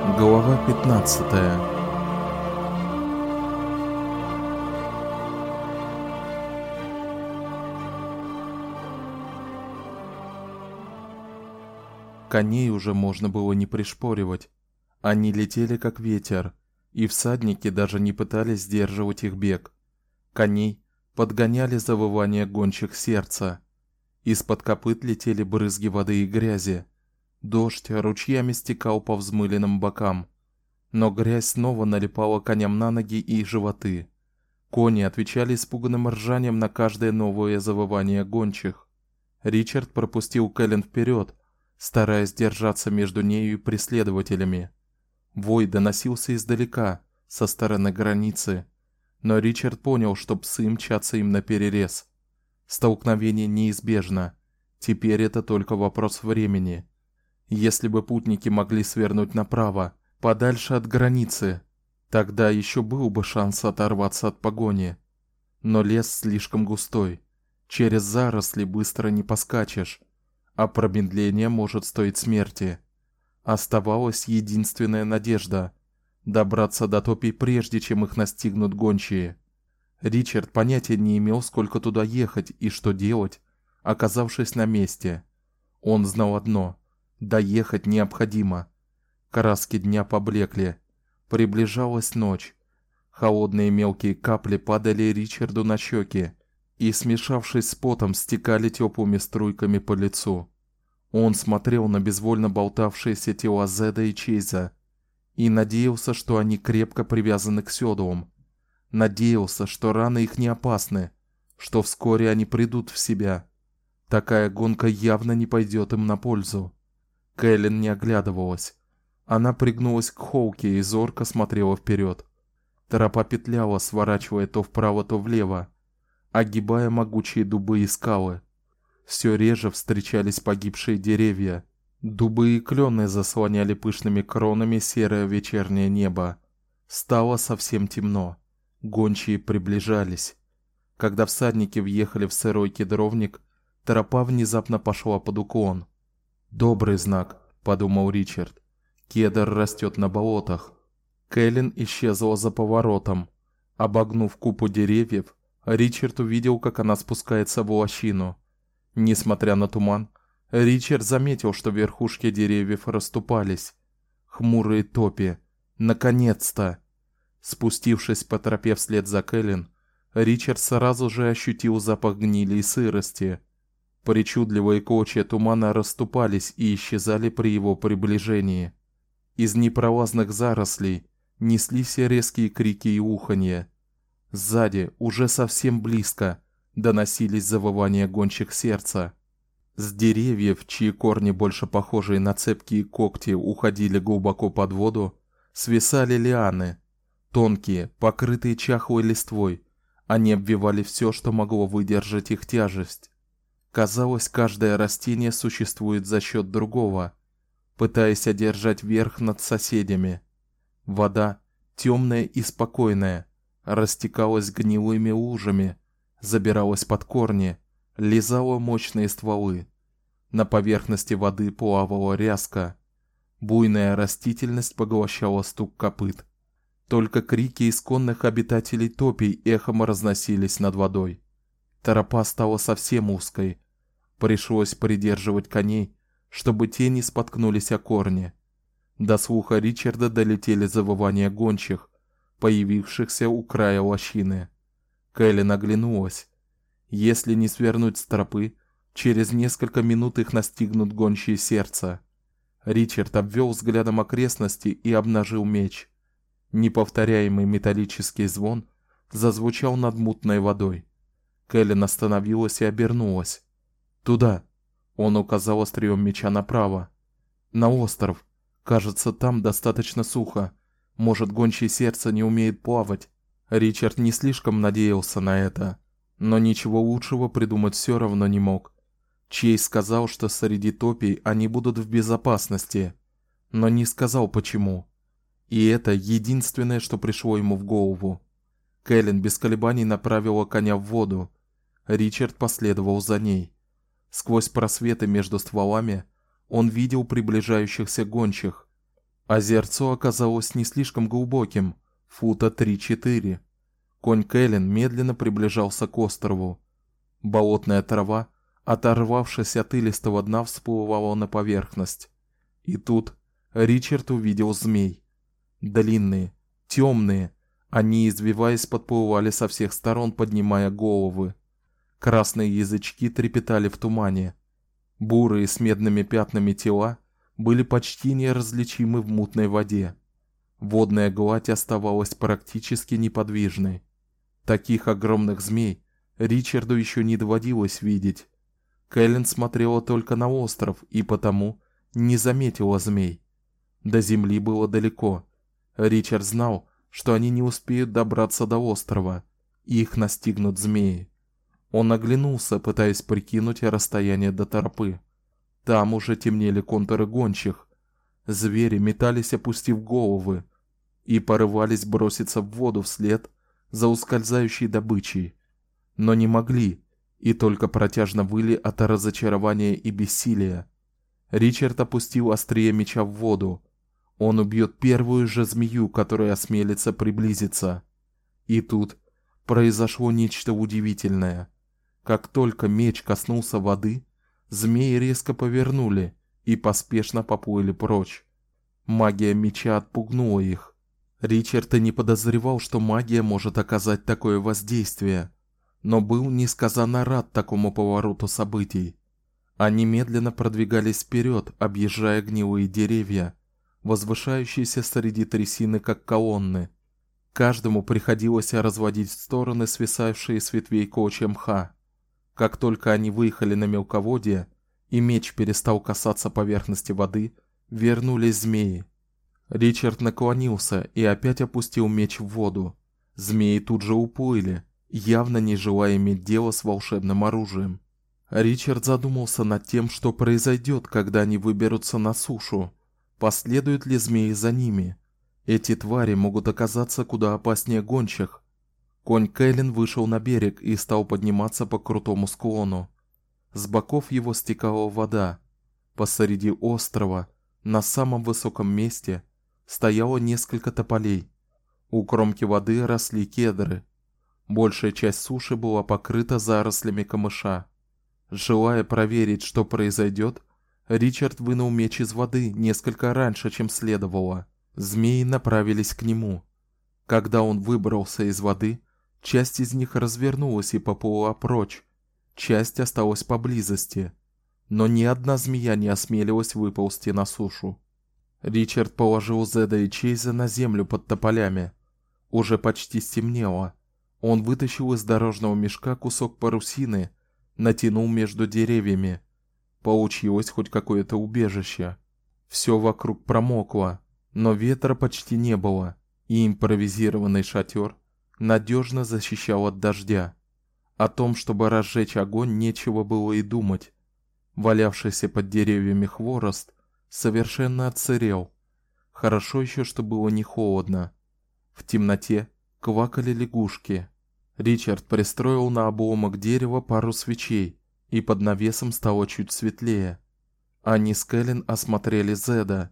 Глава 15. Коней уже можно было не пришпоривать. Они летели как ветер, и всадники даже не пытались сдерживать их бег. Коней подгоняли завывания гончих сердца. Из-под копыт летели брызги воды и грязи. Дождь ручьями стекал по взмыленным бокам, но грязь снова налипала коням на ноги и животы. Кони отвечали испуганным ржанием на каждое новое завывание гончих. Ричард пропустил Кэлен вперед, стараясь держаться между нею и преследователями. Вой доносился издалека, со стороны границы, но Ричард понял, что псы мчатся им наперерез. Столкновение неизбежно. Теперь это только вопрос времени. Если бы путники могли свернуть направо, подальше от границы, тогда еще был бы шанс оторваться от погони. Но лес слишком густой. Через заросли быстро не поскачешь, а промедление может стоить смерти. Оставалась единственная надежда добраться до топи прежде, чем их настигнут гончие. Ричард понятия не имел, сколько туда ехать и что делать, оказавшись на месте. Он знал одно: Доехать необходимо. Краски дня поблекли. Приближалась ночь. Холодные мелкие капли падали Ричарду на щеки и, смешавшись с потом, стекали теплыми струйками по лицу. Он смотрел на безвольно болтавшиеся тела Зеда и Чейза и надеялся, что они крепко привязаны к седлам. Надеялся, что раны их не опасны, что вскоре они придут в себя. Такая гонка явно не пойдет им на пользу. Кэлен не оглядывалась. Она пригнулась к Хоуке и зорко смотрела вперед. Тропа петляла, сворачивая то вправо, то влево, огибая могучие дубы и скалы. Все реже встречались погибшие деревья. Дубы и клены заслоняли пышными кронами серое вечернее небо. Стало совсем темно. Гончие приближались. Когда всадники въехали в сырой кедровник, тропа внезапно пошла под уклон. Добрый знак, подумал Ричард. Кедр растет на болотах. Кэлен исчезла за поворотом. Обогнув купу деревьев, Ричард увидел, как она спускается в лощину. Несмотря на туман, Ричард заметил, что верхушки деревьев расступались. Хмурые топи. Наконец-то. Спустившись по тропе вслед за Кэлен, Ричард сразу же ощутил запах гнили и сырости. Причудливые клочья тумана расступались и исчезали при его приближении. Из непролазных зарослей неслись резкие крики и уханье. Сзади, уже совсем близко, доносились завывания гончих сердца. С деревьев, чьи корни больше похожие на цепкие когти, уходили глубоко под воду, свисали лианы, тонкие, покрытые чахлой листвой. Они обвивали все, что могло выдержать их тяжесть. Казалось, каждое растение существует за счет другого, пытаясь одержать верх над соседями. Вода, темная и спокойная, растекалась гнилыми лужами, забиралась под корни, лизала мощные стволы. На поверхности воды плавала ряска. Буйная растительность поглощала стук копыт. Только крики исконных обитателей топий эхом разносились над водой. Тропа стала совсем узкой. Пришлось придерживать коней, чтобы те не споткнулись о корни. До слуха Ричарда долетели завывания гончих, появившихся у края лощины. Кэлли наглянулась. Если не свернуть с тропы, через несколько минут их настигнут гончие сердца. Ричард обвел взглядом окрестности и обнажил меч. Неповторяемый металлический звон зазвучал над мутной водой. Кэлен остановилась и обернулась. Туда. Он указал острием меча направо. На остров. Кажется, там достаточно сухо. Может, гончее сердце не умеет плавать. Ричард не слишком надеялся на это, но ничего лучшего придумать все равно не мог. Чей сказал, что среди топий они будут в безопасности, но не сказал почему. И это единственное, что пришло ему в голову. Кэлен без колебаний направила коня в воду. Ричард последовал за ней. Сквозь просветы между стволами он видел приближающихся гончих. Озерцо оказалось не слишком глубоким, фута 3-4. Конь Кэлен медленно приближался к острову. Болотная трава, оторвавшись от илистого дна, всплывала на поверхность. И тут Ричард увидел змей. Длинные, темные, они извиваясь подплывали со всех сторон, поднимая головы. Красные язычки трепетали в тумане. Бурые с медными пятнами тела были почти неразличимы в мутной воде. Водная гладь оставалась практически неподвижной. Таких огромных змей Ричарду еще не доводилось видеть. Кэлен смотрела только на остров и потому не заметила змей. До земли было далеко. Ричард знал, что они не успеют добраться до острова, и их настигнут змеи. Он оглянулся, пытаясь прикинуть расстояние до тропы. Там уже темнели контуры гончих. Звери метались, опустив головы, и порывались броситься в воду вслед за ускользающей добычей, но не могли, и только протяжно выли от разочарования и бессилия. Ричард опустил острие меча в воду. Он убьет первую же змею, которая осмелится приблизиться. И тут произошло нечто удивительное. Как только меч коснулся воды, змеи резко повернули и поспешно поплыли прочь. Магия меча отпугнула их. Ричард и не подозревал, что магия может оказать такое воздействие, но был несказанно рад такому повороту событий. Они медленно продвигались вперед, объезжая гнилые деревья, возвышающиеся среди трясины как колонны. Каждому приходилось разводить в стороны свисавшие с ветвей клочья мха. Как только они выехали на мелководье, и меч перестал касаться поверхности воды, вернулись змеи. Ричард наклонился и опять опустил меч в воду. Змеи тут же уплыли, явно не желая иметь дело с волшебным оружием. Ричард задумался над тем, что произойдет, когда они выберутся на сушу. Последуют ли змеи за ними? Эти твари могут оказаться куда опаснее гончих. Конь Кэлен вышел на берег и стал подниматься по крутому склону. С боков его стекала вода. Посреди острова, на самом высоком месте, стояло несколько тополей. У кромки воды росли кедры. Большая часть суши была покрыта зарослями камыша. Желая проверить, что произойдет, Ричард вынул меч из воды несколько раньше, чем следовало. Змеи направились к нему. Когда он выбрался из воды, часть из них развернулась и поплыла прочь. Часть осталась поблизости, но ни одна змея не осмелилась выползти на сушу. Ричард положил Зеда и Чейза на землю под тополями. Уже почти стемнело. Он вытащил из дорожного мешка кусок парусины, натянул между деревьями. Получилось хоть какое-то убежище. Все вокруг промокло, но ветра почти не было, и импровизированный шатер надежно защищал от дождя. О том, чтобы разжечь огонь, нечего было и думать. Валявшийся под деревьями хворост совершенно отсырел. Хорошо еще, что было не холодно. В темноте квакали лягушки. Ричард пристроил на обломок дерева пару свечей, и под навесом стало чуть светлее. Они с Кэлен осмотрели Зеда.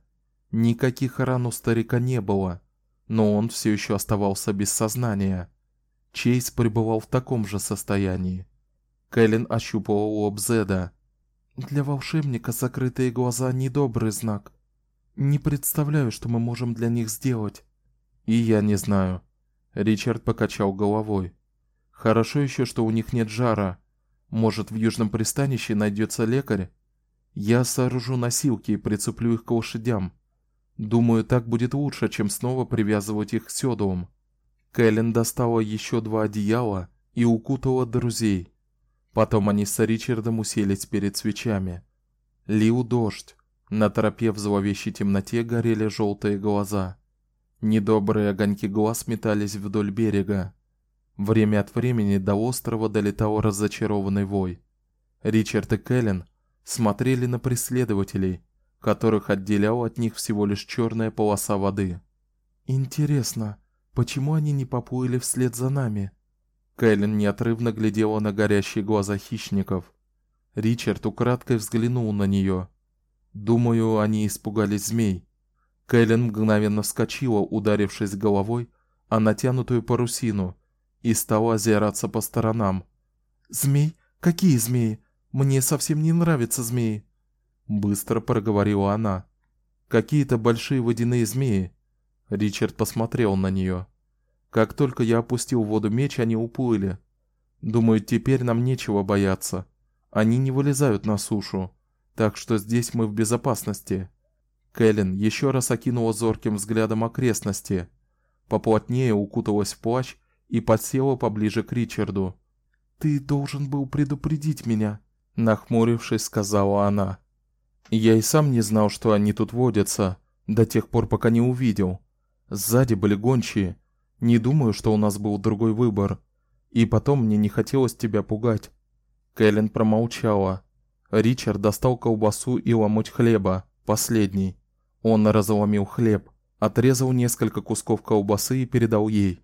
Никаких ран у старика не было, но он все еще оставался без сознания. Чейз пребывал в таком же состоянии. Кэлен ощупала лоб Зеда. Для волшебника закрытые глаза недобрый знак. Не представляю, что мы можем для них сделать. И я не знаю. Ричард покачал головой. Хорошо еще, что у них нет жара. Может, в южном пристанище найдется лекарь? Я сооружу носилки и прицеплю их к лошадям. Думаю, так будет лучше, чем снова привязывать их к седлам. Кэлен достала еще два одеяла и укутала друзей. Потом они с Ричардом уселись перед свечами. Лил дождь. На тропе в зловещей темноте горели желтые глаза. Недобрые огоньки глаз метались вдоль берега. Время от времени до острова долетал разочарованный вой. Ричард и Кэлен смотрели на преследователей, которых отделяла от них всего лишь черная полоса воды. Интересно, почему они не поплыли вслед за нами? Кэлен неотрывно глядела на горящие глаза хищников. Ричард украдкой взглянул на нее. Думаю, они испугались змей. Кэлен мгновенно вскочила, ударившись головой о натянутую парусину, и стала озираться по сторонам. "Змей? Какие змеи? Мне совсем не нравятся змеи", быстро проговорила она. "Какие-то большие водяные змеи". Ричард посмотрел на неё. Как только я опустил в воду меч, они уплыли. Думаю, теперь нам нечего бояться. Они не вылезают на сушу, так что здесь мы в безопасности. Кэлен ещё раз окинула зорким взглядом окрестности, поплотнее укуталась в плащ и подсела поближе к Ричарду. Ты должен был предупредить меня, нахмурившись, сказала она. Я и сам не знал, что они тут водятся, до тех пор, пока не увидел. Сзади были гончие. Не думаю, что у нас был другой выбор. И потом мне не хотелось тебя пугать. Кэлен промолчала. Ричард достал колбасу и ломоть хлеба, последний. Он разломил хлеб, отрезал несколько кусков колбасы и передал ей.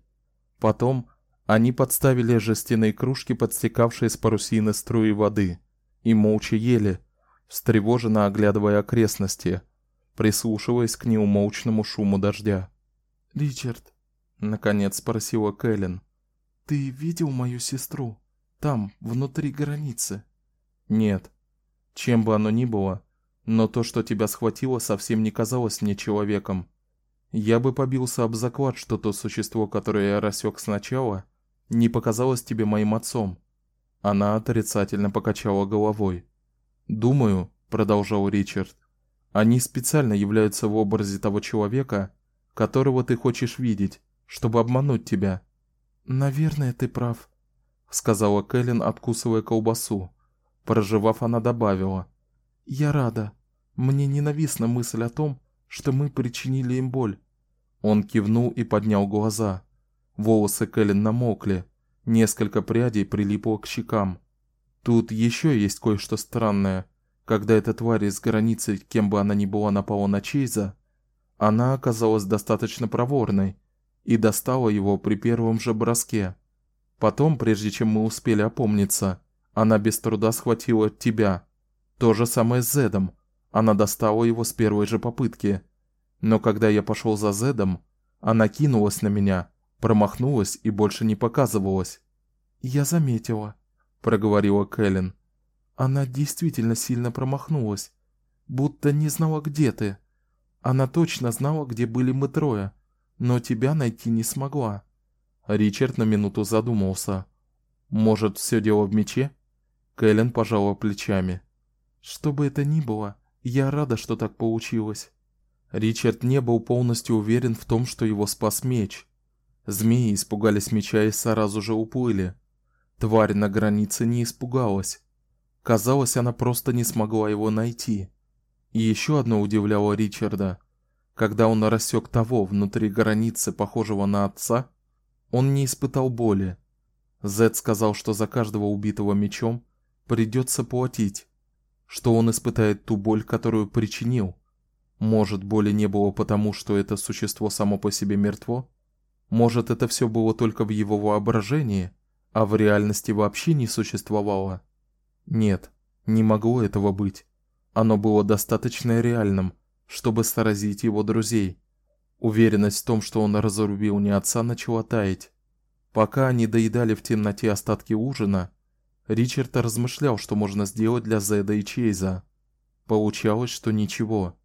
Потом они подставили жестяные кружки, подстекавшие с парусины струи воды, и молча ели, встревоженно оглядывая окрестности, прислушиваясь к неумолчному шуму дождя. "Ричард", наконец спросила Кэлен. "Ты видел мою сестру там, внутри границы?" "Нет. Чем бы оно ни было, но то, что тебя схватило, совсем не казалось мне человеком. Я бы побился об заклад, что то существо, которое я рассек сначала, не показалось тебе моим отцом. Она отрицательно покачала головой. Думаю, продолжал Ричард, они специально являются в образе того человека, которого ты хочешь видеть, чтобы обмануть тебя. Наверное, ты прав, сказала Кэлен, откусывая колбасу. Прожевав, она добавила: я рада. Мне ненавистна мысль о том, что мы причинили им боль. Он кивнул и поднял глаза. Волосы Кэлен намокли, несколько прядей прилипло к щекам. Тут еще есть кое-что странное. Когда эта тварь из границы, кем бы она ни была, напала на Чейза, она оказалась достаточно проворной и достала его при первом же броске. Потом, прежде чем мы успели опомниться, она без труда схватила тебя. То же самое с Зедом. Она достала его с первой же попытки. Но когда я пошел за Зедом, она кинулась на меня, промахнулась и больше не показывалась. "Я заметила", проговорила Кэлен. "Она действительно сильно промахнулась, будто не знала, где ты. Она точно знала, где были мы трое, но тебя найти не смогла". Ричард на минуту задумался. Может, все дело в мече? Кэлен пожала плечами. Что бы это ни было, я рада, что так получилось. Ричард не был полностью уверен в том, что его спас меч. Змеи испугались меча и сразу же уплыли. Тварь на границе не испугалась. Казалось, она просто не смогла его найти. И еще одно удивляло Ричарда. Когда он рассек того внутри границы, похожего на отца, он не испытал боли. Зед сказал, что за каждого убитого мечом придется платить что он испытает ту боль, которую причинил. Может, боли не было потому, что это существо само по себе мертво? Может, это все было только в его воображении, а в реальности вообще не существовало? Нет, не могло этого быть. Оно было достаточно реальным, чтобы сразить его друзей. Уверенность в том, что он разрубил не отца, начала таять. Пока они доедали в темноте остатки ужина, Ричард размышлял, что можно сделать для Зеда и Чейза. Получалось, что ничего.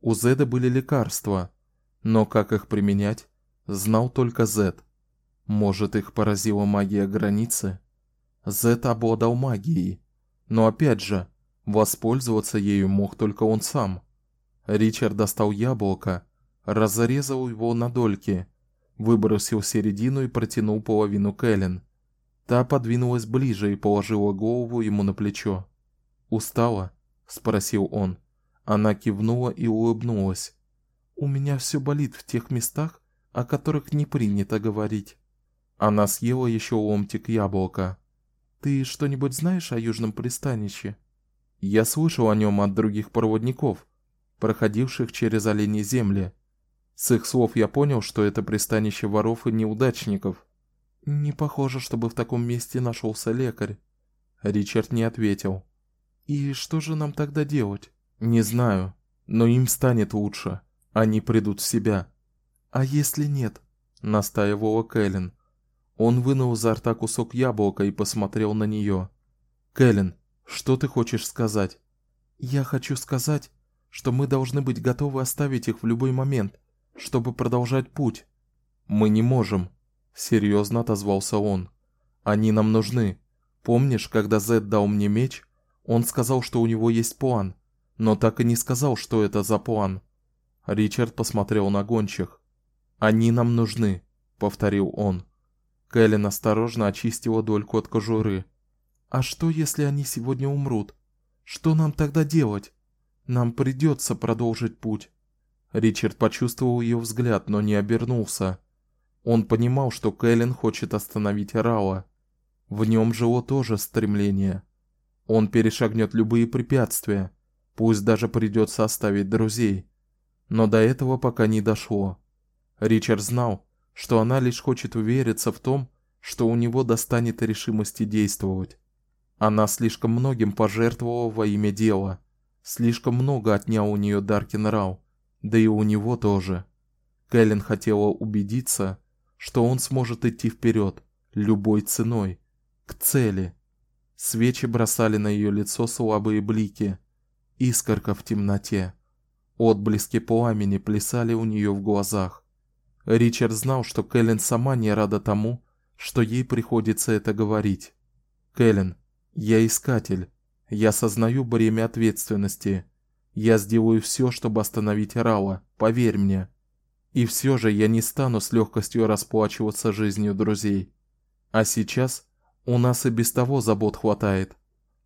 У Зеда были лекарства, но как их применять, знал только Зед. Может, их поразила магия границы? Зед обладал магией, но опять же, воспользоваться ею мог только он сам. Ричард достал яблоко, разрезал его на дольки, выбросил середину и протянул половину Кэлен. Та подвинулась ближе и положила голову ему на плечо. "Устала?" спросил он. Она кивнула и улыбнулась. "У меня все болит в тех местах, о которых не принято говорить". Она съела еще ломтик яблока. "Ты что-нибудь знаешь о южном пристанище?" "Я слышал о нем от других проводников, проходивших через оленьи земли. С их слов я понял, что это пристанище воров и неудачников. Не похоже, чтобы в таком месте нашелся лекарь. Ричард не ответил. И что же нам тогда делать? Не знаю, но им станет лучше. Они придут в себя. А если нет? настаивала Кэлен. Он вынул изо рта кусок яблока и посмотрел на нее. Кэлен, что ты хочешь сказать? Я хочу сказать, что мы должны быть готовы оставить их в любой момент, чтобы продолжать путь. Мы не можем, серьезно отозвался он. Они нам нужны. Помнишь, когда Зед дал мне меч, он сказал, что у него есть план, но так и не сказал, что это за план. Ричард посмотрел на гончих. Они нам нужны, повторил он. Кэлен осторожно очистила дольку от кожуры. А что, если они сегодня умрут? Что нам тогда делать? Нам придется продолжить путь. Ричард почувствовал ее взгляд, но не обернулся. Он понимал, что Кэлен хочет остановить Рауа. В нем жило тоже стремление. Он перешагнет любые препятствия, пусть даже придется оставить друзей. Но до этого пока не дошло. Ричард знал, что она лишь хочет увериться в том, что у него достанет решимости действовать. Она слишком многим пожертвовала во имя дела. Слишком много отнял у нее Даркин Рау, да и у него тоже. Кэлен хотела убедиться, что он сможет идти вперед любой ценой, к цели. Свечи бросали на ее лицо слабые блики, искорка в темноте. Отблески пламени плясали у нее в глазах. Ричард знал, что Кэлен сама не рада тому, что ей приходится это говорить. Кэлен, я искатель. Я сознаю бремя ответственности. Я сделаю все, чтобы остановить Рауа, поверь мне. И все же я не стану с легкостью расплачиваться жизнью друзей. А сейчас у нас и без того забот хватает.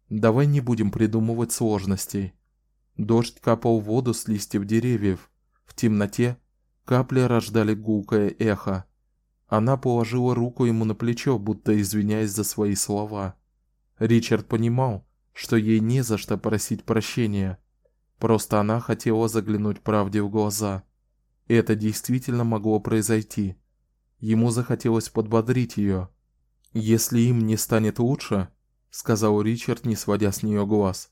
Давай не будем придумывать сложностей. Дождь капал воду с листьев деревьев. В темноте капли рождали гулкое эхо. Она положила руку ему на плечо, будто извиняясь за свои слова. Ричард понимал, что ей не за что просить прощения. Просто она хотела заглянуть правде в глаза. И это действительно могло произойти. Ему захотелось подбодрить ее. Если им не станет лучше, сказал Ричард, не сводя с нее глаз.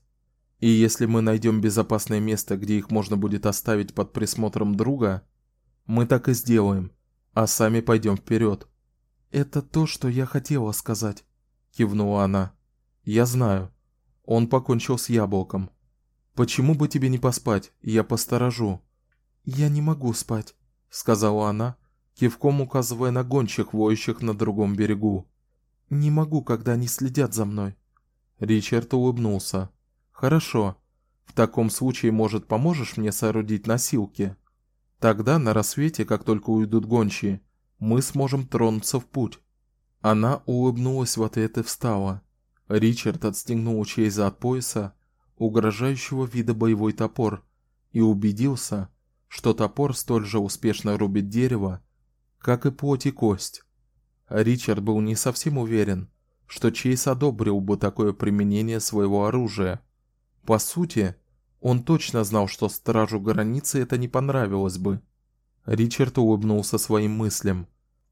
И если мы найдем безопасное место, где их можно будет оставить под присмотром друга, мы так и сделаем, а сами пойдем вперед. Это то, что я хотела сказать, кивнула она. Я знаю. Он покончил с яблоком. Почему бы тебе не поспать? Я посторожу. Я не могу спать, сказала она, кивком указывая на гончих, воющих на другом берегу. Не могу, когда они следят за мной. Ричард улыбнулся. Хорошо. В таком случае, может, поможешь мне соорудить носилки? Тогда на рассвете, как только уйдут гончие, мы сможем тронуться в путь. Она улыбнулась в ответ и встала. Ричард отстегнул Чейза от пояса угрожающего вида боевой топор и убедился, что топор столь же успешно рубит дерево, как и плоть и кость. Ричард был не совсем уверен, что Чейз одобрил бы такое применение своего оружия. По сути, он точно знал, что стражу границы это не понравилось бы. Ричард улыбнулся своим мыслям.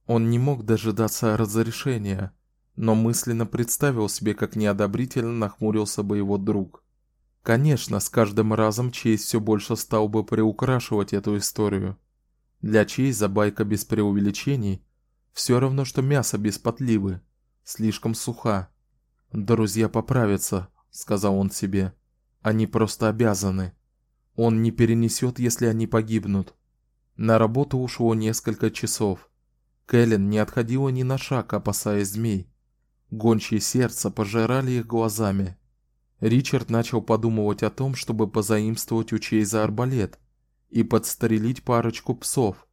Он не мог дожидаться разрешения но мысленно представил себе, как неодобрительно нахмурился бы его друг. Конечно, с каждым разом Чейз все больше стал бы приукрашивать эту историю. Для Чейза байка без преувеличений все равно что мясо без подливы, слишком суха. Друзья поправятся, сказал он себе. Они просто обязаны. Он не перенесет, если они погибнут. На работу ушло несколько часов. Кэлен не отходила ни на шаг, опасаясь змей. Гончие сердца пожирали их глазами. Ричард начал подумывать о том, чтобы позаимствовать у Чейза арбалет и подстрелить парочку псов,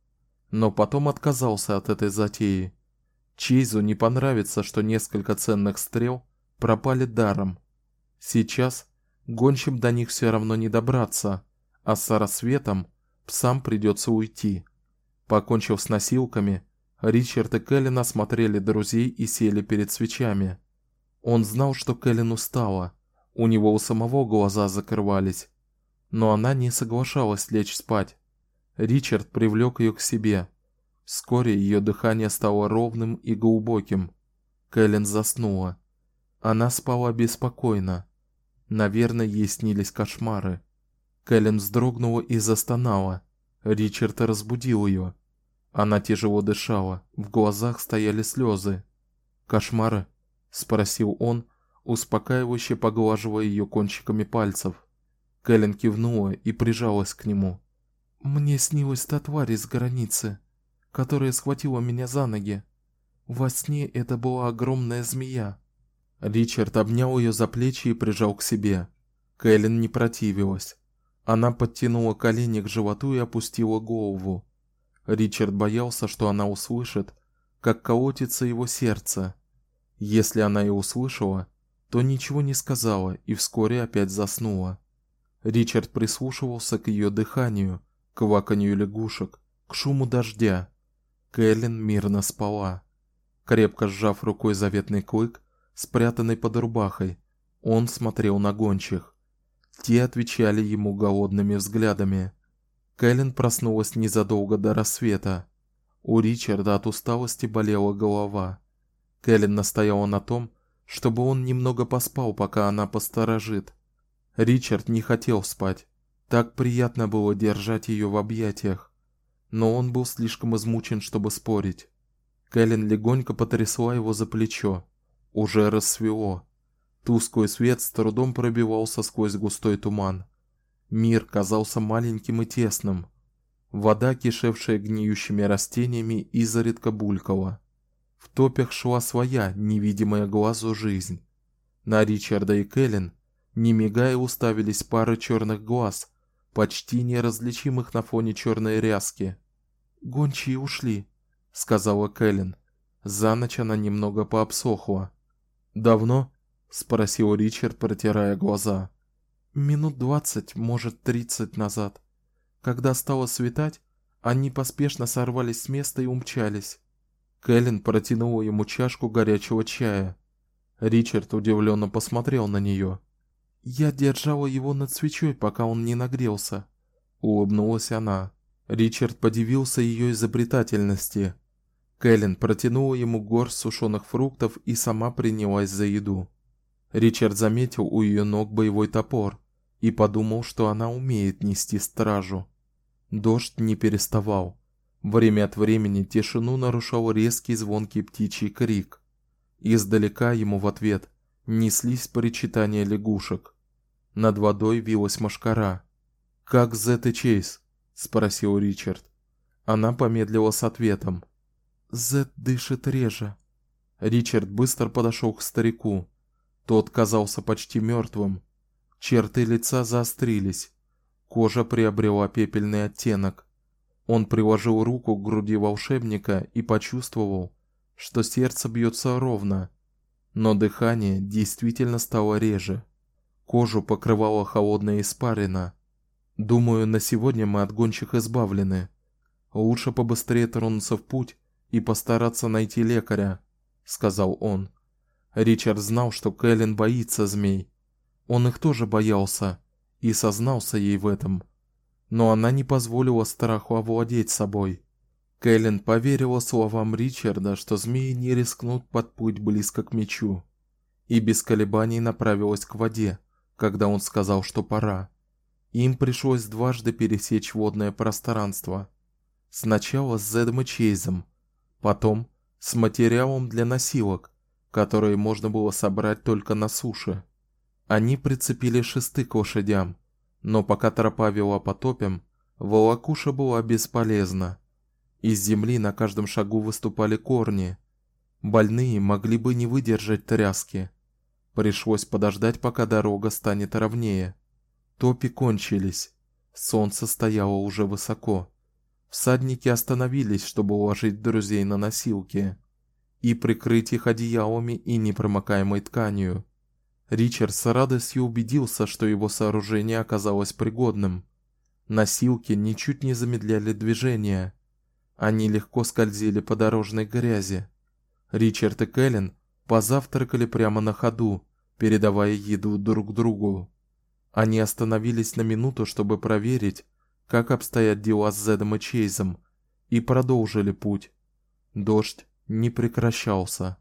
но потом отказался от этой затеи. Чейзу не понравится, что несколько ценных стрел пропали даром. Сейчас гончим до них все равно не добраться, а с рассветом псам придется уйти. Покончив с носилками, Ричард и Кэлен осмотрели друзей и сели перед свечами. Он знал, что Кэлен устала. У него у самого глаза закрывались, но она не соглашалась лечь спать. Ричард привлек ее к себе. Вскоре ее дыхание стало ровным и глубоким. Кэлен заснула. Она спала беспокойно. Наверное, ей снились кошмары. Кэлен вздрогнула и застонала. Ричард разбудил ее. Она тяжело дышала, в глазах стояли слезы. "Кошмары?" спросил он, успокаивающе поглаживая ее кончиками пальцев. Кэлен кивнула и прижалась к нему. Мне снилась та тварь из границы, которая схватила меня за ноги. Во сне это была огромная змея. Ричард обнял ее за плечи и прижал к себе. Кэлен не противилась. Она подтянула колени к животу и опустила голову. Ричард боялся, что она услышит, как колотится его сердце. Если она и услышала, то ничего не сказала и вскоре опять заснула. Ричард прислушивался к ее дыханию, к кваканью лягушек, к шуму дождя. Кэлен мирно спала. Крепко сжав рукой заветный клык, спрятанный под рубахой, он смотрел на гончих. Те отвечали ему голодными взглядами. Кэлен проснулась незадолго до рассвета. У Ричарда от усталости болела голова. Кэлен настояла на том, чтобы он немного поспал, пока она посторожит. Ричард не хотел спать. Так приятно было держать ее в объятиях, но он был слишком измучен, чтобы спорить. Кэлен легонько потрясла его за плечо. Уже рассвело. Тусклый свет с трудом пробивался сквозь густой туман. Мир казался маленьким и тесным. Вода, кишевшая гниющими растениями, изредка булькала. В топях шла своя, невидимая глазу жизнь. На Ричарда и Кэлен, не мигая, уставились пары черных глаз, почти неразличимых на фоне черной ряски. "Гончие ушли", сказала Кэлен. За ночь она немного пообсохла. "Давно?" спросил Ричард, протирая глаза. Минут двадцать, может, тридцать назад. Когда стало светать, они поспешно сорвались с места и умчались. Кэлен протянула ему чашку горячего чая. Ричард удивленно посмотрел на нее. Я держала его над свечой, пока он не нагрелся, улыбнулась она. Ричард подивился ее изобретательности. Кэлен протянула ему горсть сушеных фруктов и сама принялась за еду. Ричард заметил у ее ног боевой топор и подумал, что она умеет нести стражу. Дождь не переставал. Время от времени тишину нарушал резкий звонкий птичий крик. Издалека ему в ответ неслись причитания лягушек. Над водой вилась мошкара. "Как Зет и Чейз?" спросил Ричард. Она помедлила с ответом. "Зет дышит реже". Ричард быстро подошел к старику. Тот казался почти мертвым. Черты лица заострились. Кожа приобрела пепельный оттенок. Он приложил руку к груди волшебника и почувствовал, что сердце бьется ровно, но дыхание действительно стало реже. Кожу покрывала холодная испарина. Думаю, на сегодня мы от гончих избавлены. Лучше побыстрее тронуться в путь и постараться найти лекаря, сказал он. Ричард знал, что Кэлен боится змей. Он их тоже боялся и сознался ей в этом. Но она не позволила страху овладеть собой. Кэлен поверила словам Ричарда, что змеи не рискнут подплыть близко к мечу, и без колебаний направилась к воде, когда он сказал, что пора. Им пришлось дважды пересечь водное пространство. Сначала с Зедом и Чейзом, потом с материалом для носилок, которые можно было собрать только на суше. Они прицепили шесты к лошадям, но пока тропа вела по топям, волокуша была бесполезна. Из земли на каждом шагу выступали корни. Больные могли бы не выдержать тряски. Пришлось подождать, пока дорога станет ровнее. Топи кончились. Солнце стояло уже высоко. Всадники остановились, чтобы уложить друзей на носилки и прикрыть их одеялами и непромокаемой тканью. Ричард с радостью убедился, что его сооружение оказалось пригодным. Носилки ничуть не замедляли движение. Они легко скользили по дорожной грязи. Ричард и Кэлен позавтракали прямо на ходу, передавая еду друг другу. Они остановились на минуту, чтобы проверить, как обстоят дела с Зедом и Чейзом, и продолжили путь. Дождь не прекращался.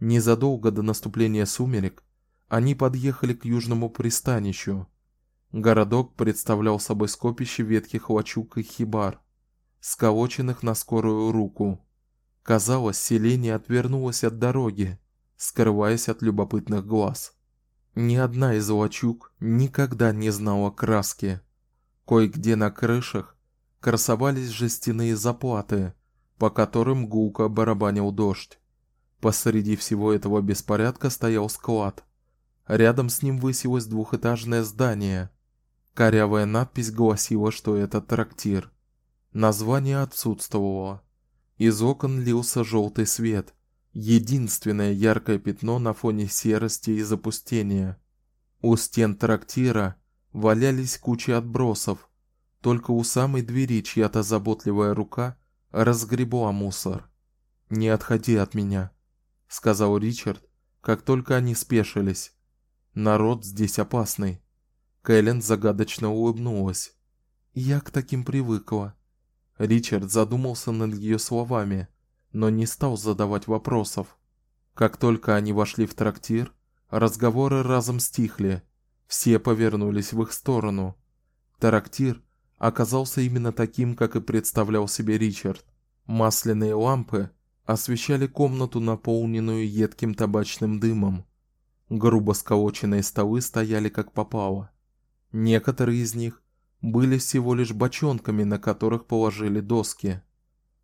Незадолго до наступления сумерек они подъехали к южному пристанищу. Городок представлял собой скопище ветхих лачуг и хибар, сколоченных на скорую руку. Казалось, селение отвернулось от дороги, скрываясь от любопытных глаз. Ни одна из лачуг никогда не знала краски. Кое-где на крышах красовались жестяные заплаты, по которым гулко барабанил дождь. Посреди всего этого беспорядка стоял склад. Рядом с ним высилось двухэтажное здание. Корявая надпись гласила, что это трактир. Название отсутствовало. Из окон лился желтый свет, единственное яркое пятно на фоне серости и запустения. У стен трактира валялись кучи отбросов. Только у самой двери чья-то заботливая рука разгребла мусор. "Не отходи от меня", сказал Ричард, как только они спешились. "Народ здесь опасный". Кэлен загадочно улыбнулась. "Я к таким привыкла". Ричард задумался над ее словами но не стал задавать вопросов. Как только они вошли в трактир, разговоры разом стихли. Все повернулись в их сторону. Трактир оказался именно таким, как и представлял себе Ричард. Масляные лампы освещали комнату, наполненную едким табачным дымом. Грубо сколоченные столы стояли как попало. Некоторые из них были всего лишь бочонками, на которых положили доски.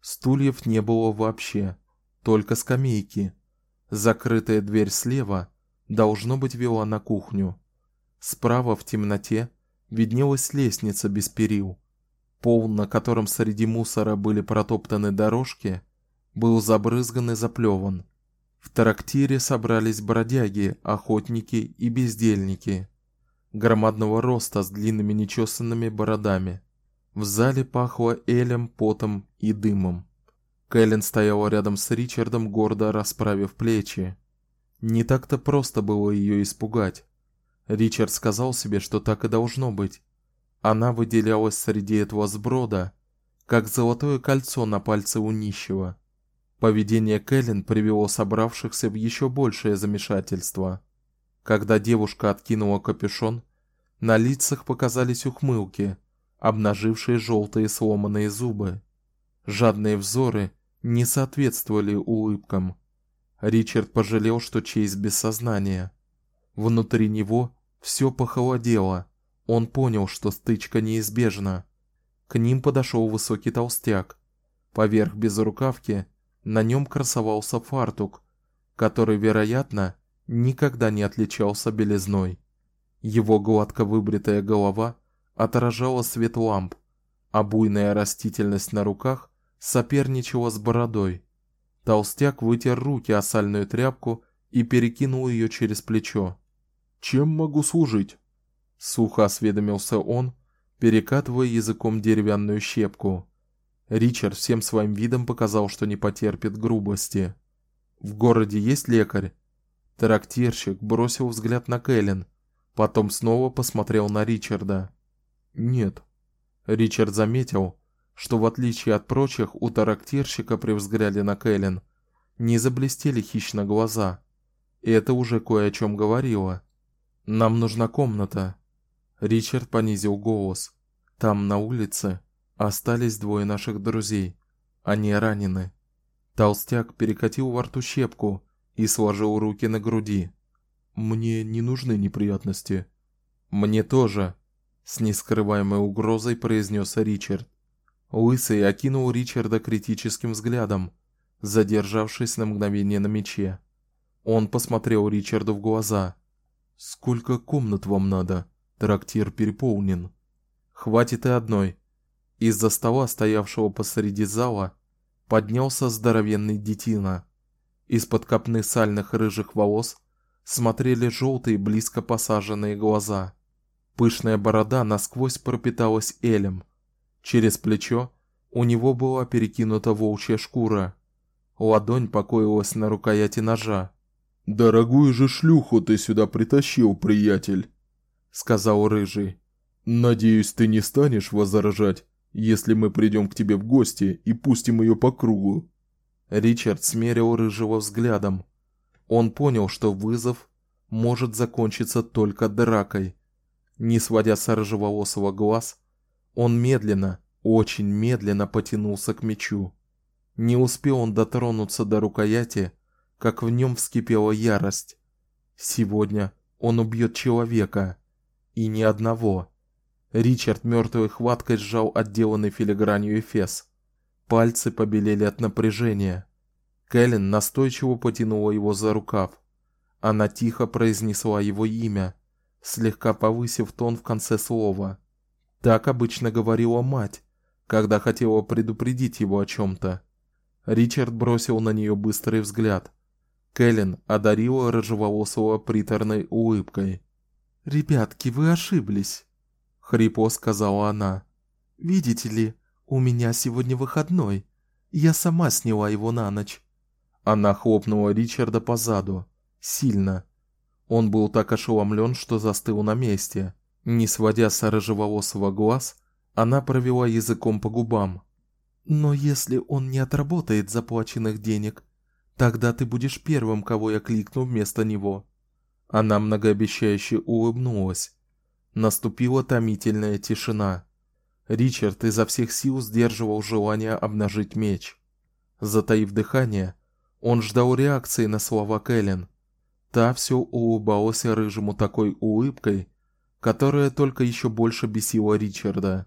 Стульев не было вообще, только скамейки. Закрытая дверь слева должно быть вела на кухню. Справа в темноте виднелась лестница без перил. Пол, на котором среди мусора были протоптаны дорожки, был забрызган и заплеван. В трактире собрались бродяги, охотники и бездельники громадного роста с длинными нечесанными бородами. В зале пахло элем, потом и дымом. Кэлен стояла рядом с Ричардом, гордо расправив плечи. Не так-то просто было ее испугать. Ричард сказал себе, что так и должно быть. Она выделялась среди этого сброда, как золотое кольцо на пальце у нищего. Поведение Кэлен привело собравшихся в еще большее замешательство. Когда девушка откинула капюшон, на лицах показались ухмылки обнажившие желтые сломанные зубы. Жадные взоры не соответствовали улыбкам. Ричард пожалел, что Чейз без сознания. Внутри него все похолодело. Он понял, что стычка неизбежна. К ним подошел высокий толстяк. Поверх безрукавки на нем красовался фартук, который, вероятно, никогда не отличался белизной. Его гладко выбритая голова отражала свет ламп, а буйная растительность на руках соперничала с бородой. Толстяк вытер руки о сальную тряпку и перекинул ее через плечо. "Чем могу служить?" сухо осведомился он, перекатывая языком деревянную щепку. Ричард всем своим видом показал, что не потерпит грубости. В городе есть лекарь. Трактирщик бросил взгляд на Кэлен, потом снова посмотрел на Ричарда. Нет. Ричард заметил, что в отличие от прочих, у трактирщика при взгляде на Кэлен не заблестели хищно глаза. И это уже кое о чем говорило. Нам нужна комната. Ричард понизил голос. Там на улице остались двое наших друзей. Они ранены. Толстяк перекатил во рту щепку и сложил руки на груди. Мне не нужны неприятности. Мне тоже, с нескрываемой угрозой произнес Ричард. Лысый окинул Ричарда критическим взглядом, задержавшись на мгновение на мече. Он посмотрел Ричарду в глаза. Сколько комнат вам надо? Трактир переполнен. Хватит и одной. Из-за стола, стоявшего посреди зала, поднялся здоровенный детина. Из-под копны сальных рыжих волос смотрели желтые близко посаженные глаза. Пышная борода насквозь пропиталась элем. Через плечо у него была перекинута волчья шкура. Ладонь покоилась на рукояти ножа. "Дорогую же шлюху ты сюда притащил, приятель", сказал рыжий. "Надеюсь, ты не станешь возражать, если мы придем к тебе в гости и пустим ее по кругу". Ричард смерил рыжего взглядом. Он понял, что вызов может закончиться только дракой. Не сводя с рыжеволосого глаз, он медленно, очень медленно потянулся к мечу. Не успел он дотронуться до рукояти, как в нем вскипела ярость. Сегодня он убьет человека, и не одного. Ричард мертвой хваткой сжал отделанный филигранью эфес. Пальцы побелели от напряжения. Кэлен настойчиво потянула его за рукав. Она тихо произнесла его имя, слегка повысив тон в конце слова. Так обычно говорила мать, когда хотела предупредить его о чем то Ричард бросил на нее быстрый взгляд. Кэлен одарила рыжеволосого приторной улыбкой. "Ребятки, вы ошиблись", хрипло сказала она. "Видите ли, у меня сегодня выходной. Я сама сняла его на ночь". Она хлопнула Ричарда по заду, сильно. Он был так ошеломлен, что застыл на месте. Не сводя с рыжеволосого глаз, она провела языком по губам. Но если он не отработает заплаченных денег, тогда ты будешь первым, кого я кликну вместо него. Она многообещающе улыбнулась. Наступила томительная тишина. Ричард изо всех сил сдерживал желание обнажить меч. Затаив дыхание, он ждал реакции на слова Кэлен. Та все улыбалась рыжему такой улыбкой, которая только еще больше бесила Ричарда.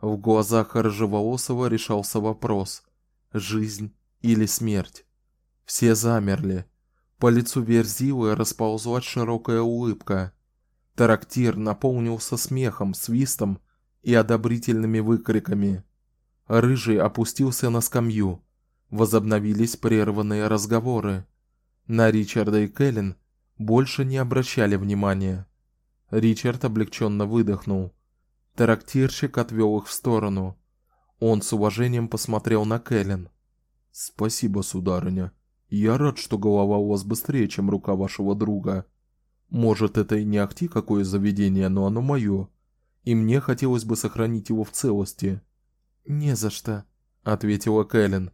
В глазах рыжеволосого решался вопрос: жизнь или смерть. Все замерли. По лицу Верзилы расползлась широкая улыбка. Трактир наполнился смехом, свистом и одобрительными выкриками. Рыжий опустился на скамью. Возобновились прерванные разговоры. На Ричарда и Кэлен больше не обращали внимания. Ричард облегченно выдохнул. Трактирщик отвел их в сторону. Он с уважением посмотрел на Кэлен. Спасибо, сударыня. Я рад, что голова у вас быстрее, чем рука вашего друга. Может, это и не ахти какое заведение, но оно мое, и мне хотелось бы сохранить его в целости. Не за что, ответила Кэлен.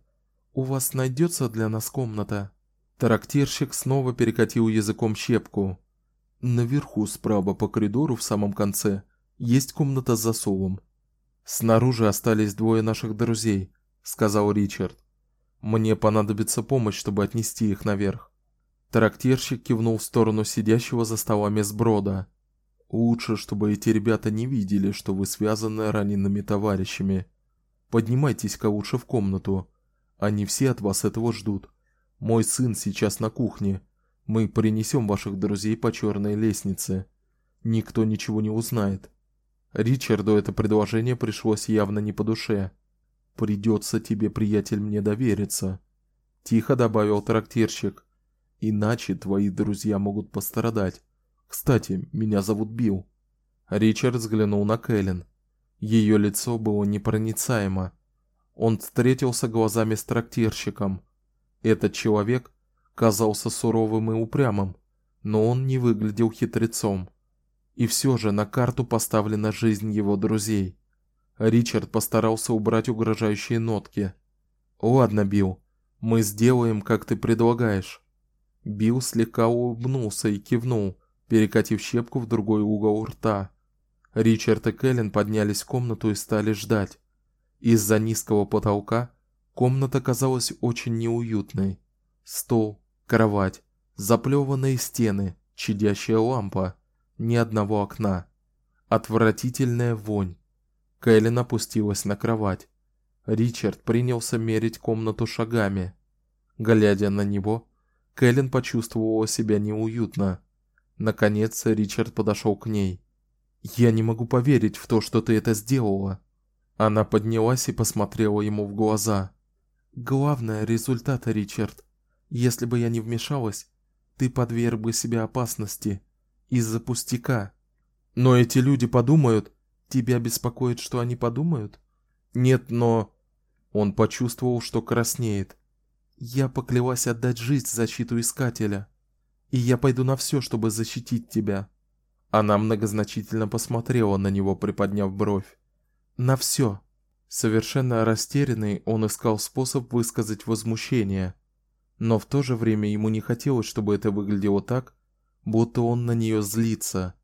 У вас найдется для нас комната. Трактирщик снова перекатил языком щепку. Наверху справа по коридору в самом конце есть комната с засовом. Снаружи остались двое наших друзей, сказал Ричард. Мне понадобится помощь, чтобы отнести их наверх. Трактирщик кивнул в сторону сидящего за столами сброда. Лучше, чтобы эти ребята не видели, что вы связаны ранеными товарищами. Поднимайтесь-ка лучше в комнату. Они все от вас этого ждут. Мой сын сейчас на кухне. Мы принесем ваших друзей по черной лестнице. Никто ничего не узнает. Ричарду это предложение пришлось явно не по душе. Придется тебе, приятель, мне довериться, тихо добавил трактирщик. Иначе твои друзья могут пострадать. Кстати, меня зовут Билл. Ричард взглянул на Кэлен. Ее лицо было непроницаемо. Он встретился глазами с трактирщиком. Этот человек казался суровым и упрямым, но он не выглядел хитрецом. И все же на карту поставлена жизнь его друзей. Ричард постарался убрать угрожающие нотки. "Ладно, Билл, мы сделаем, как ты предлагаешь". Билл слегка улыбнулся и кивнул, перекатив щепку в другой угол рта. Ричард и Кэлен поднялись в комнату и стали ждать. Из-за низкого потолка комната казалась очень неуютной. Стол, кровать, заплеванные стены, чадящая лампа ни одного окна. Отвратительная вонь. Кэлен опустилась на кровать. Ричард принялся мерить комнату шагами. Глядя на него, Кэлен почувствовала себя неуютно. Наконец Ричард подошел к ней. "Я не могу поверить в то, что ты это сделала". Она поднялась и посмотрела ему в глаза. "Главное результат, Ричард. Если бы я не вмешалась, ты подверг бы себя опасности из-за пустяка. Но эти люди подумают, тебя беспокоит, что они подумают? Нет, но он почувствовал, что краснеет. Я поклялась отдать жизнь в защиту искателя, и я пойду на все, чтобы защитить тебя. Она многозначительно посмотрела на него, приподняв бровь. На все. Совершенно растерянный, он искал способ высказать возмущение, но в то же время ему не хотелось, чтобы это выглядело так, будто он на нее злится.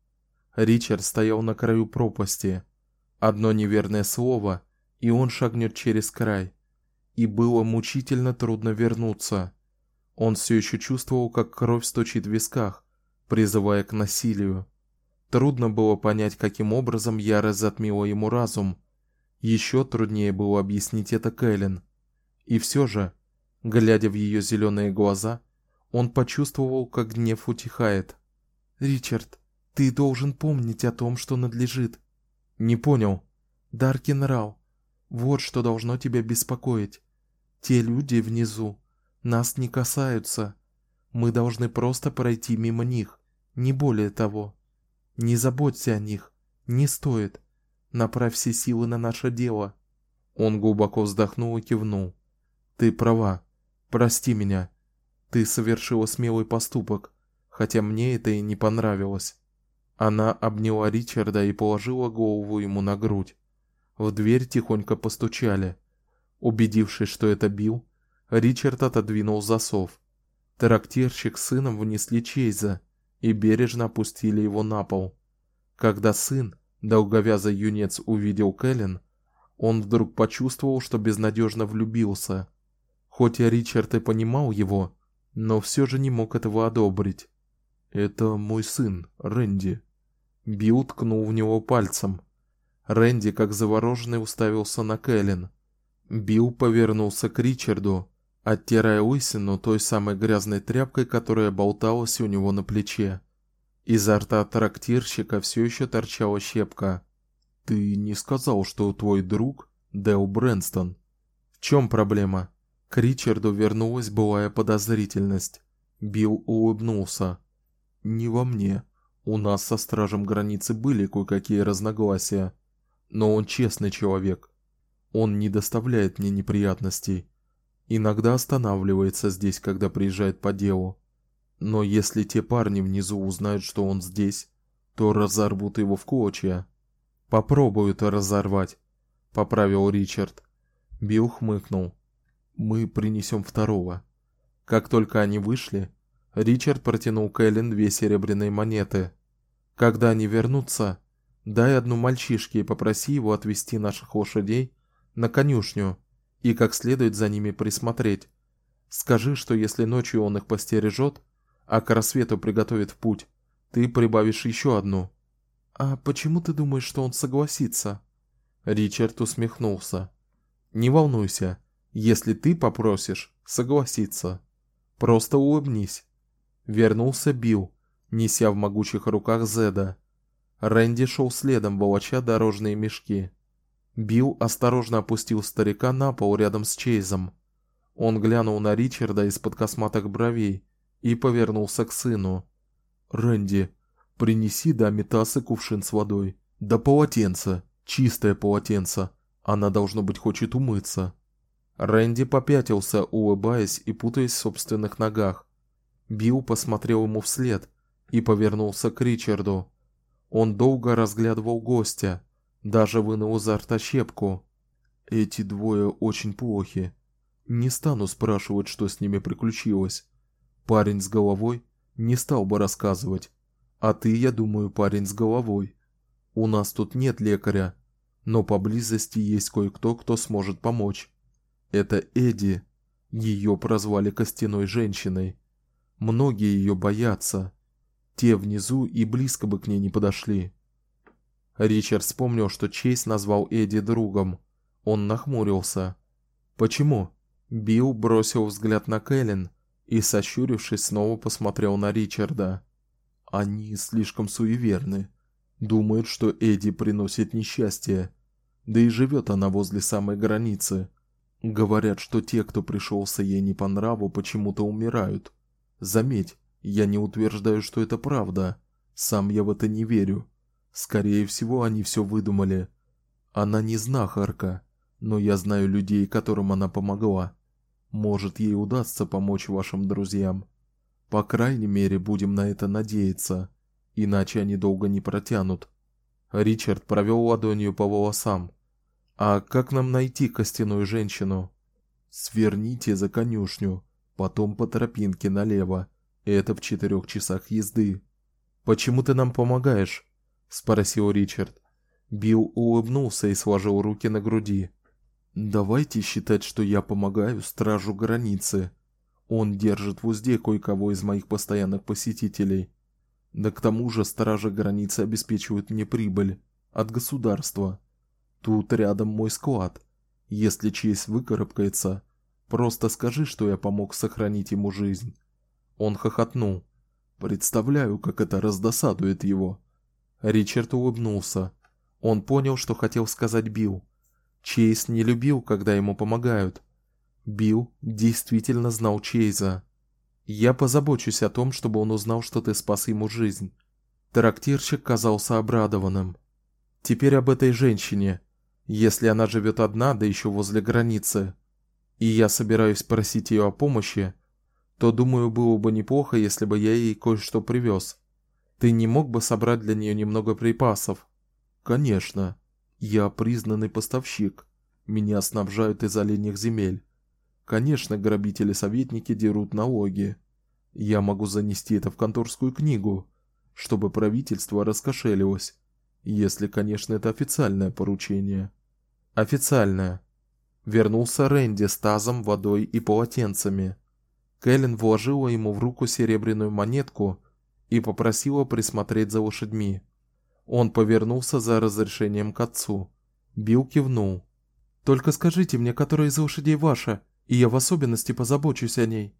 Ричард стоял на краю пропасти. Одно неверное слово, и он шагнет через край. И было мучительно трудно вернуться. Он все еще чувствовал, как кровь стучит в висках, призывая к насилию. Трудно было понять, каким образом ярость затмила ему разум. Еще труднее было объяснить это Кэлен. И все же, глядя в ее зеленые глаза, он почувствовал, как гнев утихает. Ричард, ты должен помнить о том, что надлежит. Не понял. Даркин Рау. Вот что должно тебя беспокоить. Те люди внизу нас не касаются. Мы должны просто пройти мимо них, не более того. Не заботься о них, не стоит. Направь все силы на наше дело. Он глубоко вздохнул и кивнул. Ты права. Прости меня. Ты совершила смелый поступок, хотя мне это и не понравилось. Она обняла Ричарда и положила голову ему на грудь. В дверь тихонько постучали. Убедившись, что это Билл, Ричард отодвинул засов. Трактирщик с сыном внесли Чейза и бережно опустили его на пол. Когда сын, долговязый юнец, увидел Кэлен, он вдруг почувствовал, что безнадежно влюбился. Хоть и Ричард и понимал его, но все же не мог этого одобрить. Это мой сын, Рэнди. Билл ткнул в него пальцем. Рэнди, как завороженный, уставился на Кэлен. Билл повернулся к Ричарду, оттирая лысину той самой грязной тряпкой, которая болталась у него на плече. Изо рта трактирщика все еще торчала щепка. Ты не сказал, что твой друг Дэл Брэнстон. В чем проблема? К Ричарду вернулась былая подозрительность. Билл улыбнулся. Не во мне. У нас со стражем границы были кое-какие разногласия, но он честный человек. Он не доставляет мне неприятностей. Иногда останавливается здесь, когда приезжает по делу. Но если те парни внизу узнают, что он здесь, то разорвут его в клочья. Попробуют разорвать, поправил Ричард. Билл хмыкнул. Мы принесем второго. Как только они вышли, Ричард протянул Кэлен две серебряные монеты. Когда они вернутся, дай одну мальчишке и попроси его отвезти наших лошадей на конюшню и как следует за ними присмотреть. Скажи, что если ночью он их постережет, а к рассвету приготовит в путь, ты прибавишь еще одну. А почему ты думаешь, что он согласится? Ричард усмехнулся. Не волнуйся, если ты попросишь, согласится. Просто улыбнись. Вернулся Билл, неся в могучих руках Зеда. Рэнди шел следом, волоча дорожные мешки. Билл осторожно опустил старика на пол рядом с Чейзом. Он глянул на Ричарда из-под косматых бровей и повернулся к сыну. "Рэнди, принеси даме таз кувшин с водой, да полотенце, чистое полотенце. Она должно быть хочет умыться". Рэнди попятился, улыбаясь и путаясь в собственных ногах. Билл посмотрел ему вслед и повернулся к Ричарду. Он долго разглядывал гостя, даже вынул изо рта щепку. Эти двое очень плохи. Не стану спрашивать, что с ними приключилось. Парень с головой не стал бы рассказывать. А ты, я думаю, парень с головой. У нас тут нет лекаря, но поблизости есть кое-кто, кто сможет помочь. Это Эди. Ее прозвали костяной женщиной. Многие ее боятся. Те внизу и близко бы к ней не подошли. Ричард вспомнил, что Чейз назвал Эди другом. Он нахмурился. Почему? Билл бросил взгляд на Кэлен и сощурившись снова посмотрел на Ричарда. Они слишком суеверны. Думают, что Эди приносит несчастье. Да и живет она возле самой границы. Говорят, что те, кто пришелся ей не по нраву, почему-то умирают. Заметь, я не утверждаю, что это правда. Сам я в это не верю. Скорее всего, они все выдумали. Она не знахарка, но я знаю людей, которым она помогла. Может, ей удастся помочь вашим друзьям. По крайней мере, будем на это надеяться, иначе они долго не протянут. Ричард провел ладонью по волосам. А как нам найти костяную женщину? Сверните за конюшню, потом по тропинке налево. Это в четырех часах езды. Почему ты нам помогаешь? спросил Ричард. Билл улыбнулся и сложил руки на груди. Давайте считать, что я помогаю стражу границы. Он держит в узде кое-кого из моих постоянных посетителей. Да к тому же стражи границы обеспечивают мне прибыль от государства. Тут рядом мой склад. Если честь выкарабкается, просто скажи, что я помог сохранить ему жизнь. Он хохотнул. Представляю, как это раздосадует его. Ричард улыбнулся. Он понял, что хотел сказать Билл. Чейз не любил, когда ему помогают. Билл действительно знал Чейза. Я позабочусь о том, чтобы он узнал, что ты спас ему жизнь. Трактирщик казался обрадованным. Теперь об этой женщине. Если она живет одна, да еще возле границы, и я собираюсь просить ее о помощи, то думаю, было бы неплохо, если бы я ей кое-что привез. Ты не мог бы собрать для нее немного припасов? Конечно. Я признанный поставщик. Меня снабжают из оленьих земель. Конечно, грабители-советники дерут налоги. Я могу занести это в конторскую книгу, чтобы правительство раскошелилось. Если, конечно, это официальное поручение. Официальное. Вернулся Рэнди с тазом, водой и полотенцами. Кэлен вложила ему в руку серебряную монетку и попросила присмотреть за лошадьми. Он повернулся за разрешением к отцу. Билл кивнул. Только скажите мне, которая из лошадей ваша, и я в особенности позабочусь о ней,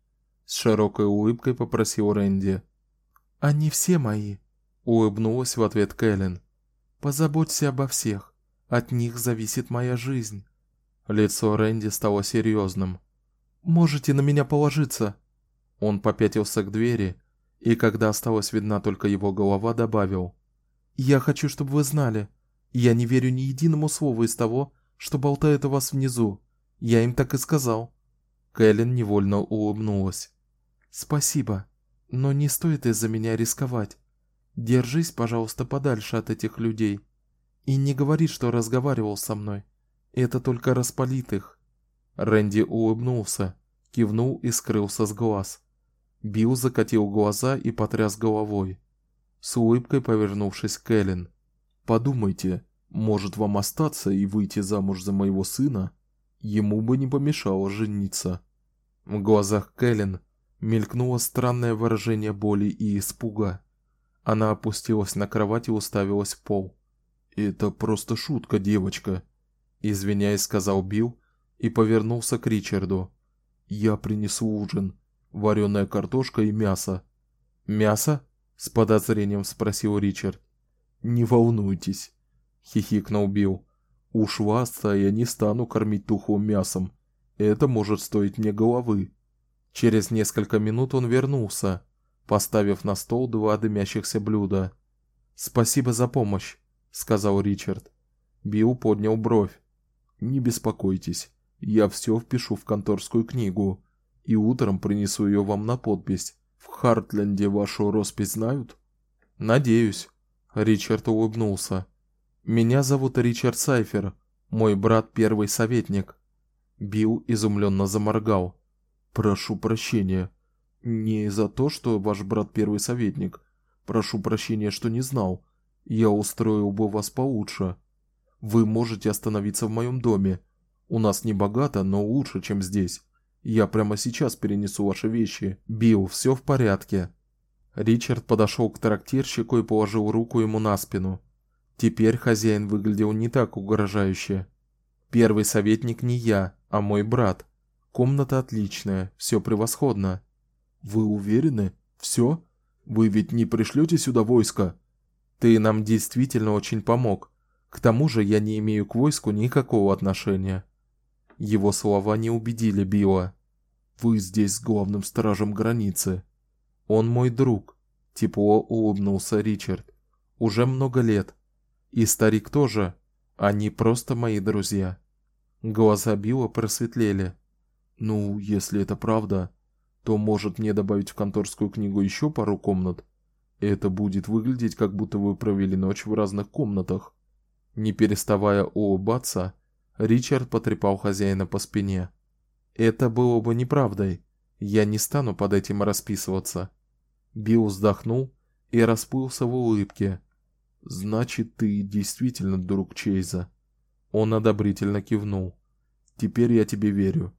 с широкой улыбкой попросил Рэнди. Они все мои, улыбнулась в ответ Кэлен. Позаботься обо всех. От них зависит моя жизнь. Лицо Рэнди стало серьезным. Можете на меня положиться. Он попятился к двери, и когда осталась видна только его голова, добавил: "Я хочу, чтобы вы знали, я не верю ни единому слову из того, что болтают у вас внизу. Я им так и сказал". Кэлен невольно улыбнулась. "Спасибо, но не стоит из-за меня рисковать. Держись, пожалуйста, подальше от этих людей и не говори, что разговаривал со мной. Это только распалит их". Рэнди улыбнулся, кивнул и скрылся с глаз. Билл закатил глаза и потряс головой, с улыбкой повернувшись к Эллен. Подумайте, может вам остаться и выйти замуж за моего сына? Ему бы не помешало жениться. В глазах Кэлен мелькнуло странное выражение боли и испуга. Она опустилась на кровать и уставилась в пол. Это просто шутка, девочка, извиняясь, сказал Билл и повернулся к Ричарду. Я принесу ужин, вареная картошка и мясо. Мясо? с подозрением спросил Ричард. Не волнуйтесь, хихикнул Билл. Уж вас-то я не стану кормить тухлым мясом. Это может стоить мне головы. Через несколько минут он вернулся, поставив на стол два дымящихся блюда. Спасибо за помощь, сказал Ричард. Билл поднял бровь. Не беспокойтесь, я все впишу в конторскую книгу и утром принесу ее вам на подпись. В Хартленде вашу роспись знают? Надеюсь. Ричард улыбнулся. Меня зовут Ричард Сайфер, мой брат первый советник. Билл изумленно заморгал. Прошу прощения. Не за то, что ваш брат первый советник. Прошу прощения, что не знал. Я устроил бы вас получше. Вы можете остановиться в моем доме. У нас не богато, но лучше, чем здесь. Я прямо сейчас перенесу ваши вещи. Билл, все в порядке. Ричард подошел к трактирщику и положил руку ему на спину. Теперь хозяин выглядел не так угрожающе. Первый советник не я, а мой брат. Комната отличная, все превосходно. Вы уверены? Все? Вы ведь не пришлете сюда войско? Ты нам действительно очень помог. К тому же я не имею к войску никакого отношения. Его слова не убедили Билла. Вы здесь с главным стражем границы. Он мой друг, тепло улыбнулся Ричард. Уже много лет. И старик тоже. Они просто мои друзья. Глаза Билла просветлели. Ну, если это правда, то может мне добавить в конторскую книгу еще пару комнат. Это будет выглядеть, как будто вы провели ночь в разных комнатах. Не переставая улыбаться, Ричард потрепал хозяина по спине. Это было бы неправдой. Я не стану под этим расписываться. Билл вздохнул и расплылся в улыбке. Значит, ты действительно друг Чейза. Он одобрительно кивнул. Теперь я тебе верю.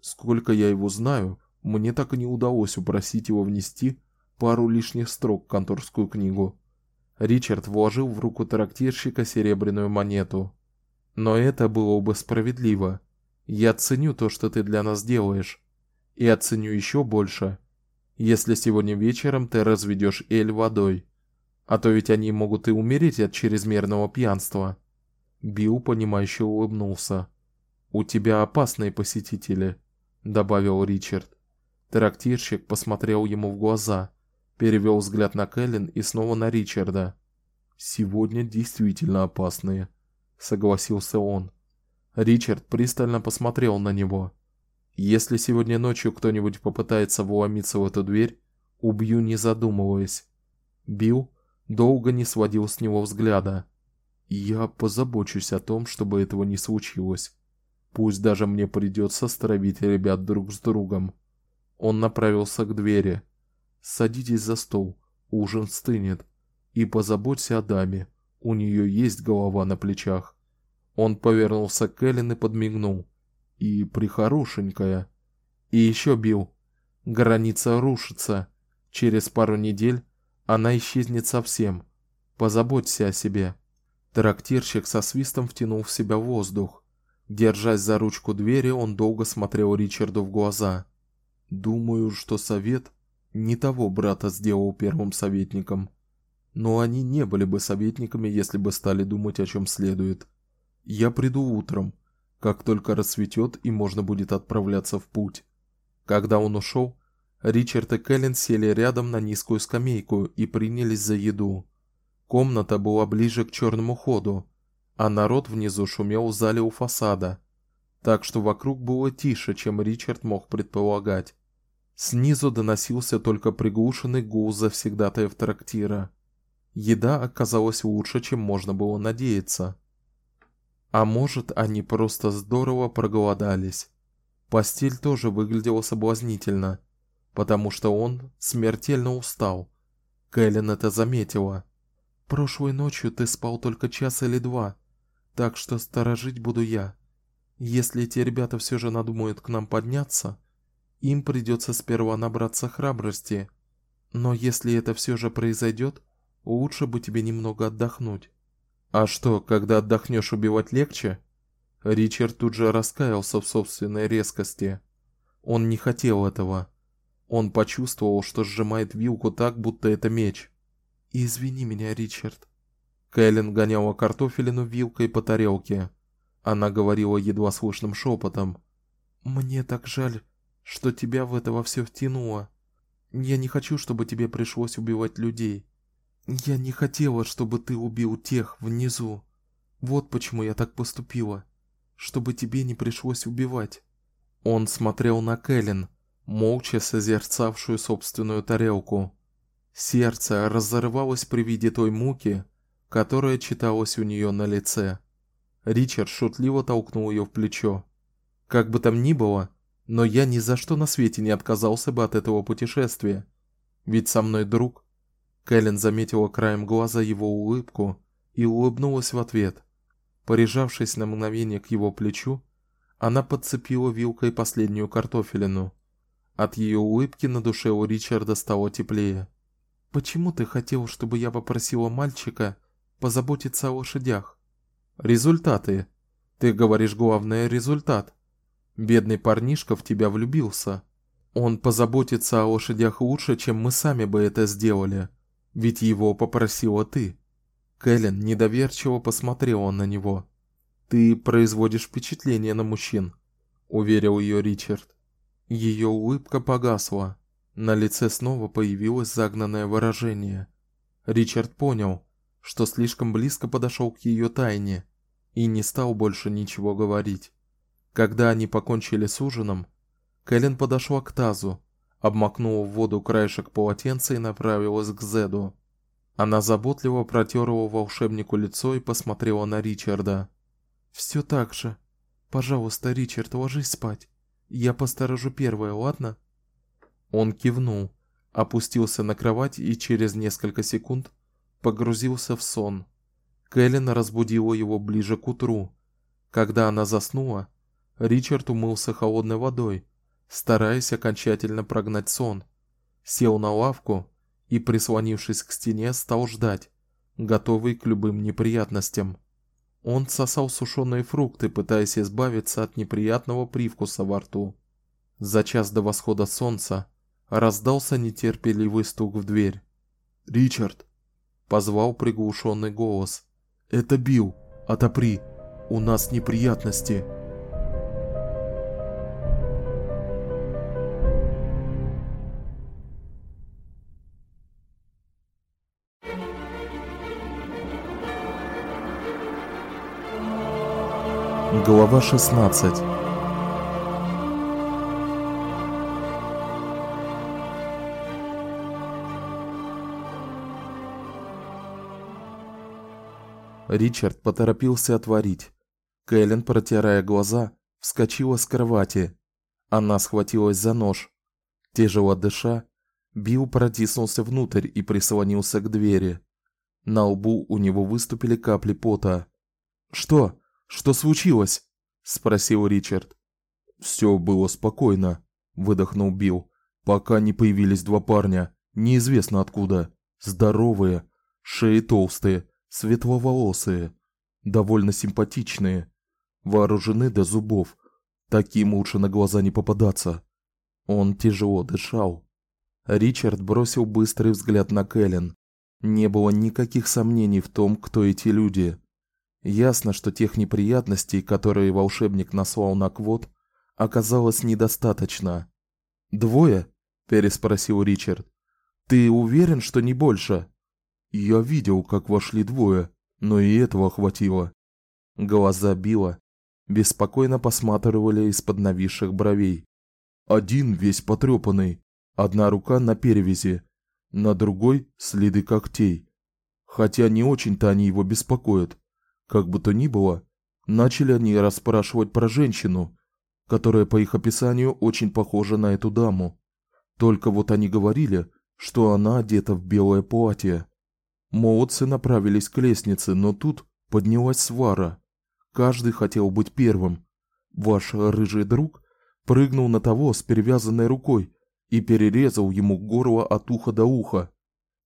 Сколько я его знаю, мне так и не удалось упросить его внести пару лишних строк в конторскую книгу. Ричард вложил в руку трактирщика серебряную монету. Но это было бы справедливо. Я ценю то, что ты для нас делаешь, и оценю еще больше, если сегодня вечером ты разведешь Эль водой. А то ведь они могут и умереть от чрезмерного пьянства. Билл понимающе улыбнулся. У тебя опасные посетители, добавил Ричард. Трактирщик посмотрел ему в глаза, перевел взгляд на Кэлен и снова на Ричарда. Сегодня действительно опасные, согласился он. Ричард пристально посмотрел на него. Если сегодня ночью кто-нибудь попытается вломиться в эту дверь, убью не задумываясь. Билл долго не сводил с него взгляда. Я позабочусь о том, чтобы этого не случилось. Пусть даже мне придется стравить ребят друг с другом. Он направился к двери. Садитесь за стол, ужин стынет, и позаботься о даме. У нее есть голова на плечах. Он повернулся к Эллен и подмигнул. И прихорошенькая. И еще бил. Граница рушится. Через пару недель она исчезнет совсем. Позаботься о себе. Трактирщик со свистом втянул в себя воздух. Держась за ручку двери, он долго смотрел Ричарду в глаза. Думаю, что совет не того брата сделал первым советником. Но они не были бы советниками, если бы стали думать о чем следует. Я приду утром, как только рассветет и можно будет отправляться в путь. Когда он ушел, Ричард и Кэлен сели рядом на низкую скамейку и принялись за еду. Комната была ближе к черному ходу, а народ внизу шумел в зале у фасада, так что вокруг было тише, чем Ричард мог предполагать. Снизу доносился только приглушенный гул завсегдатаев трактира. Еда оказалась лучше, чем можно было надеяться. А может, они просто здорово проголодались. Постель тоже выглядела соблазнительно, потому что он смертельно устал. Кэлен это заметила. Прошлой ночью ты спал только час или два, так что сторожить буду я. Если эти ребята все же надумают к нам подняться, им придется сперва набраться храбрости. Но если это все же произойдет, лучше бы тебе немного отдохнуть. А что, когда отдохнешь, убивать легче? Ричард тут же раскаялся в собственной резкости. Он не хотел этого. Он почувствовал, что сжимает вилку так, будто это меч. Извини меня, Ричард. Кэлен гоняла картофелину вилкой по тарелке. Она говорила едва слышным шепотом: "Мне так жаль, что тебя в это во все втянуло. Я не хочу, чтобы тебе пришлось убивать людей. Я не хотела, чтобы ты убил тех внизу. Вот почему я так поступила, чтобы тебе не пришлось убивать. Он смотрел на Кэлен, молча созерцавшую собственную тарелку. Сердце разорвалось при виде той муки, которая читалась у нее на лице. Ричард шутливо толкнул ее в плечо. Как бы там ни было, но я ни за что на свете не отказался бы от этого путешествия. Ведь со мной друг, Кэлен заметила краем глаза его улыбку и улыбнулась в ответ. Прижавшись на мгновение к его плечу, она подцепила вилкой последнюю картофелину. От ее улыбки на душе у Ричарда стало теплее. Почему ты хотел, чтобы я попросила мальчика позаботиться о лошадях? Результаты. Ты говоришь, главное результат. Бедный парнишка в тебя влюбился. Он позаботится о лошадях лучше, чем мы сами бы это сделали. Ведь его попросила ты. Кэлен недоверчиво посмотрела на него. Ты производишь впечатление на мужчин, уверил ее Ричард. Ее улыбка погасла. На лице снова появилось загнанное выражение. Ричард понял, что слишком близко подошел к ее тайне и не стал больше ничего говорить. Когда они покончили с ужином, Кэлен подошла к тазу обмакнула в воду краешек полотенца и направилась к Зеду. Она заботливо протерла волшебнику лицо и посмотрела на Ричарда. Все так же. Пожалуйста, Ричард, ложись спать. Я посторожу первая, ладно? Он кивнул, опустился на кровать и через несколько секунд погрузился в сон. Кэлен разбудила его ближе к утру. Когда она заснула, Ричард умылся холодной водой, стараясь окончательно прогнать сон. Сел на лавку и, прислонившись к стене, стал ждать, готовый к любым неприятностям. Он сосал сушеные фрукты, пытаясь избавиться от неприятного привкуса во рту. За час до восхода солнца раздался нетерпеливый стук в дверь. "Ричард", позвал приглушенный голос. "Это Билл. Отопри. У нас неприятности". Глава 16. Ричард поторопился отворить. Кэлен, протирая глаза, вскочила с кровати. Она схватилась за нож. Тяжело дыша, Билл протиснулся внутрь и прислонился к двери. На лбу у него выступили капли пота. "Что?" Что случилось? спросил Ричард. Все было спокойно, выдохнул Билл, пока не появились два парня, неизвестно откуда, здоровые, шеи толстые, светловолосые, довольно симпатичные, вооружены до зубов. Таким лучше на глаза не попадаться. Он тяжело дышал. Ричард бросил быстрый взгляд на Кэлен. Не было никаких сомнений в том, кто эти люди. Ясно, что тех неприятностей, которые волшебник наслал на Квот, оказалось недостаточно. "Двое?" переспросил Ричард. "Ты уверен, что не больше?" "Я видел, как вошли двое, но и этого хватило". Глаза Билла беспокойно посматривали из-под нависших бровей. Один весь потрепанный, одна рука на перевязи, на другой следы когтей. Хотя не очень-то они его беспокоят. Как бы то ни было, начали они расспрашивать про женщину, которая по их описанию очень похожа на эту даму. Только вот они говорили, что она одета в белое платье. Молодцы направились к лестнице, но тут поднялась свара. Каждый хотел быть первым. Ваш рыжий друг прыгнул на того с перевязанной рукой и перерезал ему горло от уха до уха.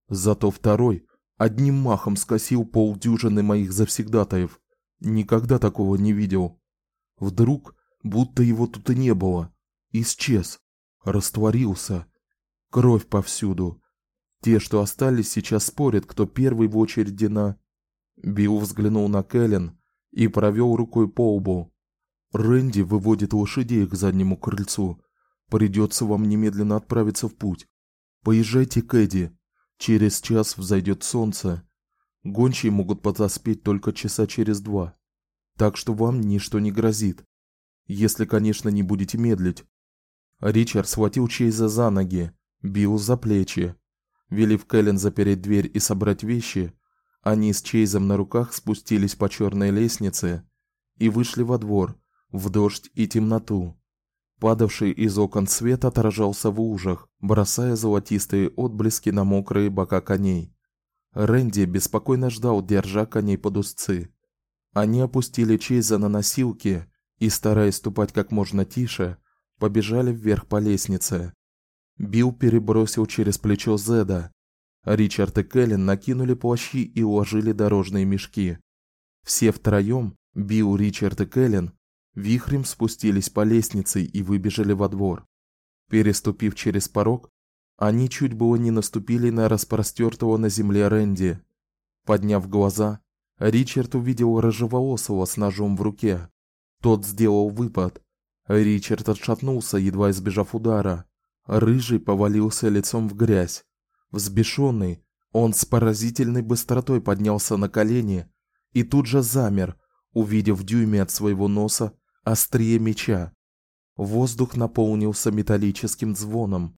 Зато второй Одним махом скосил полдюжины моих завсегдатаев. Никогда такого не видел. Вдруг, будто его тут и не было, исчез, растворился. Кровь повсюду. Те, что остались, сейчас спорят, кто первый в очереди на Билл взглянул на Кэлен и провел рукой по лбу. Рэнди выводит лошадей к заднему крыльцу. Придется вам немедленно отправиться в путь. Поезжайте к Эдди. Через час взойдет солнце. Гончие могут подоспеть только часа через два. Так что вам ничто не грозит. Если, конечно, не будете медлить. Ричард схватил Чейза за ноги, бил за плечи. Велев Кэлен запереть дверь и собрать вещи, они с Чейзом на руках спустились по черной лестнице и вышли во двор, в дождь и темноту. Падавший из окон свет отражался в лужах, бросая золотистые отблески на мокрые бока коней. Рэнди беспокойно ждал, держа коней под узцы. Они опустили Чейза на носилки и, стараясь ступать как можно тише, побежали вверх по лестнице. Билл перебросил через плечо Зеда. Ричард и Кэлен накинули плащи и уложили дорожные мешки. Все втроем, Билл, Ричард и Кэлен, вихрем спустились по лестнице и выбежали во двор. Переступив через порог, они чуть было не наступили на распростертого на земле Рэнди. Подняв глаза, Ричард увидел рыжеволосого с ножом в руке. Тот сделал выпад. Ричард отшатнулся, едва избежав удара. Рыжий повалился лицом в грязь. Взбешенный, он с поразительной быстротой поднялся на колени и тут же замер, увидев в дюйме от своего носа острие меча. Воздух наполнился металлическим звоном.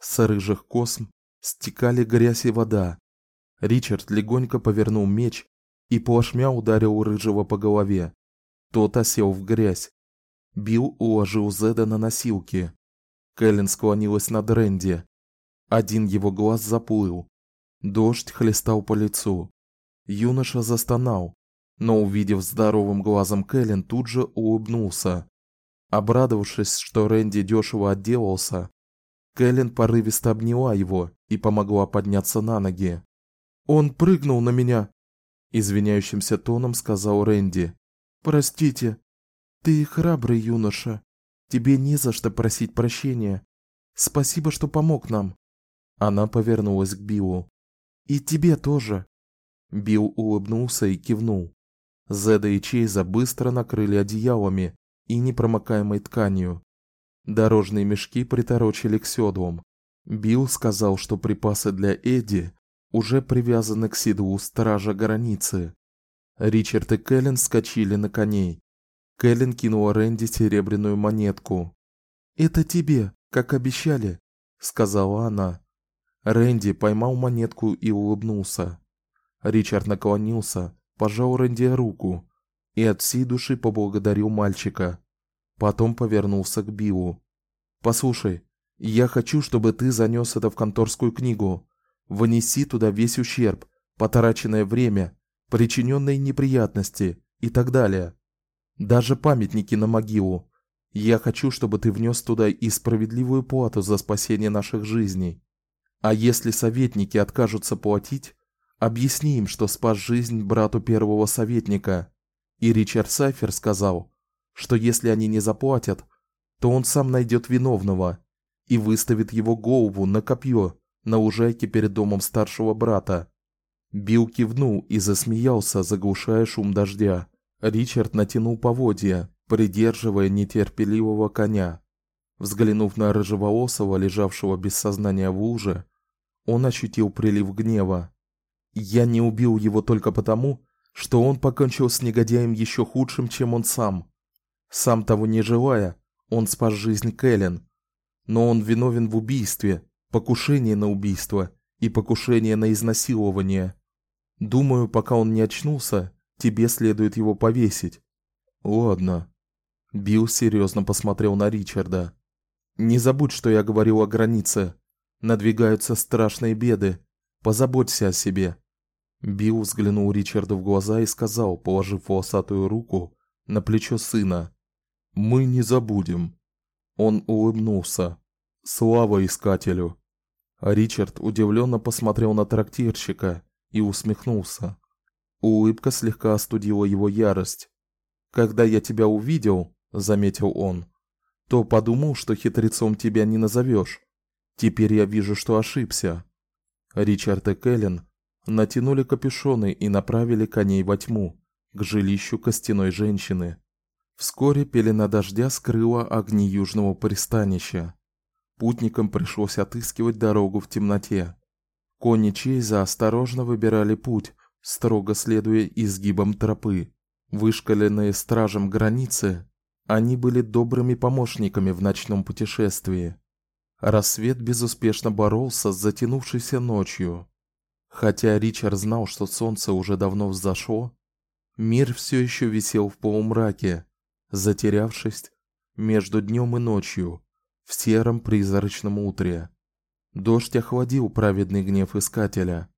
С рыжих косм стекали грязь и вода. Ричард легонько повернул меч и плашмя ударил рыжего по голове. Тот осел в грязь. Билл уложил Зеда на носилки. Кэлен склонилась над Рэнди. Один его глаз заплыл. Дождь хлестал по лицу. Юноша застонал, но увидев здоровым глазом Кэлен, тут же улыбнулся. Обрадовавшись, что Рэнди дёшево отделался, Кэлен порывисто обняла его и помогла подняться на ноги. Он прыгнул на меня, извиняющимся тоном сказал Рэнди. Простите. Ты храбрый юноша. Тебе не за что просить прощения. Спасибо, что помог нам. Она повернулась к Биллу. И тебе тоже. Билл улыбнулся и кивнул. Зеда и Чейза быстро накрыли одеялами и непромокаемой тканью. Дорожные мешки приторочили к седлам. Билл сказал, что припасы для Эдди уже привязаны к седлу стража границы. Ричард и Кэлен скочили на коней. Кэлен кинула Рэнди серебряную монетку. "Это тебе, как обещали", сказала она. Рэнди поймал монетку и улыбнулся. Ричард наклонился, пожал Рэнди руку и от всей души поблагодарил мальчика. Потом повернулся к Биллу. Послушай, я хочу, чтобы ты занёс это в конторскую книгу. Внеси туда весь ущерб, потраченное время, причиненные неприятности и так далее. Даже памятники на могилу. Я хочу, чтобы ты внес туда и справедливую плату за спасение наших жизней. А если советники откажутся платить, объясни им, что спас жизнь брату первого советника. И Ричард Сайфер сказал, что если они не заплатят, то он сам найдет виновного и выставит его голову на копье на лужайке перед домом старшего брата. Билл кивнул и засмеялся, заглушая шум дождя. Ричард натянул поводья, придерживая нетерпеливого коня. Взглянув на рыжеволосого, лежавшего без сознания в луже, он ощутил прилив гнева. Я не убил его только потому, что он покончил с негодяем еще худшим, чем он сам. Сам того не желая, он спас жизнь Кэлен, но он виновен в убийстве, покушении на убийство и покушении на изнасилование. Думаю, пока он не очнулся, тебе следует его повесить. Ладно. Билл серьезно посмотрел на Ричарда. Не забудь, что я говорил о границе. Надвигаются страшные беды. Позаботься о себе. Билл взглянул Ричарду в глаза и сказал, положив волосатую руку на плечо сына: мы не забудем. Он улыбнулся. Слава искателю. А Ричард удивленно посмотрел на трактирщика и усмехнулся. Улыбка слегка остудила его ярость. Когда я тебя увидел, заметил он, то подумал, что хитрецом тебя не назовешь. Теперь я вижу, что ошибся. Ричард и натянули капюшоны и направили коней во тьму, к жилищу костяной женщины. Вскоре пелена дождя скрыла огни южного пристанища. Путникам пришлось отыскивать дорогу в темноте. Кони Чейза осторожно выбирали путь, строго следуя изгибам тропы. Вышкаленные стражем границы, они были добрыми помощниками в ночном путешествии. Рассвет безуспешно боролся с затянувшейся ночью. Хотя Ричард знал, что солнце уже давно взошло, мир все еще висел в полумраке, затерявшись между днем и ночью в сером призрачном утре. Дождь охладил праведный гнев искателя.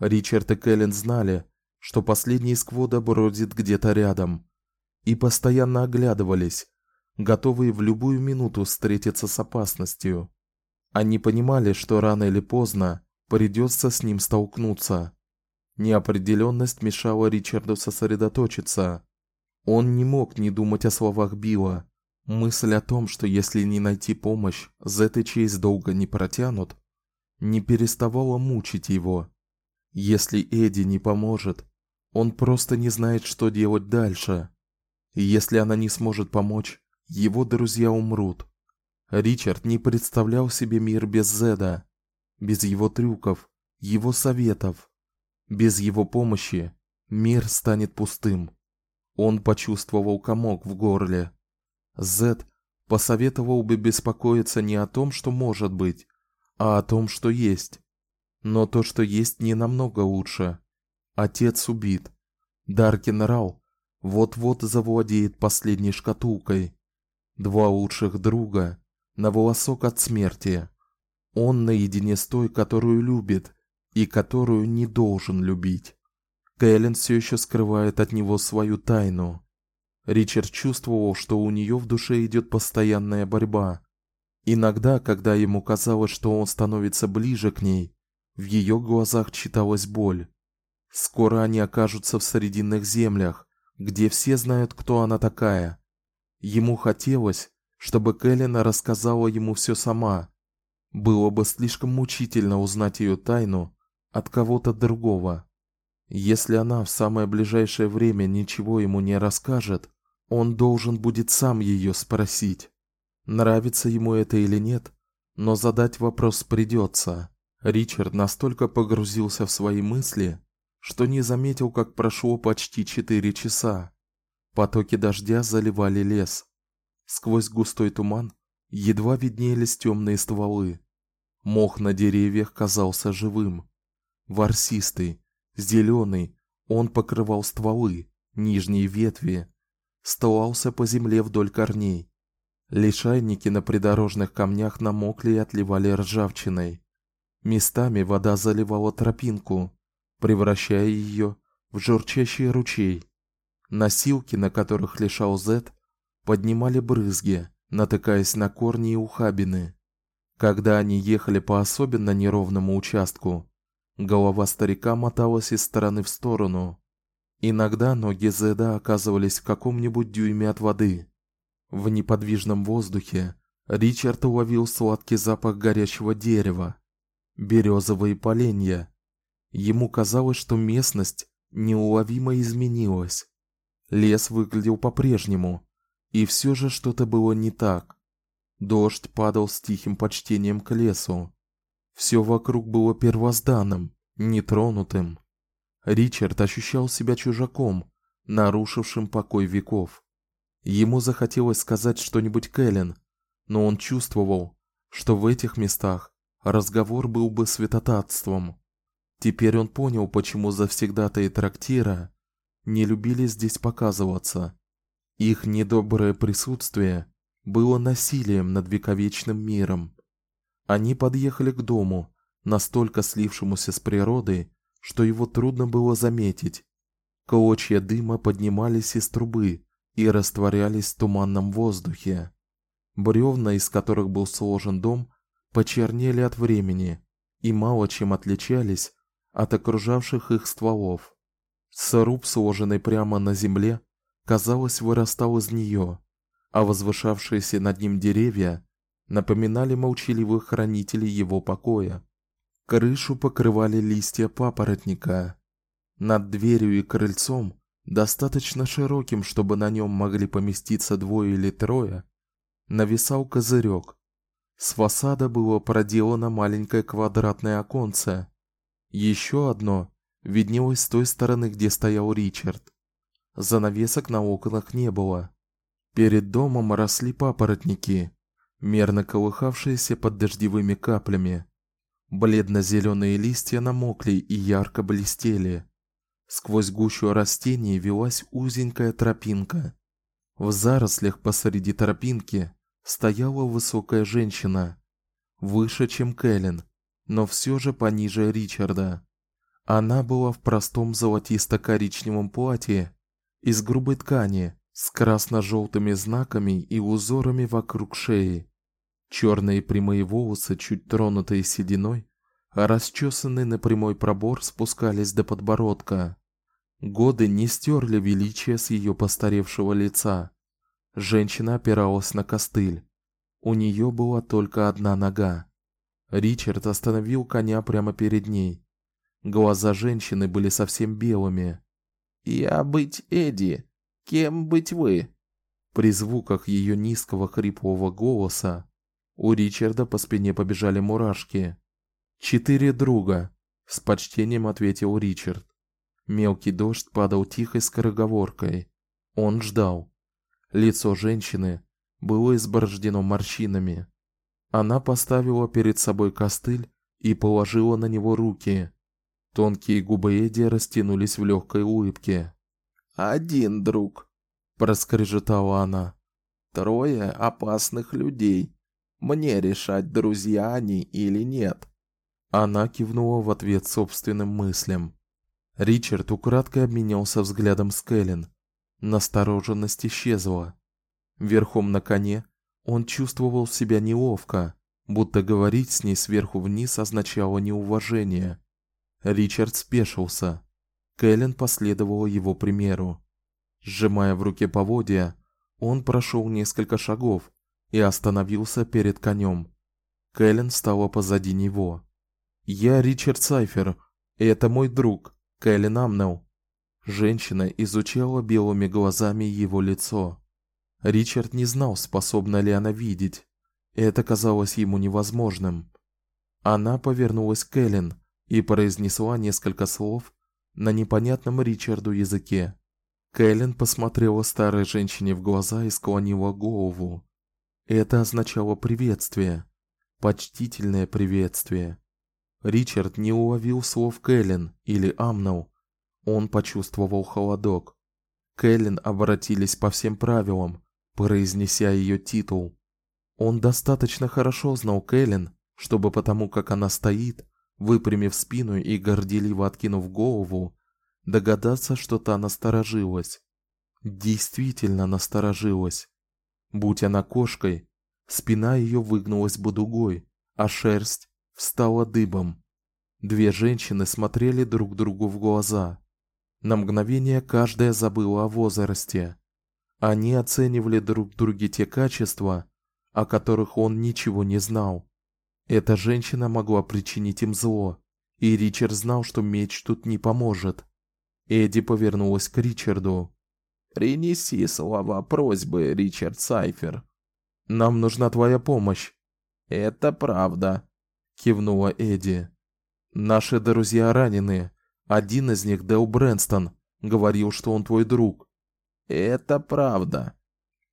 Ричард и Кэлен знали, что последний сквода бродит где-то рядом, и постоянно оглядывались, готовые в любую минуту встретиться с опасностью. Они понимали, что рано или поздно придется с ним столкнуться. Неопределенность мешала Ричарду сосредоточиться. Он не мог не думать о словах Билла. Мысль о том, что если не найти помощь, Зет Чейз долго не протянут, не переставала мучить его. Если Эдди не поможет, он просто не знает, что делать дальше. И если она не сможет помочь, его друзья умрут. Ричард не представлял себе мир без Зеда, без его трюков, его советов. Без его помощи мир станет пустым. Он почувствовал комок в горле. Зет посоветовал бы беспокоиться не о том, что может быть, а о том, что есть. Но то, что есть, не намного лучше. Отец убит. Даркин Рау вот-вот завладеет последней шкатулкой. Два лучших друга на волосок от смерти. Он наедине с той, которую любит, и которую не должен любить. Кэлен все еще скрывает от него свою тайну. Ричард чувствовал, что у нее в душе идет постоянная борьба. Иногда, когда ему казалось, что он становится ближе к ней, в ее глазах читалась боль. Скоро они окажутся в срединных землях, где все знают, кто она такая. Ему хотелось, чтобы Кэлена рассказала ему все сама. Было бы слишком мучительно узнать ее тайну от кого-то другого. Если она в самое ближайшее время ничего ему не расскажет, он должен будет сам ее спросить. Нравится ему это или нет, но задать вопрос придется. Ричард настолько погрузился в свои мысли, что не заметил, как прошло почти четыре часа. Потоки дождя заливали лес. Сквозь густой туман едва виднелись темные стволы. Мох на деревьях казался живым, ворсистый, зеленый. Он покрывал стволы, нижние ветви, стлался по земле вдоль корней. Лишайники на придорожных камнях намокли и отливали ржавчиной. Местами вода заливала тропинку, превращая ее в журчащий ручей. Носилки, на которых лежал Зет, поднимали брызги, натыкаясь на корни и ухабины. Когда они ехали по особенно неровному участку, голова старика моталась из стороны в сторону. Иногда ноги Зеда оказывались в каком-нибудь дюйме от воды. В неподвижном воздухе Ричард уловил сладкий запах горящего дерева, березовые поленья, Ему казалось, что местность неуловимо изменилась. Лес выглядел по-прежнему, и все же что-то было не так. Дождь падал с тихим почтением к лесу. Все вокруг было первозданным, нетронутым. Ричард ощущал себя чужаком, нарушившим покой веков. Ему захотелось сказать что-нибудь Кэлен, но он чувствовал, что в этих местах разговор был бы святотатством. Теперь он понял, почему завсегдатаи трактира не любили здесь показываться. Их недоброе присутствие было насилием над вековечным миром. Они подъехали к дому, настолько слившемуся с природой, что его трудно было заметить. Клочья дыма поднимались из трубы и растворялись в туманном воздухе. Бревна, из которых был сложен дом, почернели от времени и мало чем отличались от окружавших их стволов. Сруб, сложенный прямо на земле, казалось, вырастал из нее, а возвышавшиеся над ним деревья напоминали молчаливых хранителей его покоя. Крышу покрывали листья папоротника. Над дверью и крыльцом, достаточно широким, чтобы на нем могли поместиться двое или трое, нависал козырек. С фасада было проделано маленькое квадратное оконце, еще одно виднелось с той стороны, где стоял Ричард. Занавесок на окнах не было. Перед домом росли папоротники, мерно колыхавшиеся под дождевыми каплями. бледно зеленые листья намокли и ярко блестели. Сквозь гущу растений велась узенькая тропинка. В зарослях посреди тропинки стояла высокая женщина, выше, чем Кэлен, но все же пониже Ричарда. Она была в простом золотисто-коричневом платье из грубой ткани с красно желтыми знаками и узорами вокруг шеи. Черные прямые волосы, чуть тронутые сединой, расчесанные на прямой пробор, спускались до подбородка. Годы не стерли величия с ее постаревшего лица. Женщина опиралась на костыль. У нее была только одна нога. Ричард остановил коня прямо перед ней. Глаза женщины были совсем белыми. "Я быть Эди. Кем быть вы?" При звуках ее низкого хриплого голоса у Ричарда по спине побежали мурашки. "Четыре друга", с почтением ответил Ричард. Мелкий дождь падал тихой скороговоркой. Он ждал. Лицо женщины было изборождено морщинами. Она поставила перед собой костыль и положила на него руки. Тонкие губы Эди растянулись в легкой улыбке. "Один друг", проскрежетала она. "Трое опасных людей. Мне решать, друзья они или нет". Она кивнула в ответ собственным мыслям. Ричард украдкой обменялся взглядом с Кэлен. Настороженность исчезла. Верхом на коне он чувствовал себя неловко, будто говорить с ней сверху вниз означало неуважение. Ричард спешился. Кэлен последовала его примеру. Сжимая в руке поводья, он прошел несколько шагов и остановился перед конем. Кэлен стала позади него. "Я Ричард Сайфер, и это мой друг, Кэлен Амнел". Женщина изучала белыми глазами его лицо. Ричард не знал, способна ли она видеть. Это казалось ему невозможным. Она повернулась к Кэлен и произнесла несколько слов на непонятном Ричарду языке. Кэлен посмотрела старой женщине в глаза и склонила голову. Это означало приветствие, почтительное приветствие. Ричард не уловил слов Кэлен или Амнел. Он почувствовал холодок. Кэлен обратились по всем правилам, произнеся ее титул. Он достаточно хорошо знал Кэлен, чтобы потому, как она стоит, выпрямив спину и горделиво откинув голову, догадаться, что та насторожилась. Действительно насторожилась. Будь она кошкой, спина ее выгнулась бы дугой, а шерсть встала дыбом. Две женщины смотрели друг другу в глаза. На мгновение каждая забыла о возрасте. Они оценивали друг в друге те качества, о которых он ничего не знал. Эта женщина могла причинить им зло, и Ричард знал, что меч тут не поможет. Эдди повернулась к Ричарду. Принеси слова просьбы, Ричард Сайфер. Нам нужна твоя помощь. Это правда, кивнула Эдди. Наши друзья ранены. Один из них Дэл Брэнстон говорил, что он твой друг. Это правда,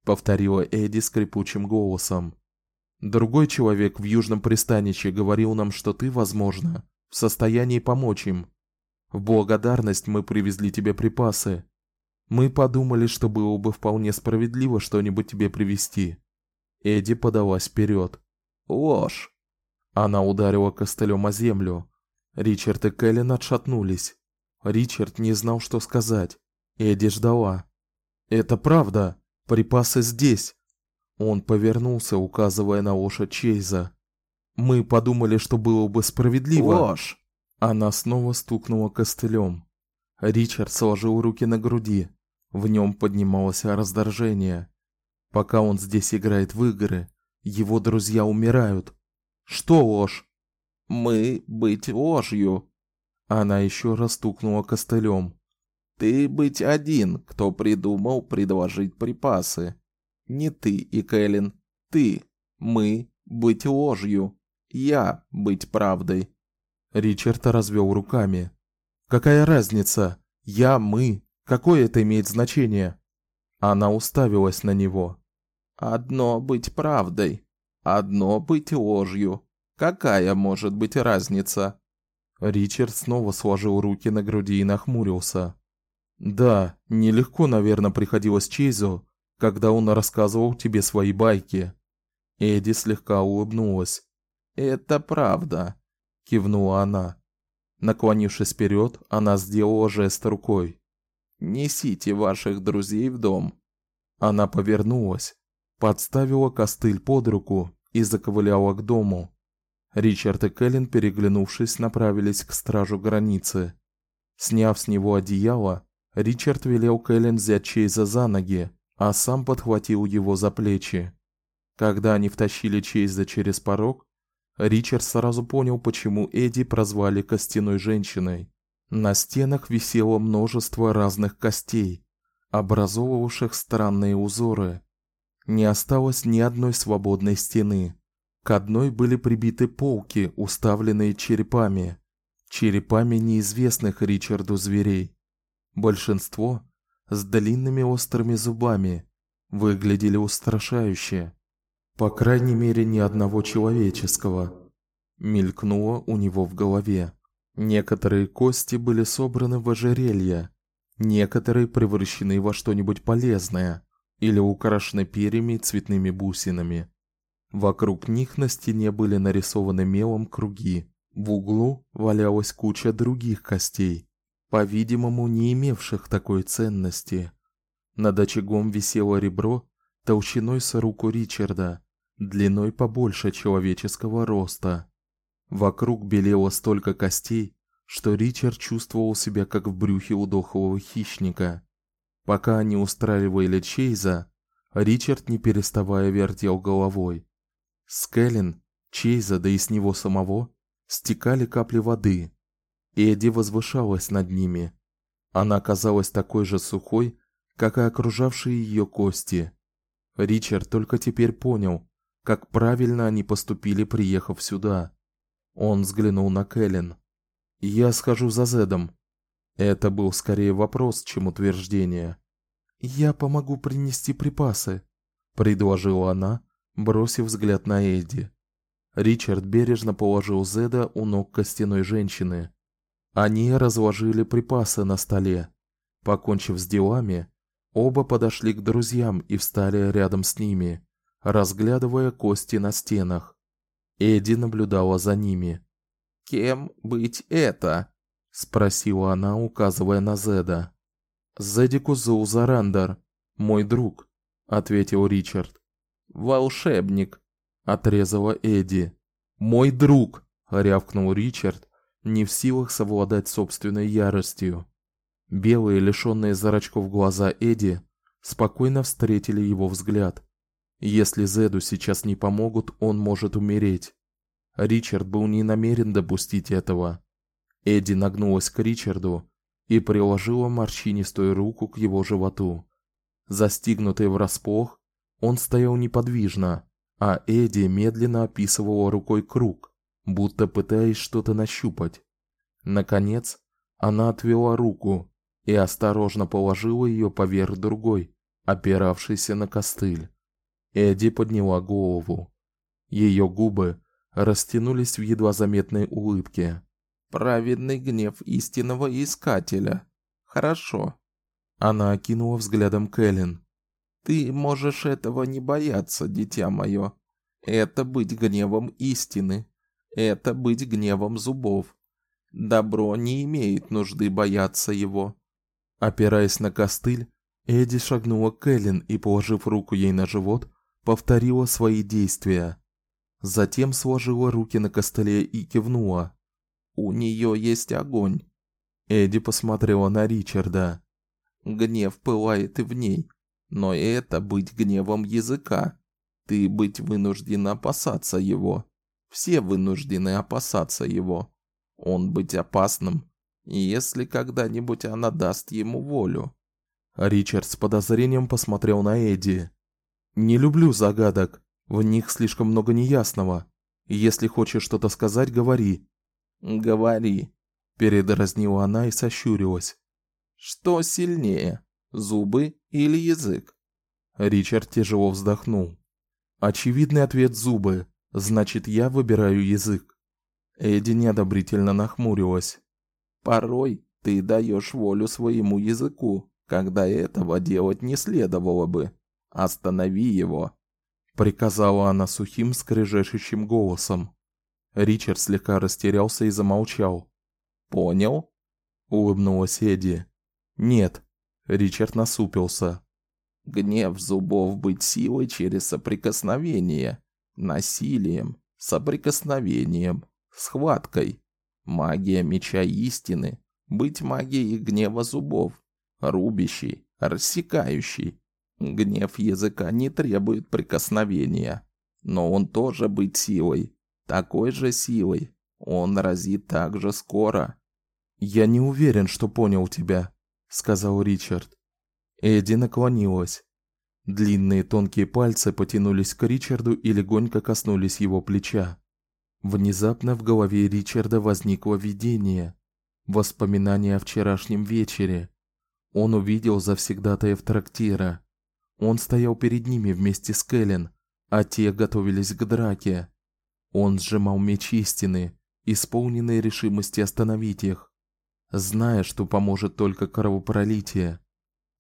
повторила Эдди скрипучим голосом. Другой человек в южном пристанище говорил нам, что ты, возможно, в состоянии помочь им. В благодарность мы привезли тебе припасы. Мы подумали, что было бы вполне справедливо что-нибудь тебе привезти. Эдди подалась вперед. Ложь. Она ударила костылем о землю. Ричард и Кэлен отшатнулись. Ричард не знал, что сказать. Эдди ждала. Это правда. Припасы здесь. Он повернулся, указывая на лошадь Чейза. Мы подумали, что было бы справедливо. Ложь. Она снова стукнула костылем. Ричард сложил руки на груди. В нем поднималось раздражение. Пока он здесь играет в игры, его друзья умирают. Что ложь? Мы быть ложью. Она еще раз стукнула костылем. Ты быть один, кто придумал предложить припасы. Не ты и Кэлен, ты, мы быть ложью, я быть правдой. Ричард развел руками. Какая разница? Я, мы. Какое это имеет значение? Она уставилась на него. Одно быть правдой, одно быть ложью. Какая может быть разница? Ричард снова сложил руки на груди и нахмурился. Да, нелегко, наверное, приходилось Чейзу, когда он рассказывал тебе свои байки. Эдди слегка улыбнулась. Это правда, кивнула она. Наклонившись вперед, она сделала жест рукой. Несите ваших друзей в дом. Она повернулась, подставила костыль под руку и заковыляла к дому. Ричард и Кэлен, переглянувшись, направились к стражу границы. Сняв с него одеяло, Ричард велел Кэлен взять Чейза за ноги, а сам подхватил его за плечи. Когда они втащили Чейза через порог, Ричард сразу понял, почему Эдди прозвали костяной женщиной. На стенах висело множество разных костей, образовывавших странные узоры. Не осталось ни одной свободной стены. К одной были прибиты полки, уставленные черепами, черепами неизвестных Ричарду зверей. Большинство с длинными острыми зубами выглядели устрашающе. По крайней мере, ни одного человеческого. Мелькнуло у него в голове. Некоторые кости были собраны в ожерелья, некоторые превращены во что-нибудь полезное или украшены перьями и цветными бусинами. Вокруг них на стене были нарисованы мелом круги, В углу валялась куча других костей, по-видимому, не имевших такой ценности. Над очагом висело ребро толщиной с руку Ричарда, длиной побольше человеческого роста. Вокруг белело столько костей, что Ричард чувствовал себя как в брюхе у хищника. Пока они устраивали Чейза, Ричард не переставая вертел головой. С Кэлен, Чейза, да и с него самого стекали капли воды. Эдди возвышалась над ними. Она казалась такой же сухой, как и окружавшие ее кости. Ричард только теперь понял, как правильно они поступили, приехав сюда. Он взглянул на Кэлен. Я схожу за Зедом. Это был скорее вопрос, чем утверждение. Я помогу принести припасы, предложила она, бросив взгляд на Эдди. Ричард бережно положил Зеда у ног костяной женщины. Они разложили припасы на столе. Покончив с делами, оба подошли к друзьям и встали рядом с ними, разглядывая кости на стенах. Эдди наблюдала за ними. Кем быть это? спросила она, указывая на Зеда. Зедику Зоузарандар, мой друг, ответил Ричард. Волшебник, отрезала Эдди. Мой друг, рявкнул Ричард, не в силах совладать собственной яростью. Белые, лишённые зрачков глаза Эдди спокойно встретили его взгляд. Если Зеду сейчас не помогут, он может умереть. Ричард был не намерен допустить этого. Эдди нагнулась к Ричарду и приложила морщинистую руку к его животу. Застигнутый врасплох, он стоял неподвижно, а Эдди медленно описывала рукой круг, будто пытаясь что-то нащупать. Наконец, она отвела руку и осторожно положила ее поверх другой, опиравшейся на костыль. Эдди подняла голову. Ее губы растянулись в едва заметной улыбке. Праведный гнев истинного искателя. Хорошо. Она окинула взглядом Кэлен. Ты можешь этого не бояться, дитя мое. Это быть гневом истины. Это быть гневом зубов. Добро не имеет нужды бояться его. Опираясь на костыль, Эдди шагнула к Кэлен и, положив руку ей на живот, повторила свои действия. Затем сложила руки на костыле и кивнула. У нее есть огонь. Эдди посмотрела на Ричарда. Гнев пылает и в ней, но это быть гневом языка. Ты быть вынужден опасаться его. Все вынуждены опасаться его. Он быть опасным, если когда-нибудь она даст ему волю. Ричард с подозрением посмотрел на Эдди. Не люблю загадок. В них слишком много неясного. Если хочешь что-то сказать, говори. Говори, передразнила она и сощурилась. Что сильнее, зубы или язык? Ричард тяжело вздохнул. Очевидный ответ зубы. Значит, я выбираю язык. Эдди неодобрительно нахмурилась. Порой ты даешь волю своему языку, когда этого делать не следовало бы. Останови его приказала она сухим, скрежещущим голосом. Ричард слегка растерялся и замолчал. "Понял?" улыбнулась Эдди. "Нет", Ричард насупился. "Гнев зубов быть силой через соприкосновение, насилием, соприкосновением, схваткой. Магия меча истины быть магией гнева зубов, рубящей, рассекающей, Гнев языка не требует прикосновения, но он тоже быть силой, такой же силой. Он разит так же скоро. Я не уверен, что понял тебя, сказал Ричард. Эдди наклонилась. Длинные тонкие пальцы потянулись к Ричарду и легонько коснулись его плеча. Внезапно в голове Ричарда возникло видение, воспоминание о вчерашнем вечере. Он увидел завсегдатаев трактира, он стоял перед ними вместе с Кэлен, а те готовились к драке. Он сжимал меч истины, исполненный решимости остановить их, зная, что поможет только кровопролитие.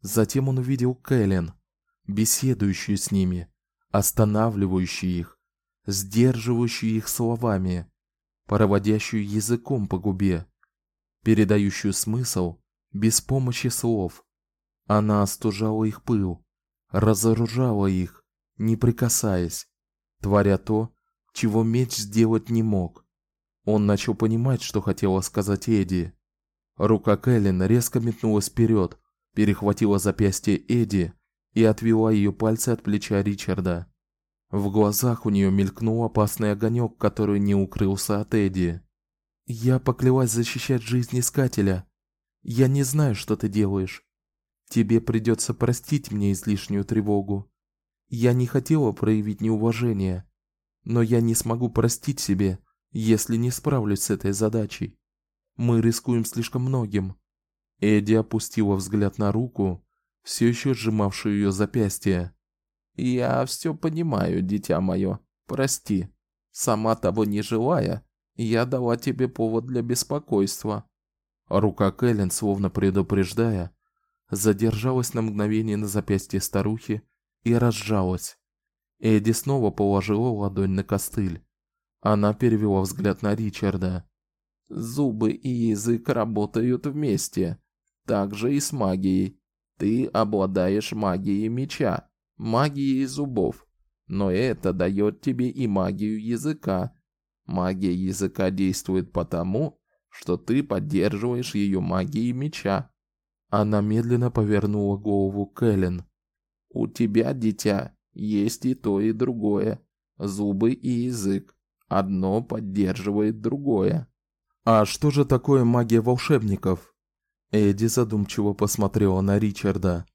Затем он увидел Кэлен, беседующую с ними, останавливающую их, сдерживающую их словами. проводящую языком по губе, передающую смысл без помощи слов. Она остужала их пыл, разоружала их, не прикасаясь, творя то, чего меч сделать не мог. Он начал понимать, что хотела сказать Эдди. Рука Кэлен резко метнулась вперед, перехватила запястье Эдди и отвела ее пальцы от плеча Ричарда. В глазах у нее мелькнул опасный огонек, который не укрылся от Эдди. Я поклялась защищать жизнь искателя. Я не знаю, что ты делаешь. Тебе придется простить мне излишнюю тревогу. Я не хотела проявить неуважение, но я не смогу простить себе, если не справлюсь с этой задачей. Мы рискуем слишком многим. Эдди опустила взгляд на руку, все еще сжимавшую ее запястье. Я все понимаю, дитя мое. Прости. Сама того не желая, я дала тебе повод для беспокойства. Рука Кэлен, словно предупреждая, задержалась на мгновение на запястье старухи и разжалась. Эдди снова положила ладонь на костыль. Она перевела взгляд на Ричарда. Зубы и язык работают вместе, так же и с магией. Ты обладаешь магией меча магией зубов, но это дает тебе и магию языка. Магия языка действует потому, что ты поддерживаешь ее магией меча. Она медленно повернула голову к Эллен. У тебя, дитя, есть и то, и другое. Зубы и язык. Одно поддерживает другое. А что же такое магия волшебников? Эдди задумчиво посмотрела на Ричарда.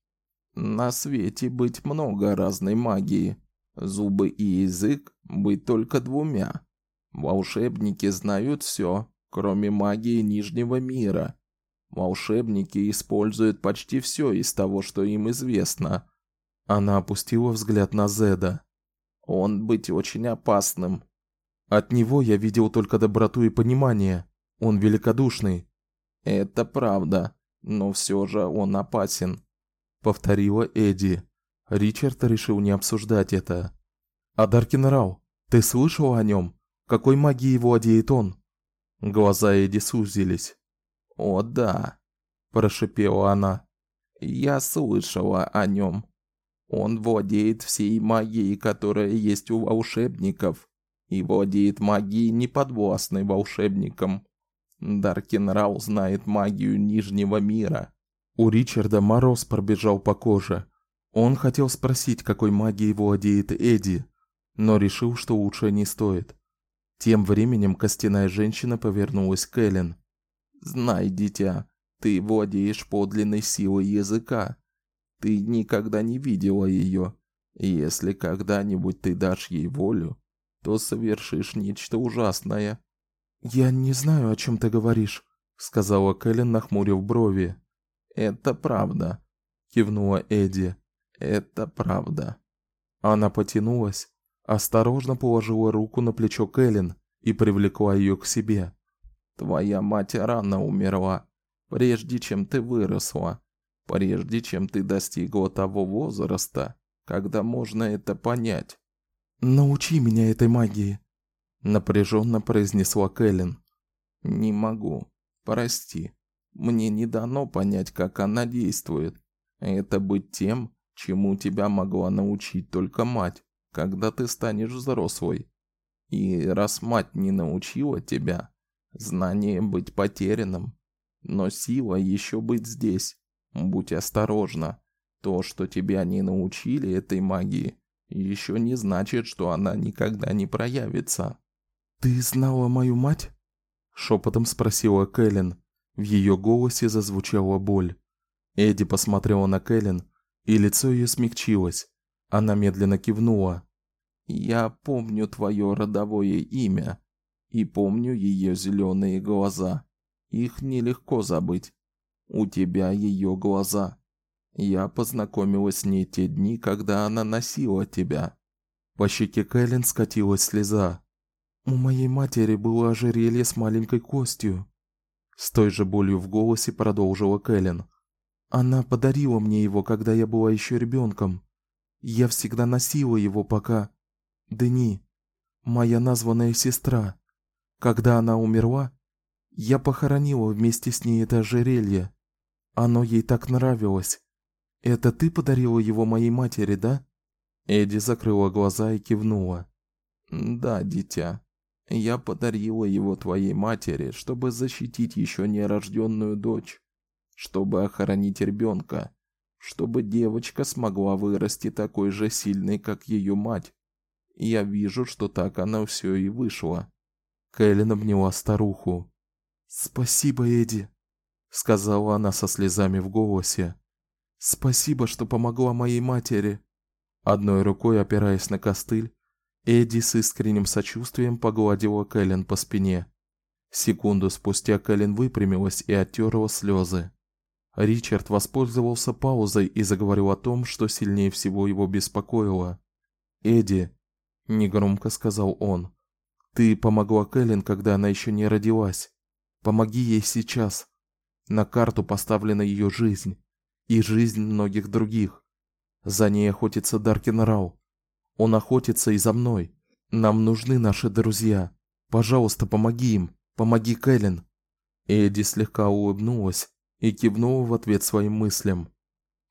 На свете быть много разной магии. Зубы и язык быть только двумя. Волшебники знают все, кроме магии Нижнего мира. Волшебники используют почти все из того, что им известно. Она опустила взгляд на Зеда. Он быть очень опасным. От него я видел только доброту и понимание. Он великодушный. Это правда, но все же он опасен повторила Эдди. Ричард решил не обсуждать это. А Даркинрау, ты слышал о нем? Какой магией владеет он? Глаза Эдди сузились. О да, прошипела она. Я слышала о нем. Он владеет всей магией, которая есть у волшебников, и владеет магией неподвластной волшебникам. Даркинрау знает магию Нижнего мира. У Ричарда мороз пробежал по коже. Он хотел спросить, какой магией владеет Эдди, но решил, что лучше не стоит. Тем временем костяная женщина повернулась к Элен. "Знай, дитя, ты владеешь подлинной силой языка. Ты никогда не видела ее. Если когда-нибудь ты дашь ей волю, то совершишь нечто ужасное". "Я не знаю, о чем ты говоришь", сказала Кэлен, нахмурив брови. Это правда, кивнула Эдди. Это правда. Она потянулась, осторожно положила руку на плечо Кэлен и привлекла ее к себе. Твоя мать рано умерла, прежде чем ты выросла, прежде чем ты достигла того возраста, когда можно это понять. Научи меня этой магии, напряженно произнесла Кэлен. Не могу. Прости. Мне не дано понять, как она действует. Это быть тем, чему тебя могла научить только мать, когда ты станешь взрослой. И раз мать не научила тебя, знание быть потерянным, но сила еще быть здесь. Будь осторожна. То, что тебя не научили этой магии, еще не значит, что она никогда не проявится. Ты знала мою мать? шепотом спросила Кэлен. В ее голосе зазвучала боль. Эдди посмотрела на Кэлен, и лицо ее смягчилось. Она медленно кивнула. Я помню твое родовое имя и помню ее зеленые глаза. Их нелегко забыть. У тебя ее глаза. Я познакомилась с ней те дни, когда она носила тебя. По щеке Кэлен скатилась слеза. У моей матери было ожерелье с маленькой костью. С той же болью в голосе продолжила Кэлен. Она подарила мне его, когда я была еще ребенком. Я всегда носила его, пока Дени, моя названная сестра, Когда она умерла, я похоронила вместе с ней это ожерелье. Оно ей так нравилось. Это ты подарила его моей матери, да? Эдди закрыла глаза и кивнула. Да, дитя. Я подарила его твоей матери, чтобы защитить еще нерожденную дочь, чтобы охранить ребенка, чтобы девочка смогла вырасти такой же сильной, как ее мать. Я вижу, что так она все и вышла. Кэлен обняла старуху. Спасибо, Эдди, сказала она со слезами в голосе. Спасибо, что помогла моей матери. Одной рукой опираясь на костыль, Эдди с искренним сочувствием погладила Кэлен по спине. Секунду спустя Кэлен выпрямилась и оттерла слезы. Ричард воспользовался паузой и заговорил о том, что сильнее всего его беспокоило. "Эдди", негромко сказал он. "Ты помогла Кэлен, когда она еще не родилась. Помоги ей сейчас. На карту поставлена ее жизнь и жизнь многих других. За ней охотится Даркин Рау. Он охотится и за мной. Нам нужны наши друзья. Пожалуйста, помоги им. Помоги Кэлен". Эдди слегка улыбнулась и кивнул в ответ своим мыслям.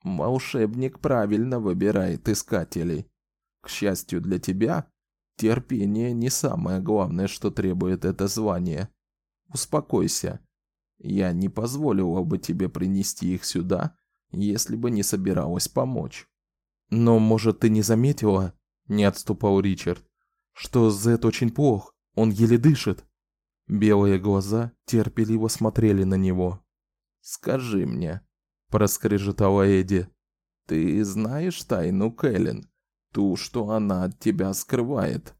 Волшебник правильно выбирает искателей. К счастью для тебя, терпение не самое главное, что требует это звание. Успокойся. Я не позволила бы тебе принести их сюда, если бы не собиралась помочь. Но, может, ты не заметила, не отступал Ричард, что Зет очень плох, он еле дышит. Белые глаза терпеливо смотрели на него. Скажи мне, проскрежетала Эдди. Ты знаешь тайну Кэлен, ту, что она от тебя скрывает?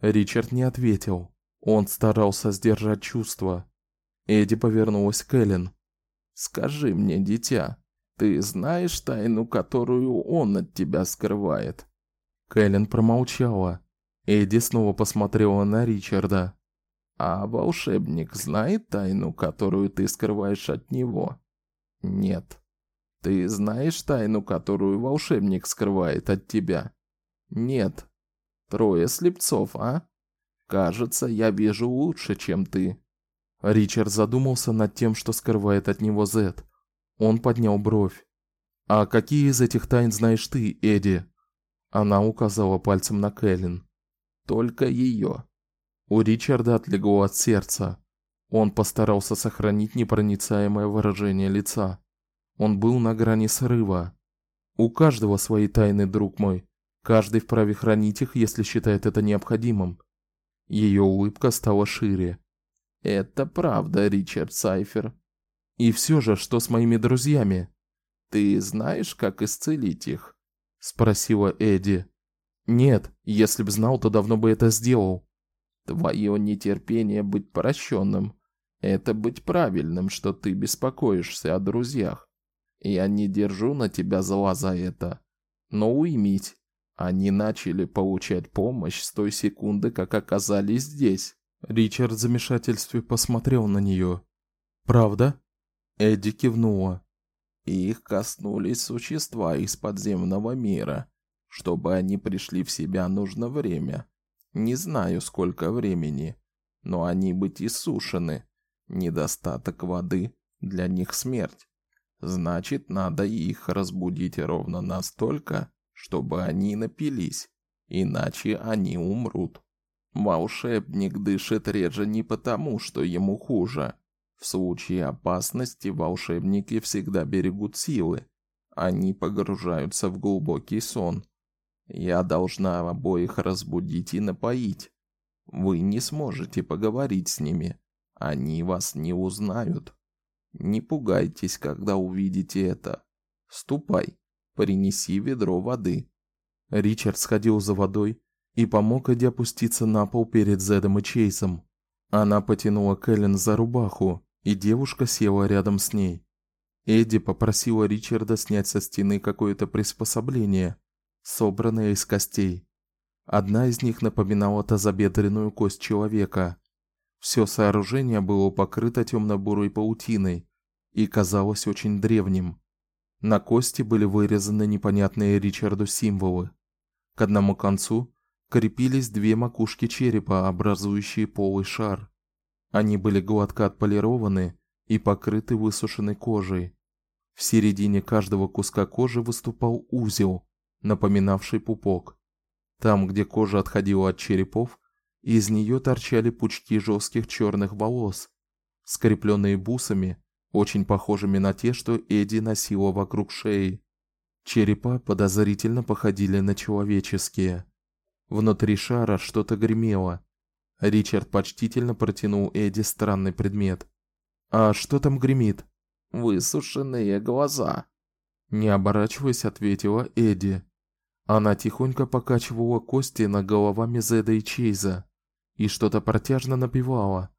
Ричард не ответил. Он старался сдержать чувства. Эдди повернулась к Кэлен. Скажи мне, дитя, ты знаешь тайну, которую он от тебя скрывает? Кэлен промолчала. Эдди снова посмотрела на Ричарда. А волшебник знает тайну, которую ты скрываешь от него? Нет. Ты знаешь тайну, которую волшебник скрывает от тебя? Нет. Трое слепцов, а? Кажется, я вижу лучше, чем ты. Ричард задумался над тем, что скрывает от него Зет. Он поднял бровь. А какие из этих тайн знаешь ты, Эдди? Она указала пальцем на Кэлен. Только ее. У Ричарда отлегло от сердца. Он постарался сохранить непроницаемое выражение лица. Он был на грани срыва. У каждого свои тайны, друг мой. Каждый вправе хранить их, если считает это необходимым. Ее улыбка стала шире. Это правда, Ричард Сайфер. И все же, что с моими друзьями? Ты знаешь, как исцелить их? Спросила Эдди. Нет, если б знал, то давно бы это сделал. Твое нетерпение быть прощенным – это быть правильным, что ты беспокоишься о друзьях. Я не держу на тебя зла за это. Но уймись, они начали получать помощь с той секунды, как оказались здесь. Ричард в замешательстве посмотрел на нее. Правда? Эдди кивнула. Их коснулись существа из подземного мира. Чтобы они пришли в себя, нужно время. Не знаю, сколько времени, но они быть иссушены. Недостаток воды для них смерть. Значит, надо их разбудить ровно настолько, чтобы они напились, иначе они умрут. Волшебник дышит реже не потому, что ему хуже. В случае опасности волшебники всегда берегут силы. Они погружаются в глубокий сон, я должна обоих разбудить и напоить. Вы не сможете поговорить с ними. Они вас не узнают. Не пугайтесь, когда увидите это. Ступай, принеси ведро воды. Ричард сходил за водой и помог Эдди опуститься на пол перед Зедом и Чейзом. Она потянула Кэлен за рубаху, и девушка села рядом с ней. Эдди попросила Ричарда снять со стены какое-то приспособление, собранные из костей. Одна из них напоминала тазобедренную кость человека. Все сооружение было покрыто темно бурой паутиной и казалось очень древним. На кости были вырезаны непонятные Ричарду символы. К одному концу крепились две макушки черепа, образующие полый шар. Они были гладко отполированы и покрыты высушенной кожей. В середине каждого куска кожи выступал узел, напоминавший пупок. Там, где кожа отходила от черепов, из нее торчали пучки жестких черных волос, скрепленные бусами, очень похожими на те, что Эдди носила вокруг шеи. Черепа подозрительно походили на человеческие. Внутри шара что-то гремело. Ричард почтительно протянул Эдди странный предмет. А что там гремит? Высушенные глаза. Не оборачиваясь, ответила Эдди. Она тихонько покачивала кости на головами Зеда и Чейза и что-то протяжно напевала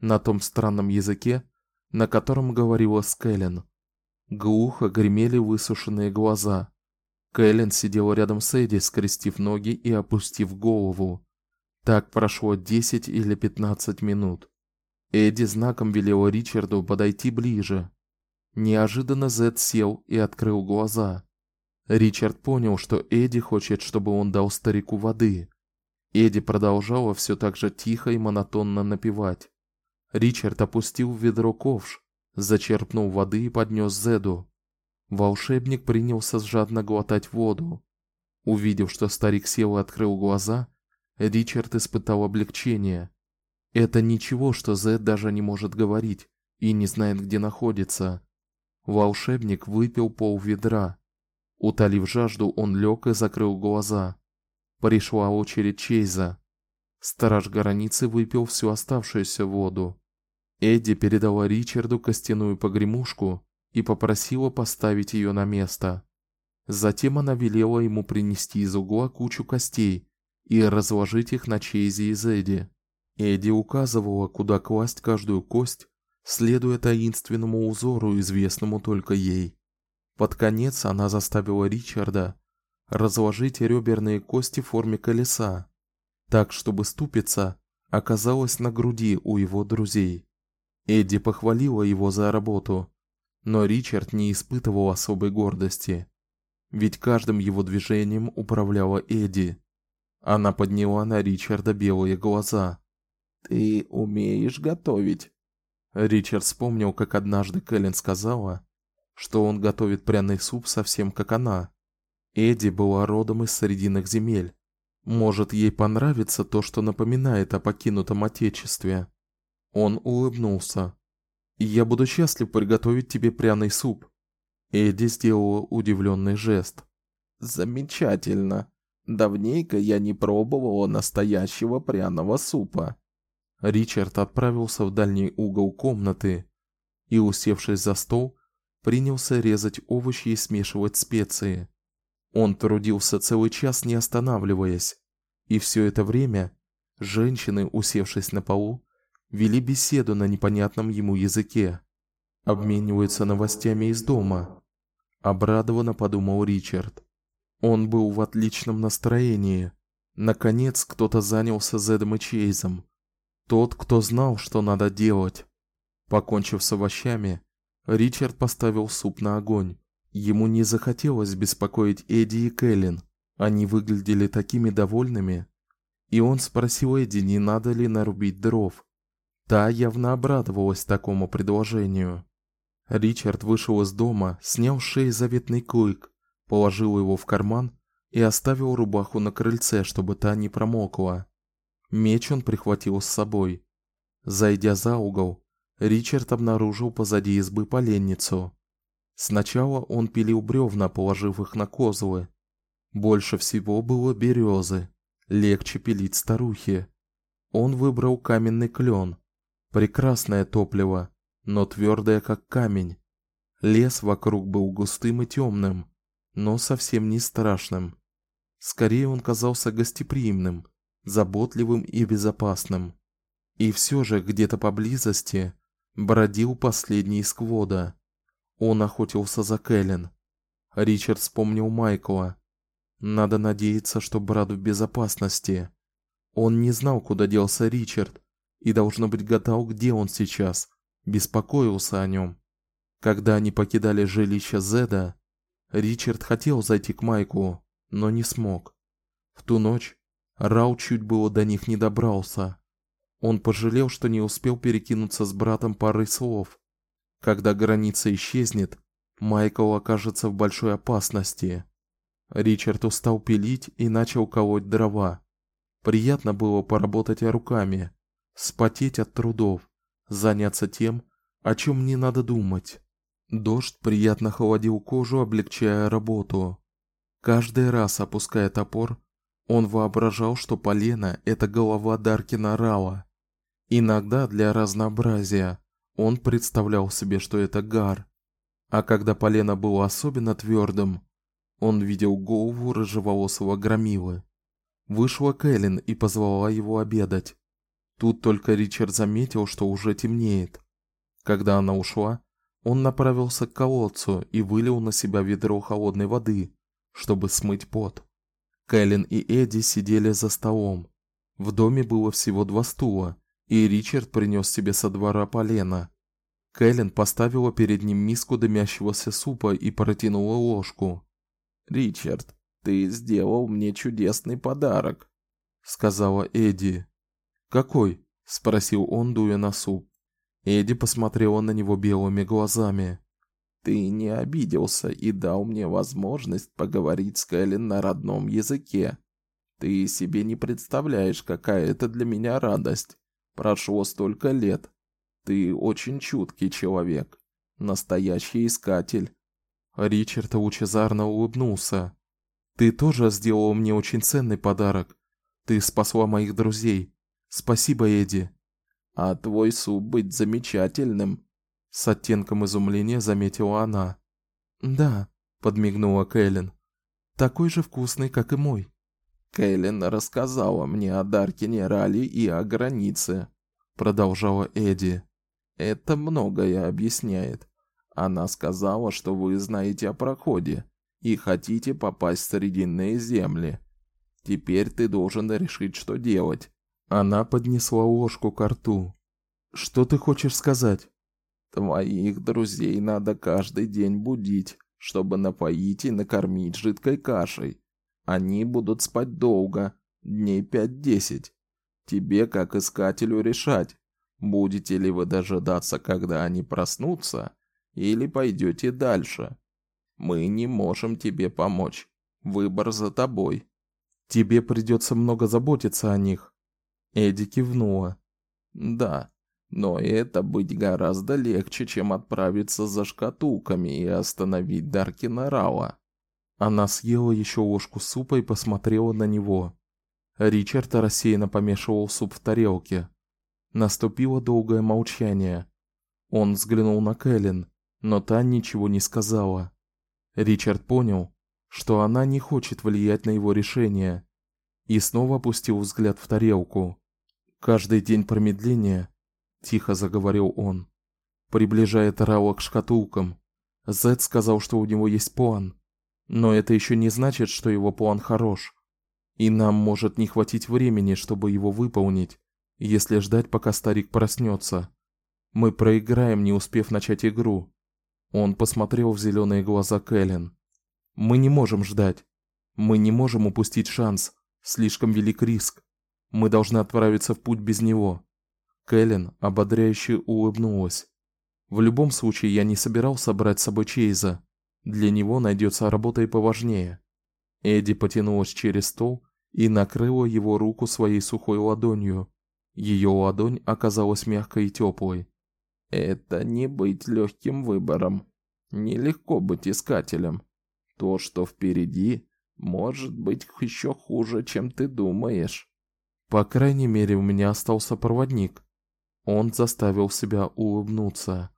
на том странном языке, на котором говорила Скэлен. Глухо гремели высушенные глаза. Кэлен сидела рядом с Эдди, скрестив ноги и опустив голову. Так прошло 10 или 15 минут. Эдди знаком велела Ричарду подойти ближе. Неожиданно Зед сел и открыл глаза. Ричард понял, что Эдди хочет, чтобы он дал старику воды. Эдди продолжала все так же тихо и монотонно напевать. Ричард опустил в ведро ковш, зачерпнул воды и поднес Зеду. Волшебник принялся жадно глотать воду. Увидев, что старик сел и открыл глаза, Ричард испытал облегчение. Это ничего, что Зед даже не может говорить и не знает, где находится. Волшебник выпил пол ведра. Утолив жажду, он лег и закрыл глаза. Пришла очередь Чейза. Сторож границы выпил всю оставшуюся воду. Эдди передала Ричарду костяную погремушку и попросила поставить ее на место. Затем она велела ему принести из угла кучу костей и разложить их на Чейзе и Зеде. Эдди указывала, куда класть каждую кость, следуя таинственному узору, известному только ей. Под конец она заставила Ричарда разложить реберные кости в форме колеса, так чтобы ступица оказалась на груди у его друзей. Эдди похвалила его за работу, но Ричард не испытывал особой гордости, ведь каждым его движением управляла Эдди. Она подняла на Ричарда белые глаза. Ты умеешь готовить? Ричард вспомнил, как однажды Кэлен сказала, что он готовит пряный суп совсем как она. Эдди была родом из срединных земель. Может, ей понравится то, что напоминает о покинутом отечестве. Он улыбнулся. "Я буду счастлив приготовить тебе пряный суп". Эдди сделала удивленный жест. "Замечательно. Давненько я не пробовала настоящего пряного супа". Ричард отправился в дальний угол комнаты и, усевшись за стол, принялся резать овощи и смешивать специи. Он трудился целый час, не останавливаясь, и все это время женщины, усевшись на полу, вели беседу на непонятном ему языке, обмениваются новостями из дома. Обрадованно подумал Ричард. Он был в отличном настроении. Наконец кто-то занялся Зедом и Чейзом. Тот, кто знал, что надо делать. Покончив с овощами, Ричард поставил суп на огонь. Ему не захотелось беспокоить Эдди и Кэлен. Они выглядели такими довольными. И он спросил Эдди, не надо ли нарубить дров. Та явно обрадовалась такому предложению. Ричард вышел из дома, снял с шеи заветный клык, положил его в карман и оставил рубаху на крыльце, чтобы та не промокла. Меч он прихватил с собой. Зайдя за угол, Ричард обнаружил позади избы поленницу. Сначала он пилил бревна, положив их на козлы. Больше всего было березы, легче пилить старухи. Он выбрал каменный клен, Прекрасное топливо, но твердое как камень. Лес вокруг был густым и темным, но совсем не страшным. Скорее он казался гостеприимным, заботливым и безопасным. И все же где-то поблизости бродил последний сквода. Он охотился за Кэлен. Ричард вспомнил Майкла. Надо надеяться, что брат в безопасности. Он не знал, куда делся Ричард, и должно быть гадал, где он сейчас, беспокоился о нем. Когда они покидали жилище Зеда, Ричард хотел зайти к Майку, но не смог. В ту ночь Рау чуть было до них не добрался. Он пожалел, что не успел перекинуться с братом парой слов. Когда граница исчезнет, Майкл окажется в большой опасности. Ричард устал пилить и начал колоть дрова. Приятно было поработать руками, спотеть от трудов, заняться тем, о чем не надо думать. Дождь приятно холодил кожу, облегчая работу. Каждый раз опуская топор, он воображал, что полено это голова Даркина Рала. Иногда для разнообразия он представлял себе, что это гар. А когда полено было особенно твердым, он видел голову рыжеволосого громилы. Вышла Кэлен и позвала его обедать. Тут только Ричард заметил, что уже темнеет. Когда она ушла, он направился к колодцу и вылил на себя ведро холодной воды, чтобы смыть пот. Кэлен и Эдди сидели за столом. В доме было всего два стула, и Ричард принес себе со двора полено. Кэлен поставила перед ним миску дымящегося супа и протянула ложку. "Ричард, ты сделал мне чудесный подарок", сказала Эдди. "Какой?" спросил он, дуя на суп. Эдди посмотрела на него белыми глазами. Ты не обиделся и дал мне возможность поговорить с Кэлен на родном языке. Ты себе не представляешь, какая это для меня радость. Прошло столько лет. Ты очень чуткий человек, настоящий искатель. Ричард лучезарно улыбнулся. Ты тоже сделал мне очень ценный подарок. Ты спасла моих друзей. Спасибо, Эдди. А твой суп быть замечательным, с оттенком изумления заметила она. "Да", подмигнула Кэлен. "Такой же вкусный, как и мой". Кэлен рассказала мне о Даркине Рали и о границе, продолжала Эдди. Это многое объясняет. Она сказала, что вы знаете о проходе и хотите попасть в срединные земли. Теперь ты должен решить, что делать. Она поднесла ложку к рту. Что ты хочешь сказать? Твоих друзей надо каждый день будить, чтобы напоить и накормить жидкой кашей. Они будут спать долго, дней пять-десять. Тебе, как искателю, решать, будете ли вы дожидаться, когда они проснутся, или пойдете дальше. Мы не можем тебе помочь. Выбор за тобой. Тебе придется много заботиться о них. Эдди кивнула. Да, но это быть гораздо легче, чем отправиться за шкатулками и остановить Даркина Рауа. Она съела еще ложку супа и посмотрела на него. Ричард рассеянно помешивал суп в тарелке. Наступило долгое молчание. Он взглянул на Кэлен, но та ничего не сказала. Ричард понял, что она не хочет влиять на его решение, и снова опустил взгляд в тарелку. Каждый день промедления тихо заговорил он. Приближает Рао к шкатулкам. Зед сказал, что у него есть план, но это еще не значит, что его план хорош. И нам может не хватить времени, чтобы его выполнить, если ждать, пока старик проснется. Мы проиграем, не успев начать игру. Он посмотрел в зеленые глаза Кэлен. Мы не можем ждать. Мы не можем упустить шанс. Слишком велик риск. Мы должны отправиться в путь без него. Кэлен ободряюще улыбнулась. В любом случае я не собирался брать с собой Чейза. Для него найдется работа и поважнее. Эдди потянулась через стол и накрыла его руку своей сухой ладонью. Ее ладонь оказалась мягкой и теплой. Это не быть легким выбором. Нелегко быть искателем. То, что впереди, может быть еще хуже, чем ты думаешь. По крайней мере, у меня остался проводник. Он заставил себя улыбнуться.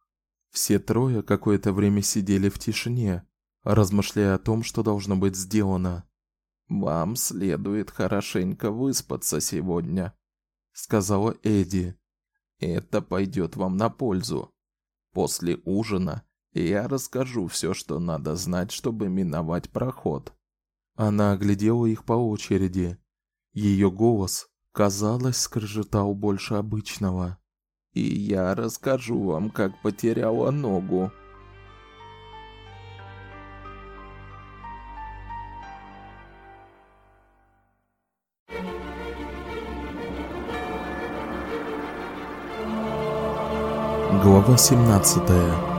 Все трое какое-то время сидели в тишине, размышляя о том, что должно быть сделано. Вам следует хорошенько выспаться сегодня, сказала Эдди. Это пойдет вам на пользу. После ужина я расскажу все, что надо знать, чтобы миновать проход. Она оглядела их по очереди. Ее голос, Казалось, скрежетал больше обычного. И я расскажу вам, как потеряла ногу. Глава 17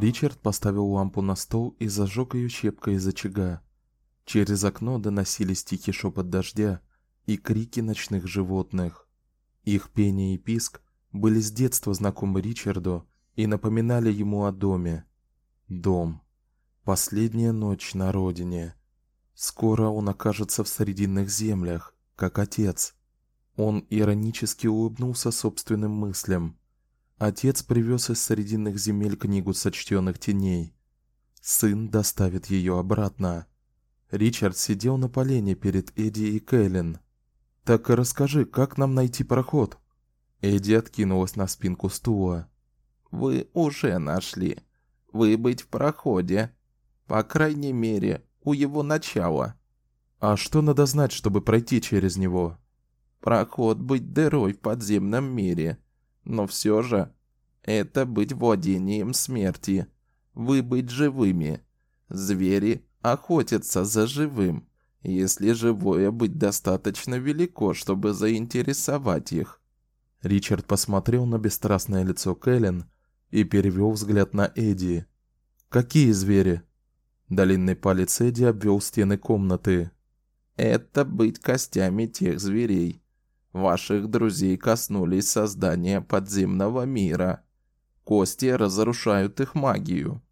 Ричард поставил лампу на стол и зажег ее щепкой из очага. Через окно доносились тихий шепот дождя и крики ночных животных. Их пение и писк были с детства знакомы Ричарду и напоминали ему о доме. Дом. Последняя ночь на родине. Скоро он окажется в срединных землях, как отец. Он иронически улыбнулся собственным мыслям. Отец привез из срединных земель книгу сочтённых теней. Сын доставит ее обратно. Ричард сидел на полене перед Эдди и Кэлен. Так расскажи, как нам найти проход? Эдди откинулась на спинку стула. Вы уже нашли. Вы быть в проходе. По крайней мере, у его начала. А что надо знать, чтобы пройти через него? Проход быть дырой в подземном мире. Но все же это быть владением смерти. Вы быть живыми. Звери охотятся за живым, если живое быть достаточно велико, чтобы заинтересовать их. Ричард посмотрел на бесстрастное лицо Кэлен и перевел взгляд на Эдди. Какие звери? Длинный палец Эдди обвел стены комнаты. Это быть костями тех зверей. Ваших друзей коснулись создания подземного мира. Кости разрушают их магию.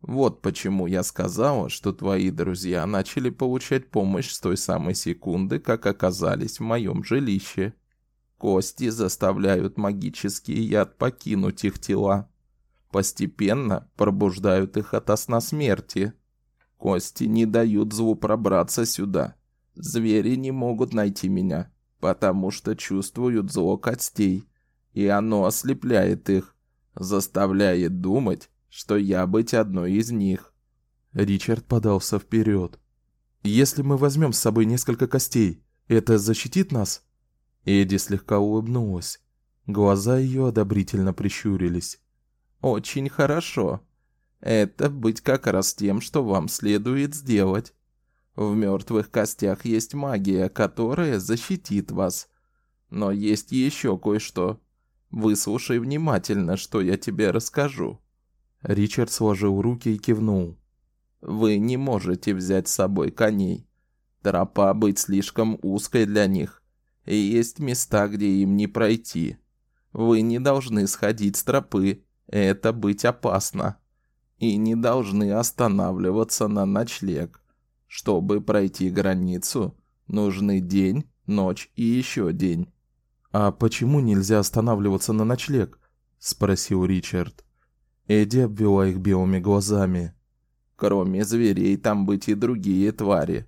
Вот почему я сказала, что твои друзья начали получать помощь с той самой секунды, как оказались в моем жилище. Кости заставляют магический яд покинуть их тела. Постепенно пробуждают их ото сна смерти. Кости не дают злу пробраться сюда. Звери не могут найти меня, потому что чувствуют зло костей, и оно ослепляет их, заставляет думать, что я быть одной из них. Ричард подался вперед. Если мы возьмем с собой несколько костей, это защитит нас? Эдди слегка улыбнулась. Глаза ее одобрительно прищурились. Очень хорошо. Это быть как раз тем, что вам следует сделать. В мертвых костях есть магия, которая защитит вас. Но есть еще кое-что. Выслушай внимательно, что я тебе расскажу. Ричард сложил руки и кивнул. Вы не можете взять с собой коней. Тропа быть слишком узкой для них, и есть места, где им не пройти. Вы не должны сходить с тропы, это быть опасно и не должны останавливаться на ночлег. Чтобы пройти границу, нужны день, ночь и еще день. А почему нельзя останавливаться на ночлег? спросил Ричард. Эдди обвела их белыми глазами. Кроме зверей там быть и другие твари.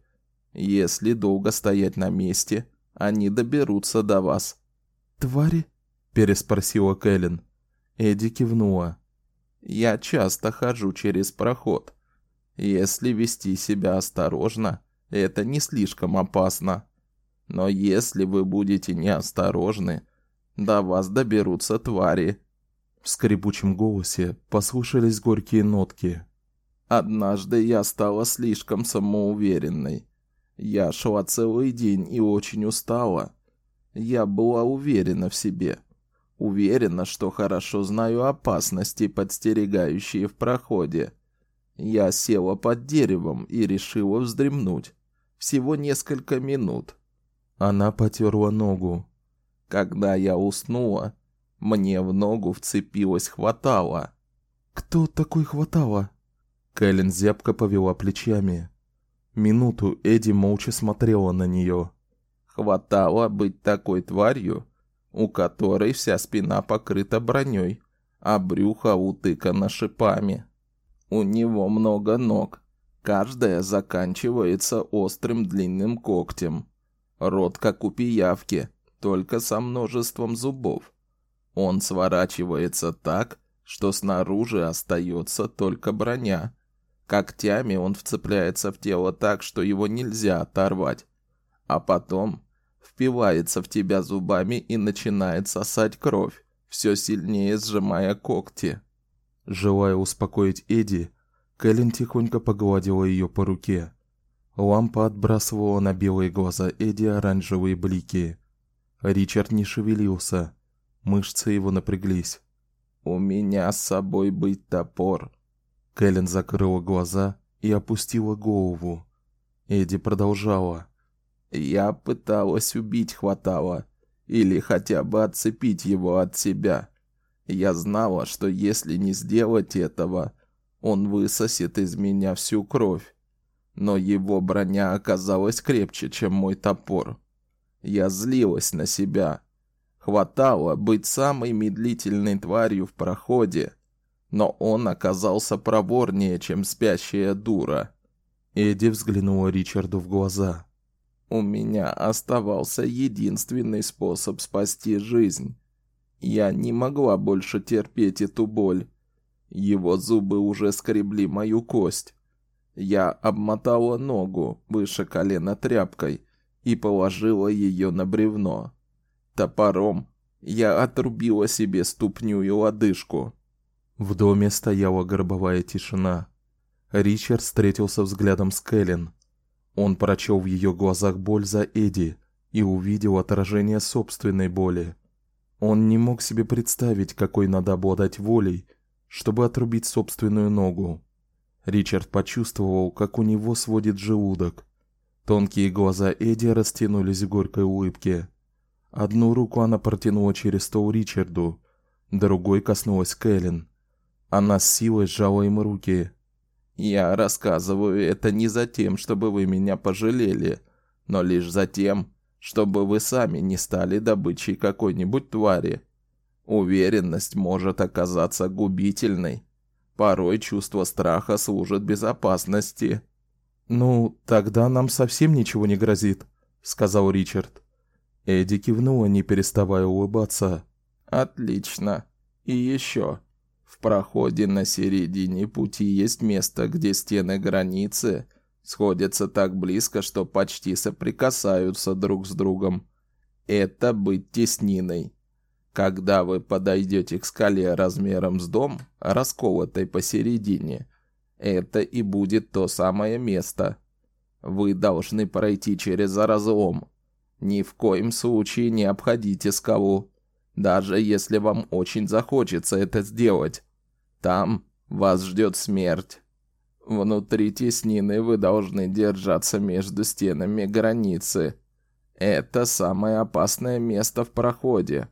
Если долго стоять на месте, они доберутся до вас. Твари? переспросила Кэлен. Эдди кивнула. Я часто хожу через проход. Если вести себя осторожно, это не слишком опасно. Но если вы будете неосторожны, до вас доберутся твари. В скрипучем голосе послышались горькие нотки. Однажды я стала слишком самоуверенной. Я шла целый день и очень устала. Я была уверена в себе. Уверена, что хорошо знаю опасности, подстерегающие в проходе. Я села под деревом и решила вздремнуть. Всего несколько минут. Она потерла ногу. Когда я уснула, мне в ногу вцепилась хватало. Кто такой хватало? Кэлен зябко повела плечами. Минуту Эдди молча смотрела на нее. Хватало быть такой тварью, у которой вся спина покрыта броней, а брюхо утыкано шипами. У него много ног, каждая заканчивается острым длинным когтем. Рот как у пиявки, только со множеством зубов. Он сворачивается так, что снаружи остается только броня. Когтями он вцепляется в тело так, что его нельзя оторвать. А потом впивается в тебя зубами и начинает сосать кровь, все сильнее сжимая когти. Желая успокоить Эдди, Кэлен тихонько погладила ее по руке. Лампа отбрасывала на белые глаза Эдди оранжевые блики. Ричард не шевелился. Мышцы его напряглись. У меня с собой быть топор. Кэлен закрыла глаза и опустила голову. Эдди продолжала: "Я пыталась убить хватало или хотя бы отцепить его от себя. Я знала, что если не сделать этого, он высосет из меня всю кровь. Но его броня оказалась крепче, чем мой топор. Я злилась на себя. Хватало быть самой медлительной тварью в проходе, но он оказался проворнее, чем спящая дура. Эдди взглянула Ричарду в глаза. У меня оставался единственный способ спасти жизнь. Я не могла больше терпеть эту боль. Его зубы уже скребли мою кость. Я обмотала ногу выше колена тряпкой и положила ее на бревно. Топором я отрубила себе ступню и лодыжку. В доме стояла гробовая тишина. Ричард встретился взглядом с Кэлен. Он прочел в ее глазах боль за Эдди и увидел отражение собственной боли. Он не мог себе представить, какой надо обладать волей, чтобы отрубить собственную ногу. Ричард почувствовал, как у него сводит желудок. Тонкие глаза Эдди растянулись в горькой улыбке. Одну руку она протянула через стол Ричарду, другой коснулась Кэлен. Она с силой сжала им руки. Я рассказываю это не за тем, чтобы вы меня пожалели, но лишь за тем, чтобы вы сами не стали добычей какой-нибудь твари. Уверенность может оказаться губительной. Порой чувство страха служит безопасности. Ну, тогда нам совсем ничего не грозит, сказал Ричард. Эдди кивнула, не переставая улыбаться. Отлично. И еще. В проходе на середине пути есть место, где стены границы сходятся так близко, что почти соприкасаются друг с другом. Это быть тесниной. Когда вы подойдете к скале размером с дом, расколотой посередине, это и будет то самое место. Вы должны пройти через разлом. Ни в коем случае не обходите скалу, даже если вам очень захочется это сделать. Там вас ждет смерть. Внутри теснины вы должны держаться между стенами границы. Это самое опасное место в проходе.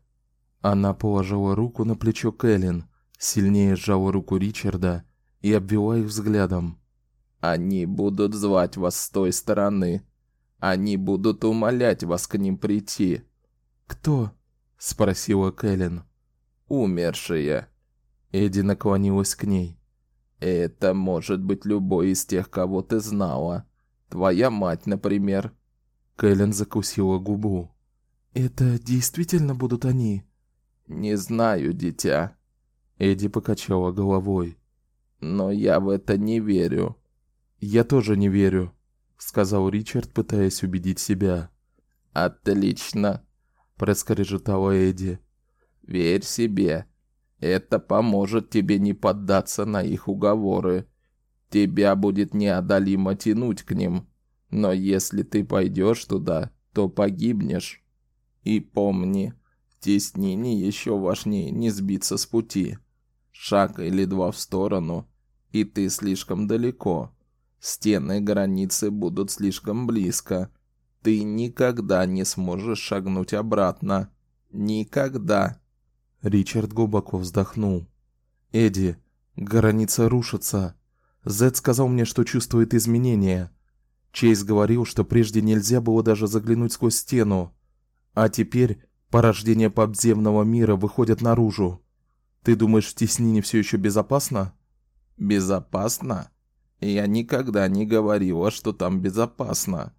Она положила руку на плечо Кэлен, сильнее сжала руку Ричарда и обвела их взглядом. Они будут звать вас с той стороны. Они будут умолять вас к ним прийти. Кто? спросила Кэлен. Умершие. Эдди наклонилась к ней. Это может быть любой из тех, кого ты знала. Твоя мать, например. Кэлен закусила губу. Это действительно будут они? Не знаю, дитя. Эдди покачала головой. Но я в это не верю. Я тоже не верю, сказал Ричард, пытаясь убедить себя. Отлично, проскрежетала Эдди. Верь себе. Это поможет тебе не поддаться на их уговоры. Тебя будет неодолимо тянуть к ним, но если ты пойдешь туда, то погибнешь. И помни, в теснине еще важнее не сбиться с пути. Шаг или два в сторону, и ты слишком далеко. Стены границы будут слишком близко. Ты никогда не сможешь шагнуть обратно. Никогда. Ричард глубоко вздохнул. Эдди, граница рушится. Зед сказал мне, что чувствует изменения. Чейз говорил, что прежде нельзя было даже заглянуть сквозь стену, а теперь порождения подземного мира выходят наружу. Ты думаешь, в теснине все еще безопасно? Безопасно? Я никогда не говорила, что там безопасно.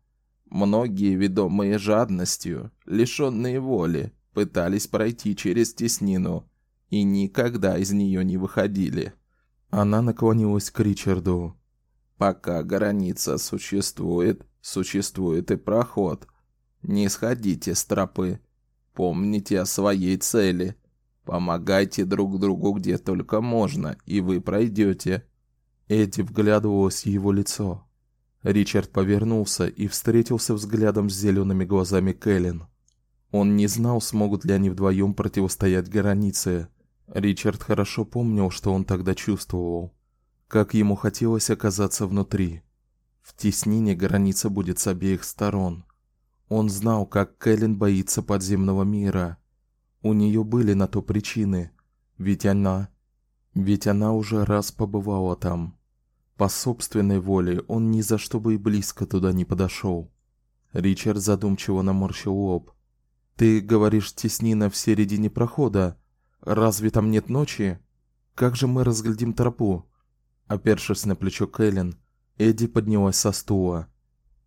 Многие, ведомые жадностью, лишённые воли, пытались пройти через теснину и никогда из нее не выходили. Она наклонилась к Ричарду. Пока граница существует, существует и проход. Не сходите с тропы. Помните о своей цели. Помогайте друг другу где только можно, и вы пройдете. Эдди вглядывалась в его лицо. Ричард повернулся и встретился взглядом с зелеными глазами Кэлен. Он не знал, смогут ли они вдвоем противостоять границе. Ричард хорошо помнил, что он тогда чувствовал, как ему хотелось оказаться внутри. В теснине граница будет с обеих сторон. Он знал, как Кэлен боится подземного мира. У нее были на то причины, ведь она ведь она уже раз побывала там. По собственной воле он ни за что бы и близко туда не подошел. Ричард задумчиво наморщил лоб. Ты говоришь, теснина в середине прохода. Разве там нет ночи? Как же мы разглядим тропу? Опершись на плечо Кэлен, Эдди поднялась со стула.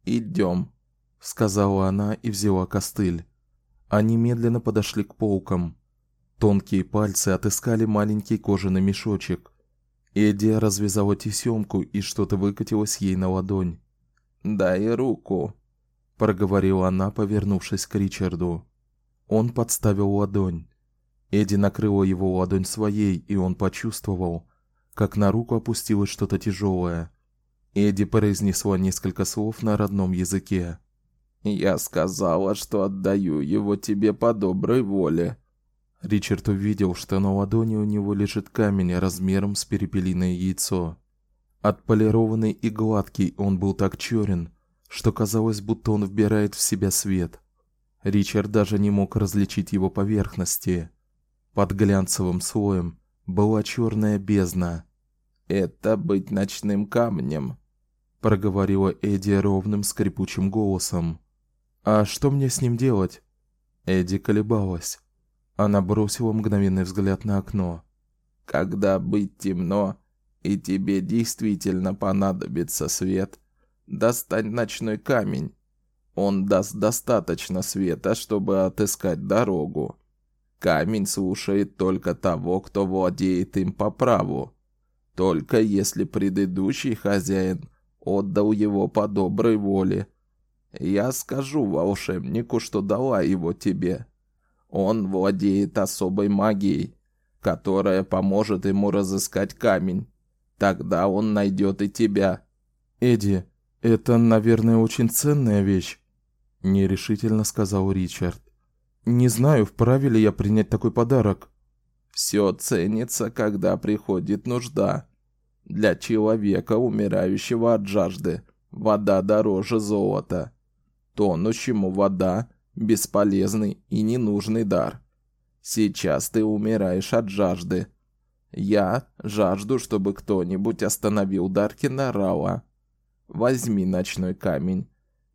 Идем, сказала она и взяла костыль. Они медленно подошли к полкам. Тонкие пальцы отыскали маленький кожаный мешочек. Эдди развязала тесемку, и что-то выкатилось ей на ладонь. "Дай руку", проговорила она, повернувшись к Ричарду. Он подставил ладонь. Эдди накрыла его ладонь своей, и он почувствовал, как на руку опустилось что-то тяжелое. Эдди произнесла несколько слов на родном языке. Я сказала, что отдаю его тебе по доброй воле. Ричард увидел, что на ладони у него лежит камень размером с перепелиное яйцо. Отполированный и гладкий, он был так черен, что казалось, будто он вбирает в себя свет. Ричард даже не мог различить его поверхности. Под глянцевым слоем была черная бездна. Это быть ночным камнем, проговорила Эдди ровным скрипучим голосом. А что мне с ним делать? Эдди колебалась. Она бросила мгновенный взгляд на окно. Когда быть темно и тебе действительно понадобится свет, достань ночной камень. Он даст достаточно света, чтобы отыскать дорогу. Камень слушает только того, кто владеет им по праву. Только если предыдущий хозяин отдал его по доброй воле. Я скажу волшебнику, что дала его тебе. Он владеет особой магией, которая поможет ему разыскать камень. Тогда он найдет и тебя. Эдди, это, наверное, очень ценная вещь, нерешительно сказал Ричард. Не знаю, вправе ли я принять такой подарок. Все ценится, когда приходит нужда. Для человека, умирающего от жажды, вода дороже золота. Тонущему вода бесполезный и ненужный дар. Сейчас ты умираешь от жажды. Я жажду, чтобы кто-нибудь остановил Даркина Рауа. Возьми ночной камень.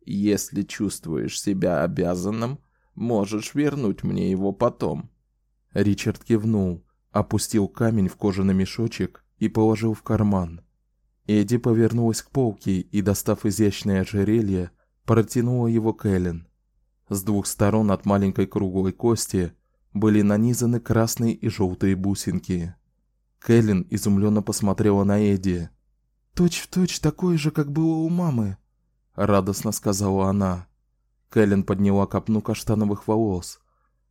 Если чувствуешь себя обязанным, можешь вернуть мне его потом. Ричард кивнул, опустил камень в кожаный мешочек и положил в карман. Эдди повернулась к полке и, достав изящное ожерелье, протянула его Кэлен. С двух сторон от маленькой круглой кости были нанизаны красные и желтые бусинки. Кэлен изумленно посмотрела на Эдди. "Точь в точь такой же, как было у мамы", радостно сказала она. Кэлен подняла копну каштановых волос.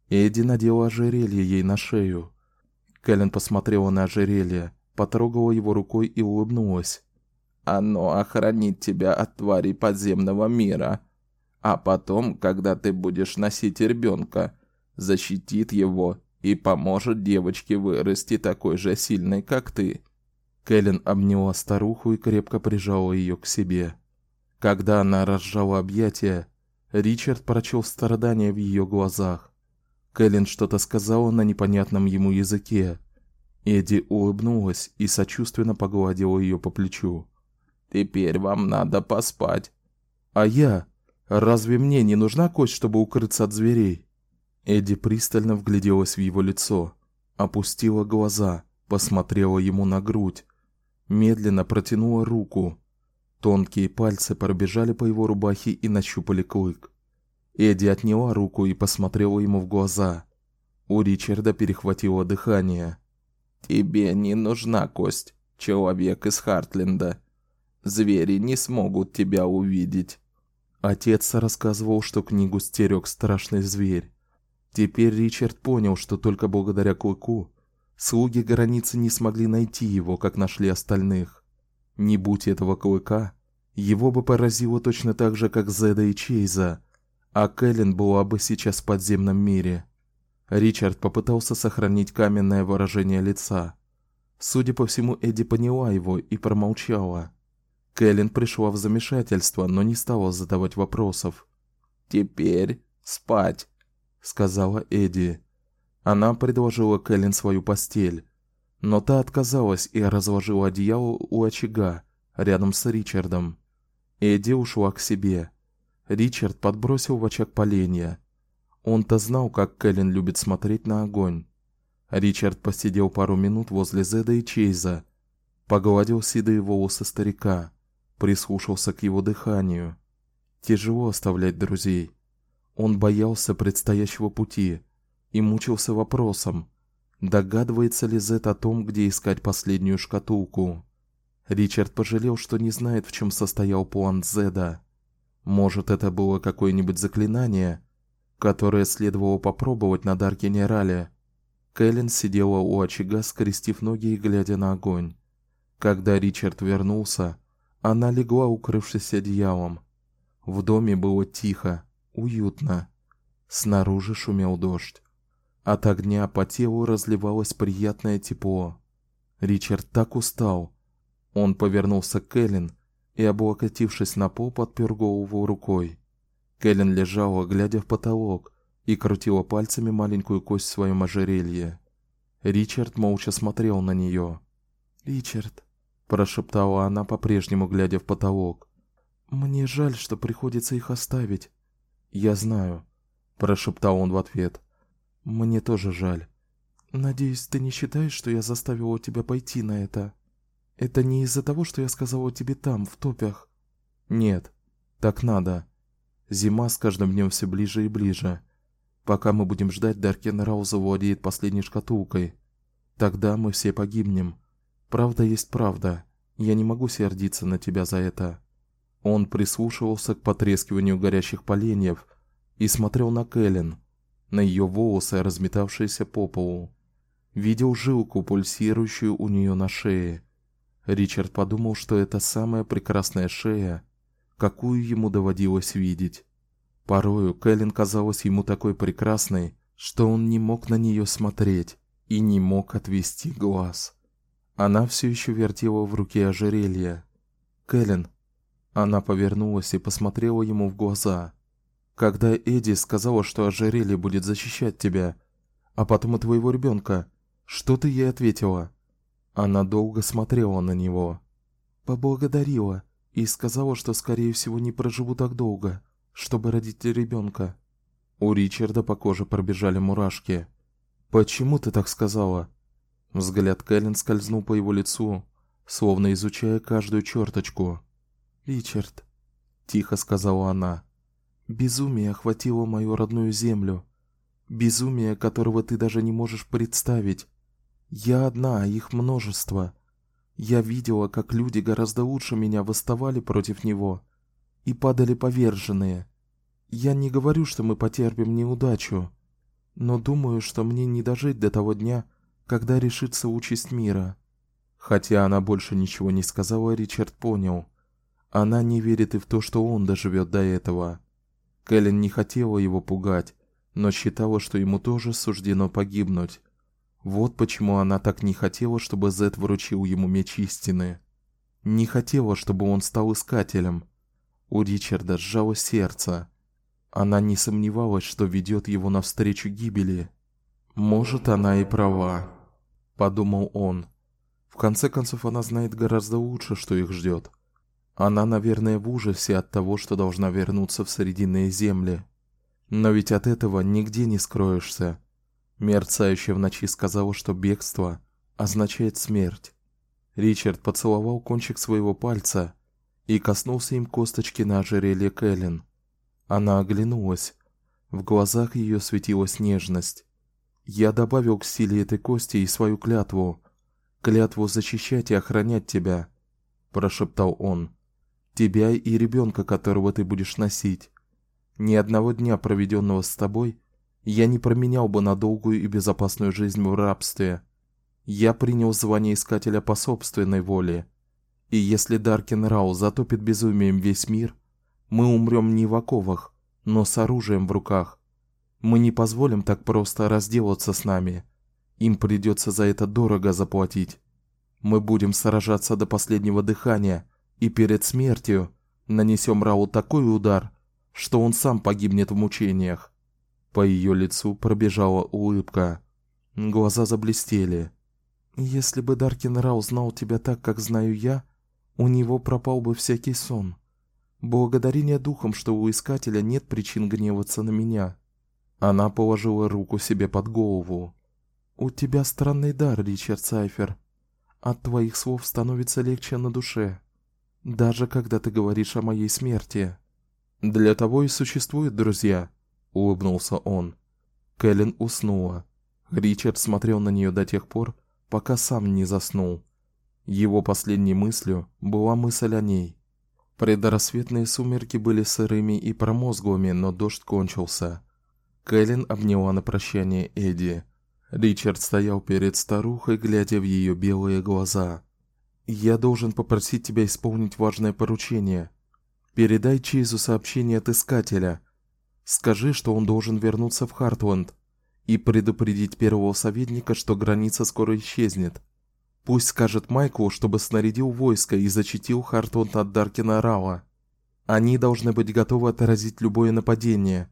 Эдди надела ожерелье ей на шею. Кэлен посмотрела на ожерелье, потрогала его рукой и улыбнулась. Оно охранит тебя от тварей подземного мира, а потом, когда ты будешь носить ребенка, защитит его и поможет девочке вырасти такой же сильной, как ты. Кэлен обняла старуху и крепко прижала ее к себе. Когда она разжала объятия, Ричард прочел страдания в ее глазах. Кэлен что-то сказала на непонятном ему языке. Эдди улыбнулась и сочувственно погладила ее по плечу. Теперь вам надо поспать. А я Разве мне не нужна кость, чтобы укрыться от зверей? Эдди пристально вгляделась в его лицо, опустила глаза, посмотрела ему на грудь, медленно протянула руку. Тонкие пальцы пробежали по его рубахе и нащупали клык. Эдди отняла руку и посмотрела ему в глаза. У Ричарда перехватило дыхание. Тебе не нужна кость, человек из Хартленда. Звери не смогут тебя увидеть. Отец рассказывал, что книгу стерег страшный зверь. Теперь Ричард понял, что только благодаря клыку слуги границы не смогли найти его, как нашли остальных. Не будь этого клыка, его бы поразило точно так же, как Зеда и Чейза, а Кэлен была бы сейчас в подземном мире. Ричард попытался сохранить каменное выражение лица. Судя по всему, Эдди поняла его и промолчала. Кэлен пришла в замешательство, но не стала задавать вопросов. "Теперь спать", сказала Эдди. Она предложила Кэлен свою постель, но та отказалась и разложила одеяло у очага рядом с Ричардом. Эдди ушла к себе. Ричард подбросил в очаг поленья. Он-то знал, как Кэлен любит смотреть на огонь. Ричард посидел пару минут возле Зеда и Чейза, погладил седые волосы старика, прислушался к его дыханию. Тяжело оставлять друзей. Он боялся предстоящего пути и мучился вопросом: догадывается ли Зед о том, где искать последнюю шкатулку. Ричард пожалел, что не знает, в чем состоял план Зеда. Может, это было какое-нибудь заклинание, которое следовало попробовать на Дарк-генерале. Кэлен сидела у очага, скрестив ноги и глядя на огонь. Когда Ричард вернулся, она легла, укрывшись одеялом. В доме было тихо, уютно. Снаружи шумел дождь. От огня по телу разливалось приятное тепло. Ричард так устал. Он повернулся к Кэлен и, облокотившись на пол, подпер голову рукой. Кэлен лежала, глядя в потолок, и крутила пальцами маленькую кость в своем ожерелье. Ричард молча смотрел на нее. "Ричард", прошептала она, по-прежнему глядя в потолок. "Мне жаль, что приходится их оставить". "Я знаю", прошептал он в ответ. "Мне тоже жаль. Надеюсь, ты не считаешь, что я заставила тебя пойти на это? Это не из-за того, что я сказала тебе там, в топях. Нет. Так надо. Зима с каждым днем все ближе и ближе. Пока мы будем ждать, Даркен Рау завладеет последней шкатулкой. Тогда мы все погибнем. Правда есть правда. Я не могу сердиться на тебя за это. Он прислушивался к потрескиванию горящих поленьев и смотрел на Кэлен, на ее волосы, разметавшиеся по полу. Видел жилку, пульсирующую у нее на шее. Ричард подумал, что это самая прекрасная шея, какую ему доводилось видеть. Порою Кэлен казалась ему такой прекрасной, что он не мог на нее смотреть и не мог отвести глаз. Она все еще вертела в руке ожерелье. Кэлен. Она повернулась и посмотрела ему в глаза. Когда Эдди сказала, что ожерелье будет защищать тебя, а потом и твоего ребенка, что ты ей ответила? Она долго смотрела на него, поблагодарила и сказала, что скорее всего не проживу так долго чтобы родить ребенка. У Ричарда по коже пробежали мурашки. Почему ты так сказала? Взгляд Кэлен скользнул по его лицу, словно изучая каждую черточку. Ричард, тихо сказала она. Безумие охватило мою родную землю. Безумие, которого ты даже не можешь представить. Я одна, а их множество. Я видела, как люди гораздо лучше меня восставали против него и падали поверженные. Я не говорю, что мы потерпим неудачу, но думаю, что мне не дожить до того дня, когда решится участь мира. Хотя она больше ничего не сказала, Ричард понял. Она не верит и в то, что он доживет до этого. Кэлен не хотела его пугать, но считала, что ему тоже суждено погибнуть. Вот почему она так не хотела, чтобы Зет вручил ему меч истины. Не хотела, чтобы он стал искателем. У Ричарда сжалось сердце. Она не сомневалась, что ведет его навстречу гибели. Может, она и права, подумал он. В конце концов, она знает гораздо лучше, что их ждет. Она, наверное, в ужасе от того, что должна вернуться в Срединные земли. Но ведь от этого нигде не скроешься. Мерцающая в ночи сказала, что бегство означает смерть. Ричард поцеловал кончик своего пальца и коснулся им косточки на ожерелье Кэлен. Она оглянулась. В глазах ее светилась нежность. Я добавил к силе этой кости и свою клятву, клятву защищать и охранять тебя, прошептал он. Тебя и ребенка, которого ты будешь носить. Ни одного дня, проведенного с тобой, я не променял бы на долгую и безопасную жизнь в рабстве. Я принял звание искателя по собственной воле И если Даркен Рау затопит безумием весь мир, мы умрем не в оковах, но с оружием в руках. Мы не позволим так просто разделаться с нами. Им придется за это дорого заплатить. Мы будем сражаться до последнего дыхания, и перед смертью нанесем Рау такой удар, что он сам погибнет в мучениях. По ее лицу пробежала улыбка. Глаза заблестели. Если бы Даркин Рау знал тебя так, как знаю я, у него пропал бы всякий сон. Благодарение духам, что у искателя нет причин гневаться на меня. Она положила руку себе под голову. У тебя странный дар, Ричард Сайфер. От твоих слов становится легче на душе, даже когда ты говоришь о моей смерти. Для того и существуют друзья, улыбнулся он. Кэлен уснула. Ричард смотрел на нее до тех пор, пока сам не заснул. Его последней мыслью была мысль о ней. Предрассветные сумерки были сырыми и промозглыми, но дождь кончился. Кэлен обняла на прощание Эдди. Ричард стоял перед старухой, глядя в ее белые глаза. Я должен попросить тебя исполнить важное поручение. Передай Чейзу сообщение от искателя. Скажи, что он должен вернуться в Хартленд и предупредить первого советника, что граница скоро исчезнет. Пусть скажет Майклу, чтобы снарядил войско и защитил Хартленд от Даркина Рава. Они должны быть готовы отразить любое нападение.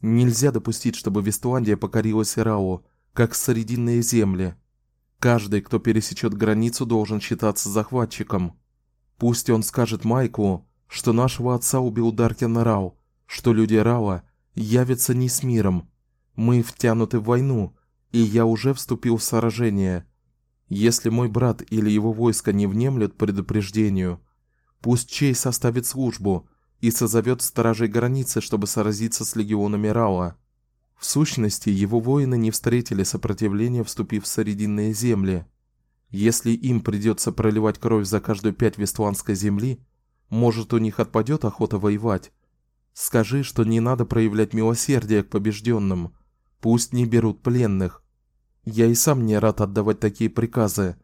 Нельзя допустить, чтобы Вестландия покорилась Ирау, как срединные земли. Каждый, кто пересечет границу, должен считаться захватчиком. Пусть он скажет Майку, что нашего отца убил Даркен Рау, что люди Рава явятся не с миром. Мы втянуты в войну, и я уже вступил в сражение. Если мой брат или его войско не внемлют предупреждению, пусть Чей составит службу и созовет стражей границы, чтобы сразиться с легионами Рауа. В сущности, его воины не встретили сопротивления, вступив в Срединные земли. Если им придется проливать кровь за каждую пять вестландской земли, может, у них отпадет охота воевать. Скажи, что не надо проявлять милосердие к побежденным. Пусть не берут пленных. Я и сам не рад отдавать такие приказы,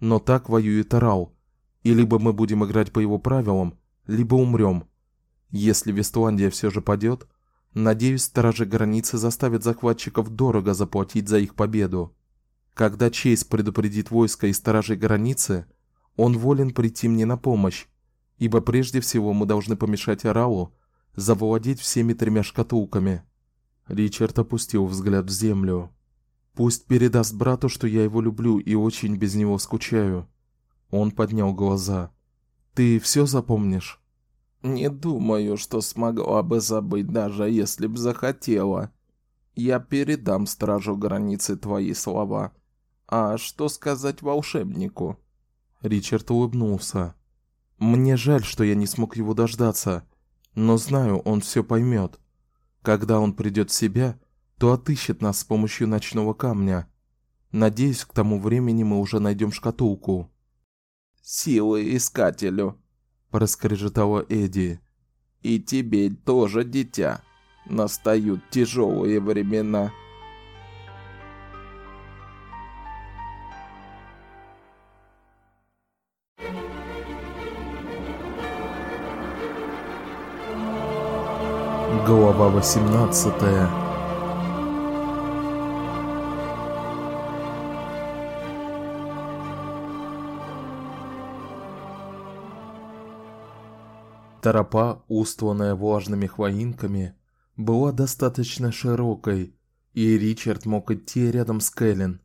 но так воюет Рау. И либо мы будем играть по его правилам, либо умрем. Если Вестландия все же падет, надеюсь, стражи границы заставят захватчиков дорого заплатить за их победу. Когда Чейз предупредит войско и стражей границы, он волен прийти мне на помощь, ибо прежде всего мы должны помешать Арау завладеть всеми тремя шкатулками. Ричард опустил взгляд в землю. Пусть передаст брату, что я его люблю и очень без него скучаю. Он поднял глаза. Ты все запомнишь? Не думаю, что смогла бы забыть, даже если б захотела. Я передам стражу границы твои слова. А что сказать волшебнику? Ричард улыбнулся. Мне жаль, что я не смог его дождаться, но знаю, он все поймет. Когда он придет в себя, то отыщет нас с помощью ночного камня. Надеюсь, к тому времени мы уже найдем шкатулку. Силы искателю, проскрежетала Эдди. И тебе тоже, дитя. Настают тяжелые времена. Глава 18. Тропа, устланная влажными хвоинками, была достаточно широкой, и Ричард мог идти рядом с Кэлен.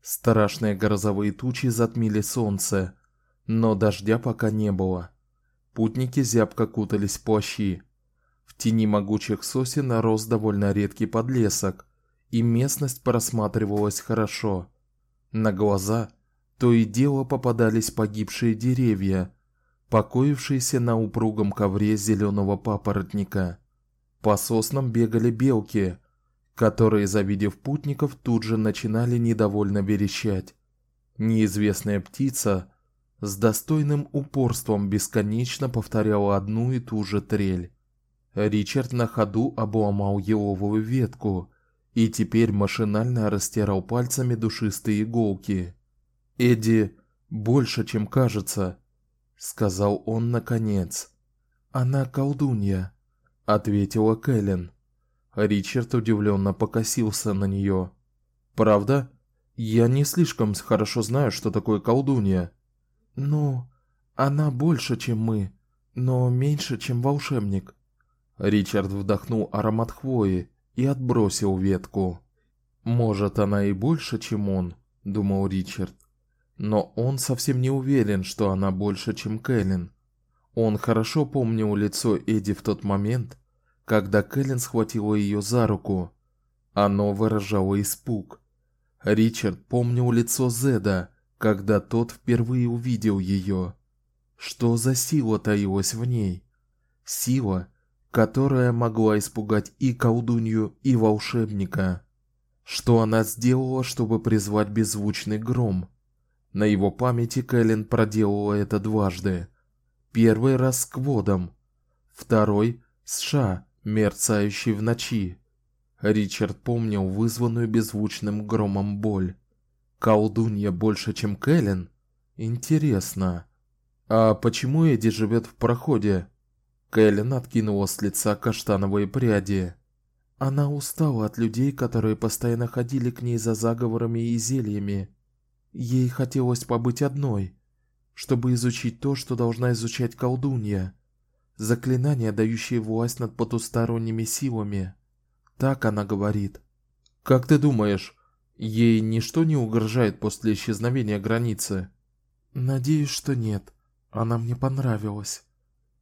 Страшные грозовые тучи затмили солнце, но дождя пока не было. Путники зябко кутались в плащи. В тени могучих сосен рос довольно редкий подлесок, и местность просматривалась хорошо. На глаза то и дело попадались погибшие деревья, покоившиеся на упругом ковре зеленого папоротника. По соснам бегали белки, которые, завидев путников, тут же начинали недовольно верещать. Неизвестная птица с достойным упорством бесконечно повторяла одну и ту же трель. Ричард на ходу обломал еловую ветку и теперь машинально растирал пальцами душистые иголки. Эдди больше, чем кажется, сказал он наконец. Она колдунья, ответила Кэлен. Ричард удивленно покосился на нее. Правда? Я не слишком хорошо знаю, что такое колдунья. Ну, она больше, чем мы, но меньше, чем волшебник. Ричард вдохнул аромат хвои и отбросил ветку. Может, она и больше, чем он, думал Ричард. Но он совсем не уверен, что она больше, чем Кэлен. Он хорошо помнил лицо Эди в тот момент, когда Кэлен схватила ее за руку. Оно выражало испуг. Ричард помнил лицо Зеда, когда тот впервые увидел ее. Что за сила таилась в ней? Сила, которая могла испугать и колдунью, и волшебника. Что она сделала, чтобы призвать беззвучный гром? На его памяти Кэлен проделала это дважды. Первый раз с Кводом, второй с Ша, мерцающий в ночи. Ричард помнил вызванную беззвучным громом боль. Колдунья больше, чем Кэлен? Интересно. А почему Эди живет в проходе? Кэлен откинула с лица каштановые пряди. Она устала от людей, которые постоянно ходили к ней за заговорами и зельями. Ей хотелось побыть одной, чтобы изучить то, что должна изучать колдунья. Заклинания, дающие власть над потусторонними силами. Так она говорит. Как ты думаешь, ей ничто не угрожает после исчезновения границы? Надеюсь, что нет. Она мне понравилась.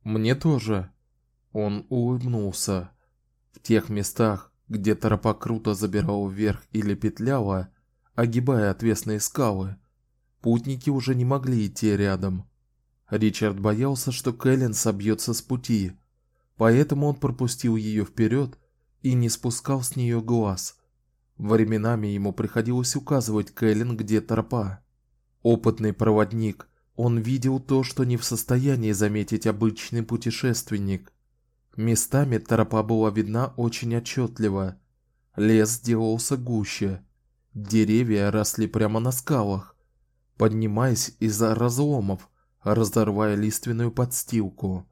Мне тоже. Он улыбнулся. В тех местах, где тропа круто забирала вверх или петляла, огибая отвесные скалы, путники уже не могли идти рядом. Ричард боялся, что Кэлен собьется с пути, поэтому он пропустил ее вперед и не спускал с нее глаз. Временами ему приходилось указывать Кэлен, где тропа. Опытный проводник он видел то, что не в состоянии заметить обычный путешественник. Местами тропа была видна очень отчетливо. Лес сделался гуще. Деревья росли прямо на скалах, поднимаясь из-за разломов, разорвая лиственную подстилку.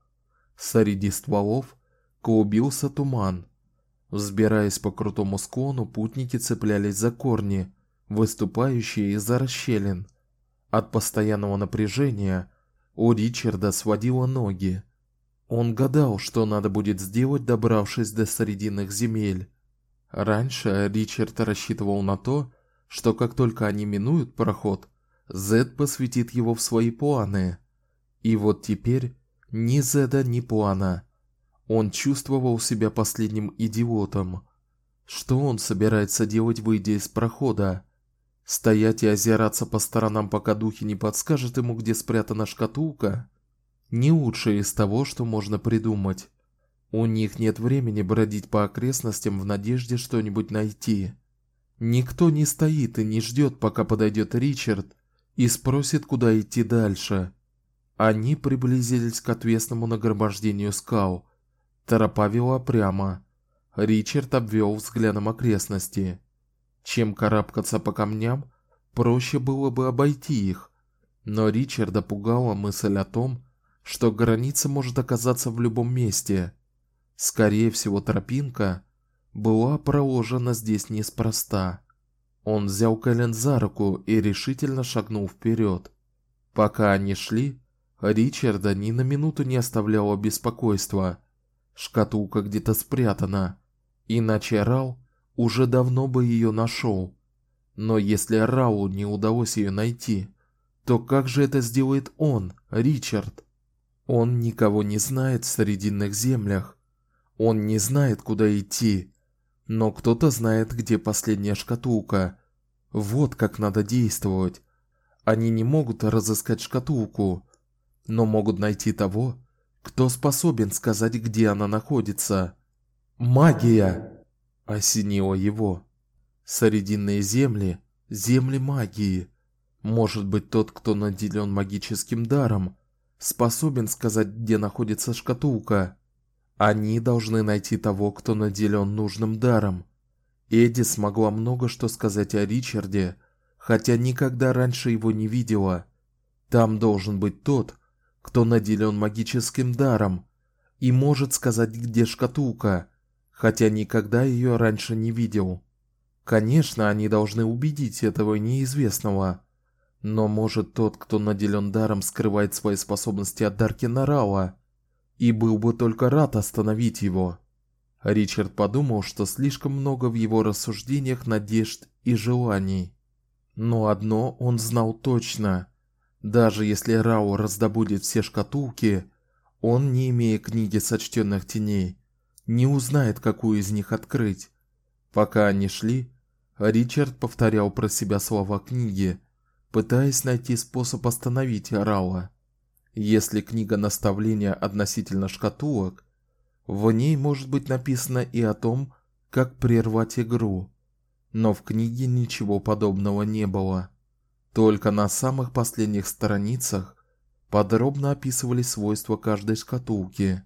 Среди стволов клубился туман. Взбираясь по крутому склону, путники цеплялись за корни, выступающие из-за расщелин. От постоянного напряжения у Ричарда сводило ноги. Он гадал, что надо будет сделать, добравшись до срединных земель. Раньше Ричард рассчитывал на то, что как только они минуют проход, Зед посвятит его в свои планы. И вот теперь ни Зеда, ни плана. Он чувствовал себя последним идиотом. Что он собирается делать, выйдя из прохода? Стоять и озираться по сторонам, пока духи не подскажут ему, где спрятана шкатулка, не лучшее из того, что можно придумать. У них нет времени бродить по окрестностям в надежде что-нибудь найти. Никто не стоит и не ждет, пока подойдет Ричард и спросит, куда идти дальше. Они приблизились к отвесному нагромождению скал. Тропа вела прямо. Ричард обвел взглядом окрестности. Чем карабкаться по камням, проще было бы обойти их. Но Ричарда пугала мысль о том, что граница может оказаться в любом месте. Скорее всего, тропинка была проложена здесь неспроста. Он взял Кэлен за руку и решительно шагнул вперед. Пока они шли, Ричарда ни на минуту не оставляло беспокойства. Шкатулка где-то спрятана, иначе Рал уже давно бы ее нашел. Но если Рау не удалось ее найти, то как же это сделает он, Ричард? Он никого не знает в срединных землях. Он не знает, куда идти. Но кто-то знает, где последняя шкатулка. Вот как надо действовать. Они не могут разыскать шкатулку, но могут найти того, кто способен сказать, где она находится. Магия осенило его. Срединные земли, земли магии. Может быть, тот, кто наделен магическим даром, способен сказать, где находится шкатулка. Они должны найти того, кто наделен нужным даром. Эдди смогла много что сказать о Ричарде, хотя никогда раньше его не видела. Там должен быть тот, кто наделен магическим даром и может сказать, где шкатулка, хотя никогда ее раньше не видел. Конечно, они должны убедить этого неизвестного. Но может тот, кто наделен даром, скрывает свои способности от Даркина Рауа, и был бы только рад остановить его. Ричард подумал, что слишком много в его рассуждениях надежд и желаний. Но одно он знал точно: даже если Рау раздобудет все шкатулки, он, не имея книги сочтённых теней, не узнает, какую из них открыть. Пока они шли, Ричард повторял про себя слова книги, пытаясь найти способ остановить Рауа. Если книга наставления относительно шкатулок, в ней может быть написано и о том, как прервать игру. Но в книге ничего подобного не было. Только на самых последних страницах подробно описывались свойства каждой шкатулки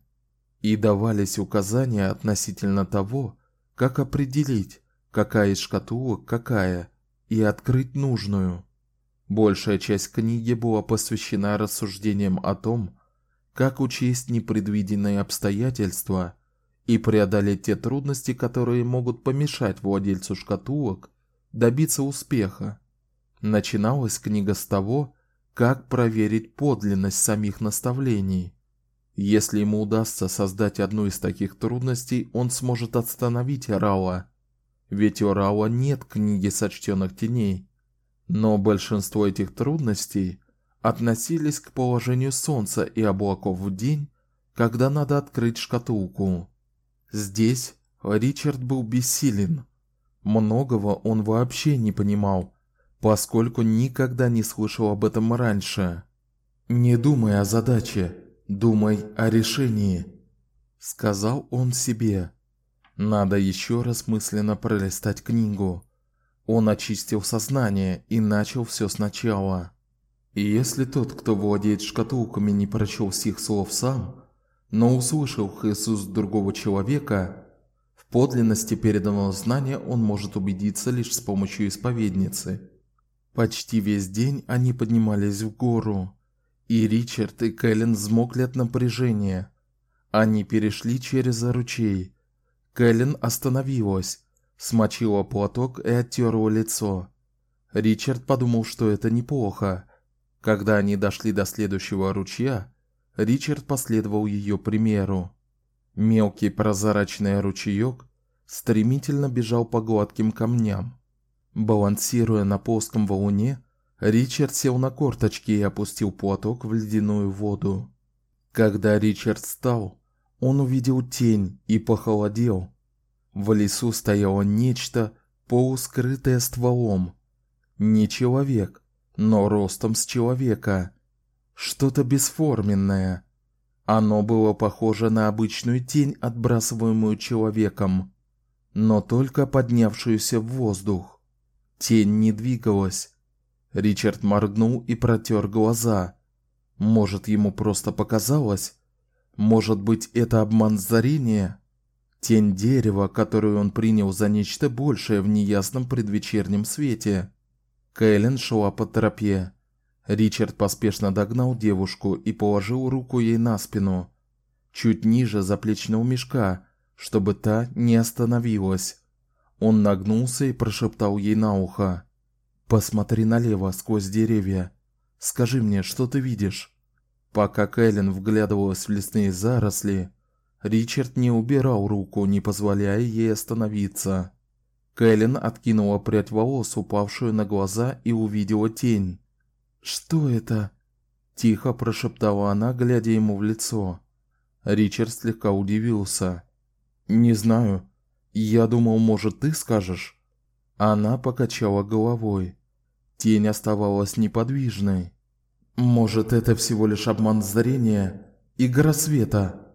и давались указания относительно того, как определить, какая из шкатулок какая, и открыть нужную. Большая часть книги была посвящена рассуждениям о том, как учесть непредвиденные обстоятельства и преодолеть те трудности, которые могут помешать владельцу шкатулок добиться успеха. Начиналась книга с того, как проверить подлинность самих наставлений. Если ему удастся создать одну из таких трудностей, он сможет остановить Рауа. Ведь у Рауа нет книги сочтённых теней, но большинство этих трудностей относились к положению солнца и облаков в день, когда надо открыть шкатулку. Здесь Ричард был бессилен. Многого он вообще не понимал, поскольку никогда не слышал об этом раньше. Не думай о задаче, думай о решении, сказал он себе. Надо еще раз мысленно пролистать книгу. Он очистил сознание и начал все сначала. И если тот, кто владеет шкатулками, не прочел всех слов сам, но услышал их уст другого человека, в подлинности переданного знания он может убедиться лишь с помощью исповедницы. Почти весь день они поднимались в гору, и Ричард и Кэлен взмокли от напряжения. Они перешли через ручей. Кэлен остановилась, смочила платок и оттерла лицо. Ричард подумал, что это неплохо. Когда они дошли до следующего ручья, Ричард последовал ее примеру. Мелкий прозрачный ручеек стремительно бежал по гладким камням. Балансируя на плоском валуне, Ричард сел на корточки и опустил платок в ледяную воду. Когда Ричард встал, он увидел тень и похолодел. В лесу стояло нечто, полускрытое стволом. Не человек, но ростом с человека. Что-то бесформенное. Оно было похоже на обычную тень, отбрасываемую человеком, но только поднявшуюся в воздух. Тень не двигалась. Ричард моргнул и протер глаза. Может, ему просто показалось? Может быть, это обман зрения? Тень дерева, которую он принял за нечто большее в неясном предвечернем свете. Кэлен шла по тропе. Ричард поспешно догнал девушку и положил руку ей на спину, чуть ниже заплечного мешка, чтобы та не остановилась. Он нагнулся и прошептал ей на ухо: "Посмотри налево сквозь деревья. Скажи мне, что ты видишь?" Пока Кэлен вглядывалась в лесные заросли, Ричард не убирал руку, не позволяя ей остановиться. Кэлен откинула прядь волос, упавшую на глаза, и увидела тень. "Что это?" тихо прошептала она, глядя ему в лицо. Ричард слегка удивился. "Не знаю. Я думал, может, ты скажешь?" Она покачала головой. Тень оставалась неподвижной. "Может, это всего лишь обман зрения, игра света?"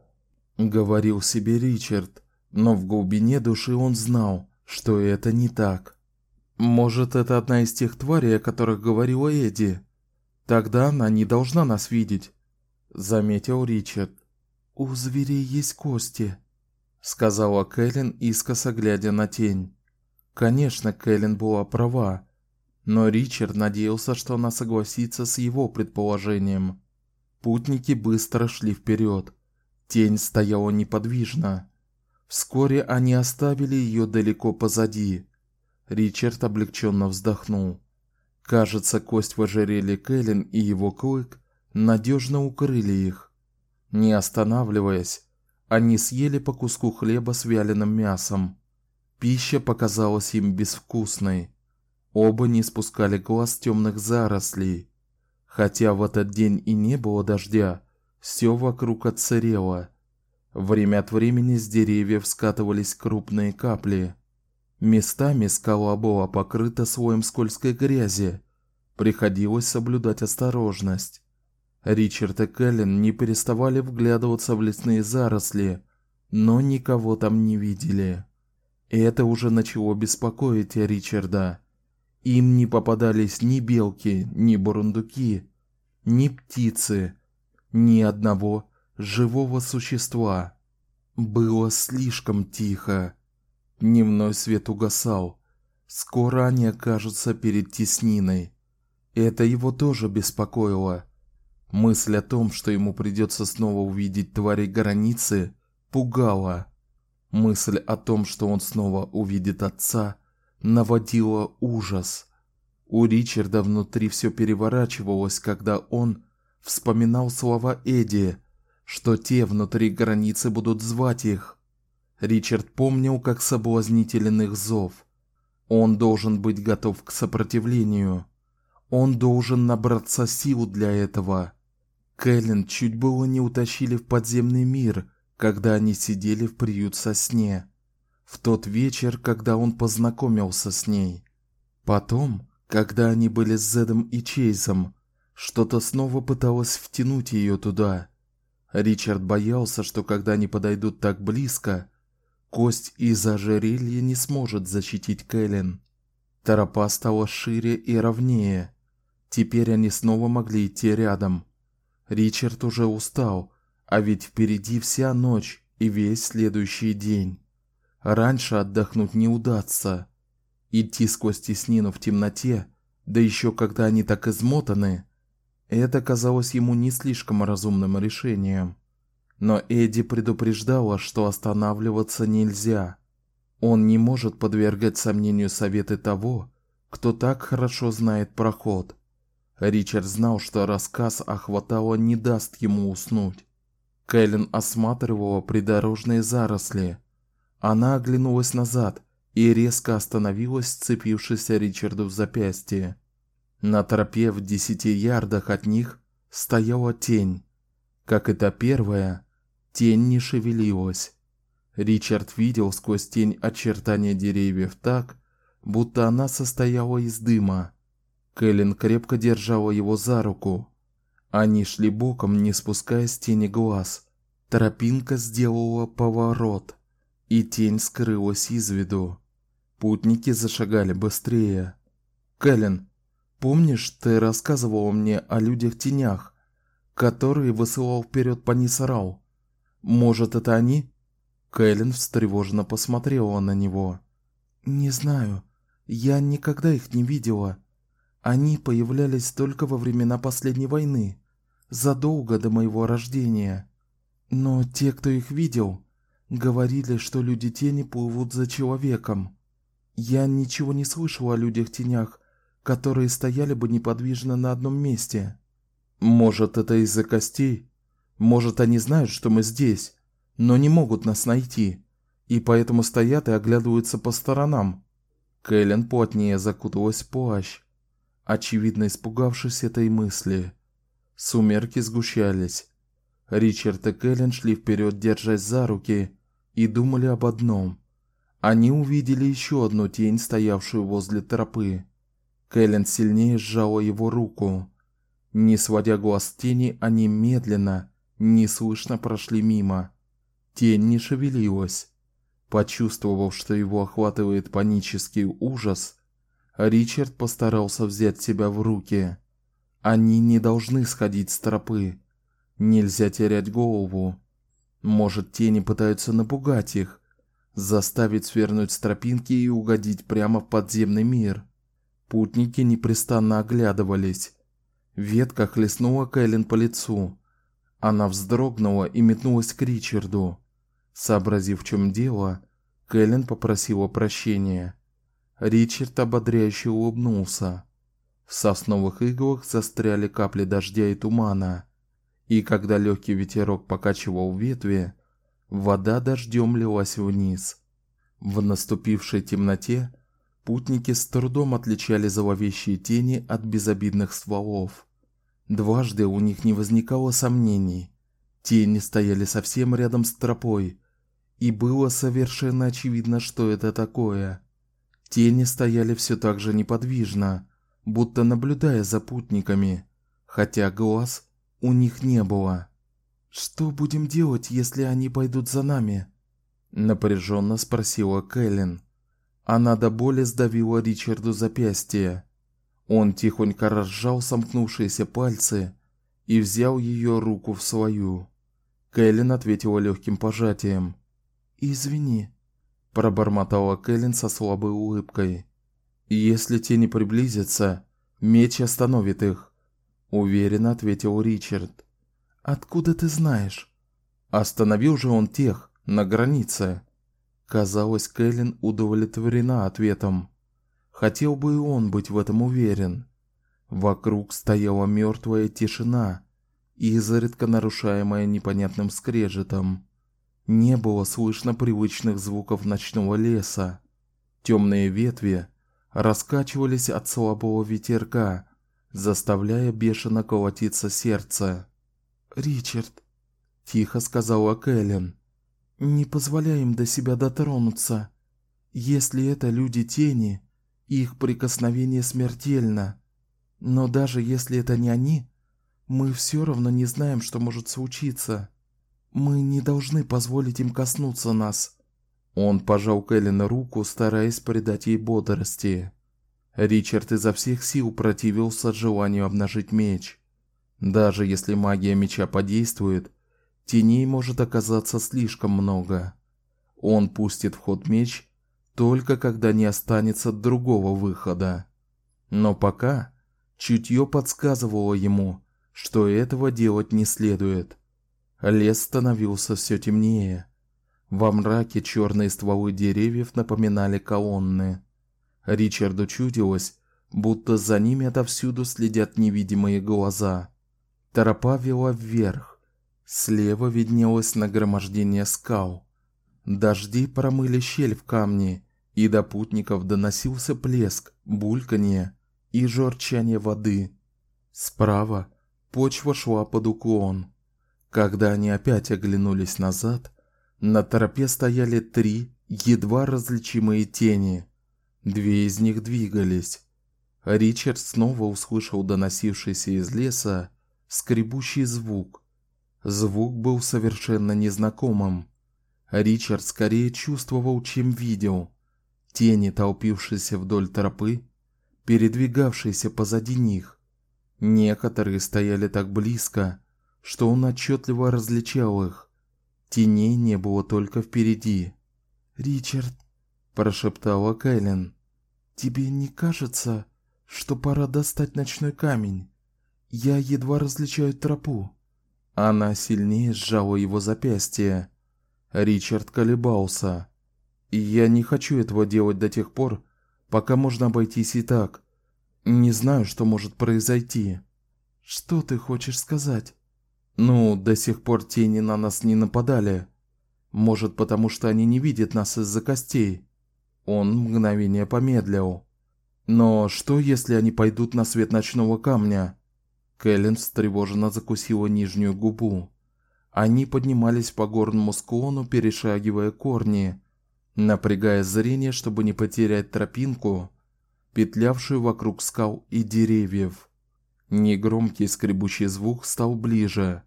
Говорил себе Ричард, но в глубине души он знал, что это не так. Может, это одна из тех тварей, о которых говорила Эдди. Тогда она не должна нас видеть, заметил Ричард. У зверей есть кости, сказала Кэлен, искоса глядя на тень. Конечно, Кэлен была права, но Ричард надеялся, что она согласится с его предположением. Путники быстро шли вперед. Тень стояла неподвижно. Вскоре они оставили ее далеко позади. Ричард облегченно вздохнул. Кажется, кость в ожерелье Кэлен и его клык надежно укрыли их. Не останавливаясь, они съели по куску хлеба с вяленым мясом. Пища показалась им безвкусной. Оба не спускали глаз с темных зарослей. Хотя в этот день и не было дождя, все вокруг отсырело. Время от времени с деревьев скатывались крупные капли. Местами скала была покрыта слоем скользкой грязи. Приходилось соблюдать осторожность. Ричард и Кэлен не переставали вглядываться в лесные заросли, но никого там не видели. Это уже начало беспокоить Ричарда. Им не попадались ни белки, ни бурундуки, ни птицы, ни одного живого существа. Было слишком тихо. Дневной свет угасал. Скоро они окажутся перед тесниной. Это его тоже беспокоило. Мысль о том, что ему придется снова увидеть твари границы, пугала. Мысль о том, что он снова увидит отца, наводила ужас. У Ричарда внутри все переворачивалось, когда он вспоминал слова Эди, что те внутри границы будут звать их. Ричард помнил, как соблазнителен их зов. Он должен быть готов к сопротивлению. Он должен набраться сил для этого. Кэлен чуть было не утащили в подземный мир, когда они сидели в приют со сне. В тот вечер, когда он познакомился с ней. Потом, когда они были с Зедом и Чейзом, что-то снова пыталось втянуть ее туда. Ричард боялся, что когда они подойдут так близко, кость из ожерелья не сможет защитить Кэлен. Тропа стала шире и ровнее. Теперь они снова могли идти рядом. Ричард уже устал, а ведь впереди вся ночь и весь следующий день. Раньше отдохнуть не удастся. Идти сквозь теснину в темноте, да еще когда они так измотаны, это казалось ему не слишком разумным решением. Но Эдди предупреждала, что останавливаться нельзя. Он не может подвергать сомнению советы того, кто так хорошо знает проход. Ричард знал, что рассказ о Хватало не даст ему уснуть. Кэлен осматривала придорожные заросли. Она оглянулась назад и резко остановилась, вцепившись Ричарду в запястье. На тропе в десяти ярдах от них стояла тень. Как и та первая, тень не шевелилась. Ричард видел сквозь тень очертания деревьев так, будто она состояла из дыма. Кэлен крепко держала его за руку. Они шли боком, не спуская с тени глаз. Тропинка сделала поворот, и тень скрылась из виду. Путники зашагали быстрее. Кэлен, помнишь, ты рассказывала мне о людях-тенях, которые высылал вперед Панисарау? Может, это они? Кэлен встревоженно посмотрела на него. Не знаю. Я никогда их не видела. Они появлялись только во времена последней войны, задолго до моего рождения. Но те, кто их видел, говорили, что люди-тени плывут за человеком. Я ничего не слышал о людях-тенях, которые стояли бы неподвижно на одном месте. Может, это из-за костей? Может, они знают, что мы здесь, но не могут нас найти, и поэтому стоят и оглядываются по сторонам. Кэлен плотнее закуталась в плащ, очевидно испугавшись этой мысли. Сумерки сгущались. Ричард и Кэлен шли вперед, держась за руки, и думали об одном. Они увидели еще одну тень, стоявшую возле тропы. Кэлен сильнее сжала его руку. Не сводя глаз с тени, они медленно, неслышно прошли мимо. Тень не шевелилась. Почувствовав, что его охватывает панический ужас, Ричард постарался взять себя в руки. Они не должны сходить с тропы. Нельзя терять голову. Может, тени пытаются напугать их, заставить свернуть с тропинки и угодить прямо в подземный мир. Путники непрестанно оглядывались. Ветка хлестнула Кэлен по лицу. Она вздрогнула и метнулась к Ричарду. Сообразив, в чем дело, Кэлен попросила прощения. Ричард ободряюще улыбнулся. В сосновых иглах застряли капли дождя и тумана, и когда легкий ветерок покачивал ветви, вода дождем лилась вниз. В наступившей темноте путники с трудом отличали зловещие тени от безобидных стволов. Дважды у них не возникало сомнений. Тени стояли совсем рядом с тропой, и было совершенно очевидно, что это такое. Тени стояли все так же неподвижно, будто наблюдая за путниками, хотя глаз у них не было. Что будем делать, если они пойдут за нами? напряженно спросила Кэлен. Она до боли сдавила Ричарду запястье. Он тихонько разжал сомкнувшиеся пальцы и взял ее руку в свою. Кэлен ответила легким пожатием. "Извини", пробормотала Кэлен со слабой улыбкой. "Если те не приблизятся, меч остановит их", уверенно ответил Ричард. "Откуда ты знаешь?" Остановил же он тех на границе. Казалось, Кэлен удовлетворена ответом. Хотел бы и он быть в этом уверен. Вокруг стояла мертвая тишина, изредка нарушаемая непонятным скрежетом. Не было слышно привычных звуков ночного леса. Темные ветви раскачивались от слабого ветерка, заставляя бешено колотиться сердце. "Ричард", тихо сказала Кэлен. "Не позволяй им до себя дотронуться. Если это люди тени, их прикосновение смертельно. Но даже если это не они, мы все равно не знаем, что может случиться. Мы не должны позволить им коснуться нас. Он пожал Кэлен руку, стараясь придать ей бодрости. Ричард изо всех сил противился желанию обнажить меч. Даже если магия меча подействует, теней может оказаться слишком много. Он пустит в ход меч только когда не останется другого выхода. Но пока чутье подсказывало ему, что этого делать не следует. Лес становился все темнее. Во мраке черные стволы деревьев напоминали колонны. Ричарду чудилось, будто за ними отовсюду следят невидимые глаза. Тропа вела вверх. Слева виднелось нагромождение скал. Дожди промыли щель в камне, и до путников доносился плеск, бульканье и журчание воды. Справа почва шла под уклон. Когда они опять оглянулись назад, на тропе стояли три едва различимые тени. Две из них двигались. Ричард снова услышал доносившийся из леса скребущий звук. Звук был совершенно незнакомым. Ричард скорее чувствовал, чем видел. Тени, толпившиеся вдоль тропы, передвигавшиеся позади них. Некоторые стояли так близко, что он отчетливо различал их. Теней не было только впереди. "Ричард", прошептала Кэлен. "Тебе не кажется, что пора достать ночной камень? Я едва различаю тропу". Она сильнее сжала его запястье. Ричард колебался. "И я не хочу этого делать до тех пор, пока можно обойтись и так. Не знаю, что может произойти". "Что ты хочешь сказать?" Ну, до сих пор тени на нас не нападали. Может, потому что они не видят нас из-за костей. Он мгновение помедлил. Но что, если они пойдут на свет ночного камня? Кэлен встревоженно закусила нижнюю губу. Они поднимались по горному склону, перешагивая корни, напрягая зрение, чтобы не потерять тропинку, петлявшую вокруг скал и деревьев. Негромкий скребущий звук стал ближе.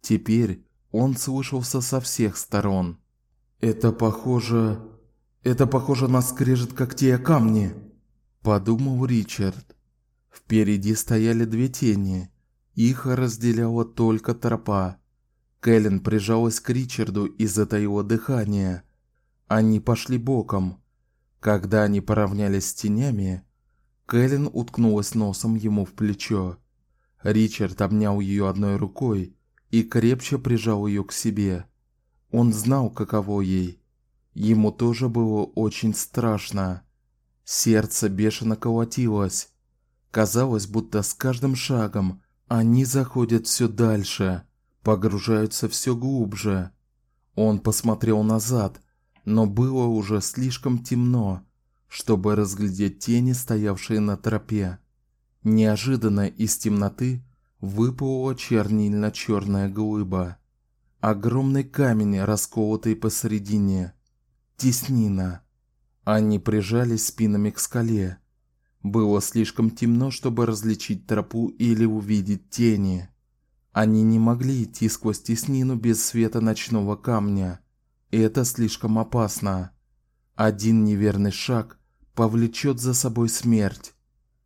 Теперь он слышался со всех сторон. Это похоже, это похоже на скрежет когтей о камни, подумал Ричард. Впереди стояли две тени. Их разделяла только тропа. Кэлен прижалась к Ричарду и затаила дыхание. Они пошли боком. Когда они поравнялись с тенями, Кэлен уткнулась носом ему в плечо. Ричард обнял ее одной рукой и крепче прижал ее к себе. Он знал, каково ей. Ему тоже было очень страшно. Сердце бешено колотилось. Казалось, будто с каждым шагом они заходят все дальше, погружаются все глубже. Он посмотрел назад, но было уже слишком темно, чтобы разглядеть тени, стоявшие на тропе. Неожиданно из темноты выплыла чернильно черная глыба. Огромный камень, расколотый посередине. Теснина. Они прижались спинами к скале. Было слишком темно, чтобы различить тропу или увидеть тени. Они не могли идти сквозь теснину без света ночного камня. Это слишком опасно. Один неверный шаг повлечет за собой смерть.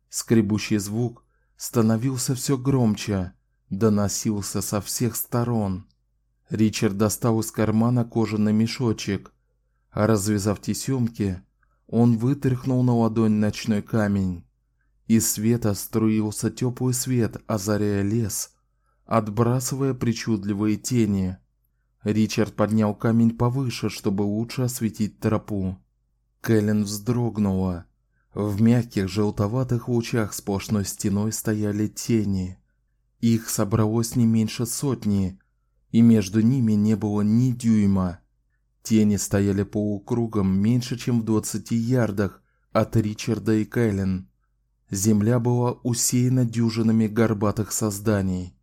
Скребущий звук становился все громче, доносился со всех сторон. Ричард достал из кармана кожаный мешочек, развязав тесемки, он вытряхнул на ладонь ночной камень. Из света струился теплый свет, озаряя лес, отбрасывая причудливые тени. Ричард поднял камень повыше, чтобы лучше осветить тропу. Кэлен вздрогнула. В мягких желтоватых лучах сплошной стеной стояли тени. Их собралось не меньше сотни, и между ними не было ни дюйма. Тени стояли полукругом меньше, чем в двадцати ярдах от Ричарда и Кэлен. Земля была усеяна дюжинами горбатых созданий.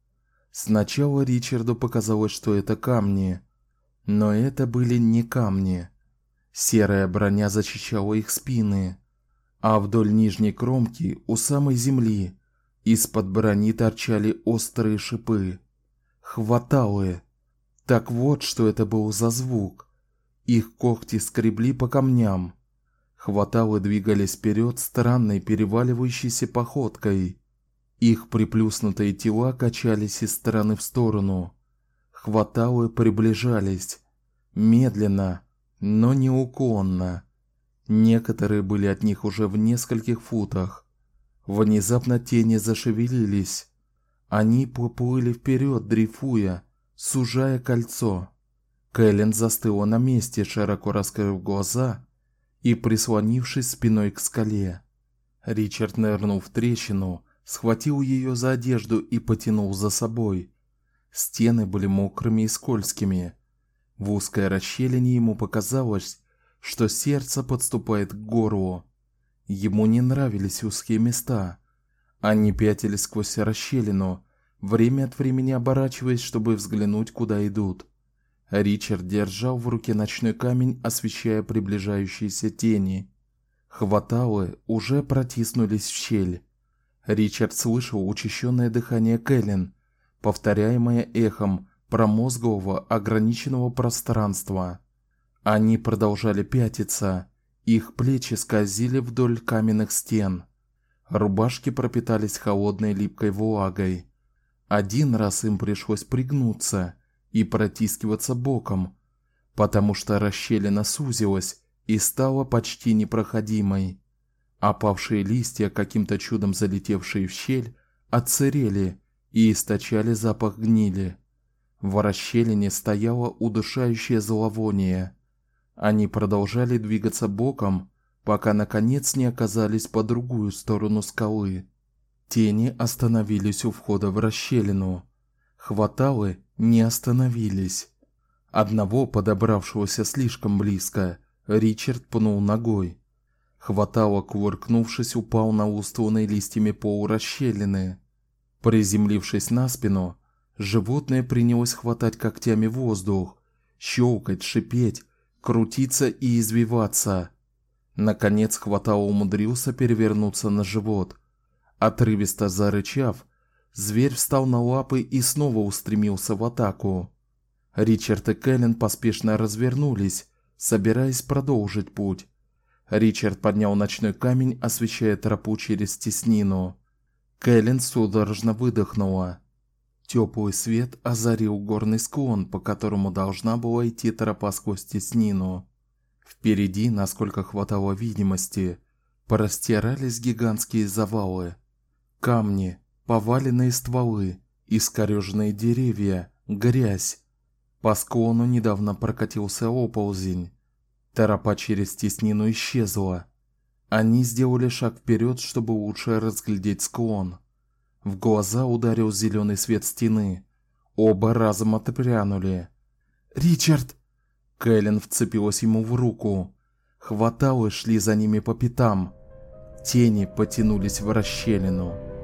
Сначала Ричарду показалось, что это камни, но это были не камни. Серая броня защищала их спины, а вдоль нижней кромки, у самой земли, из-под брони торчали острые шипы. Хваталы. Так вот, что это был за звук. Их когти скребли по камням. Хваталы двигались вперед странной переваливающейся походкой. Их приплюснутые тела качались из стороны в сторону. Хваталы приближались медленно, но неуклонно. Некоторые были от них уже в нескольких футах. Внезапно тени зашевелились. Они поплыли вперед, дрейфуя, сужая кольцо. Кэлен застыла на месте, широко раскрыв глаза и прислонившись спиной к скале. Ричард нырнул в трещину, схватил ее за одежду и потянул за собой. Стены были мокрыми и скользкими. В узкой расщелине ему показалось, что сердце подступает к горлу. Ему не нравились узкие места. Они пятились сквозь расщелину, время от времени оборачиваясь, чтобы взглянуть, куда идут. Ричард держал в руке ночной камень, освещая приближающиеся тени. Хваталы уже протиснулись в щель. Ричард слышал учащенное дыхание Кэлен, повторяемое эхом промозглого ограниченного пространства. Они продолжали пятиться, их плечи скользили вдоль каменных стен. Рубашки пропитались холодной липкой влагой. Один раз им пришлось пригнуться и протискиваться боком, потому что расщелина сузилась и стала почти непроходимой. Опавшие листья, каким-то чудом залетевшие в щель, отсырели и источали запах гнили. В расщелине стояло удушающее зловоние. Они продолжали двигаться боком, пока наконец не оказались по другую сторону скалы. Тени остановились у входа в расщелину. Хваталы не остановились. Одного подобравшегося слишком близко Ричард пнул ногой. Хватало, кувыркнувшись, упал на устланный листьями пол расщелины. Приземлившись на спину, животное принялось хватать когтями воздух, щелкать, шипеть, крутиться и извиваться. Наконец хватало умудрился перевернуться на живот. Отрывисто зарычав, зверь встал на лапы и снова устремился в атаку. Ричард и Кэлен поспешно развернулись, собираясь продолжить путь. Ричард поднял ночной камень, освещая тропу через теснину. Кэлен судорожно выдохнула. Теплый свет озарил горный склон, по которому должна была идти тропа сквозь теснину. Впереди, насколько хватало видимости, простирались гигантские завалы, камни, поваленные стволы, искорёженные деревья, Грязь. По склону недавно прокатился оползень. Тропа через теснину исчезла. Они сделали шаг вперед, чтобы лучше разглядеть склон. В глаза ударил зеленый свет стены. Оба разом отпрянули. "Ричард!" Кэлен вцепилась ему в руку. Хваталы шли за ними по пятам. Тени потянулись в расщелину.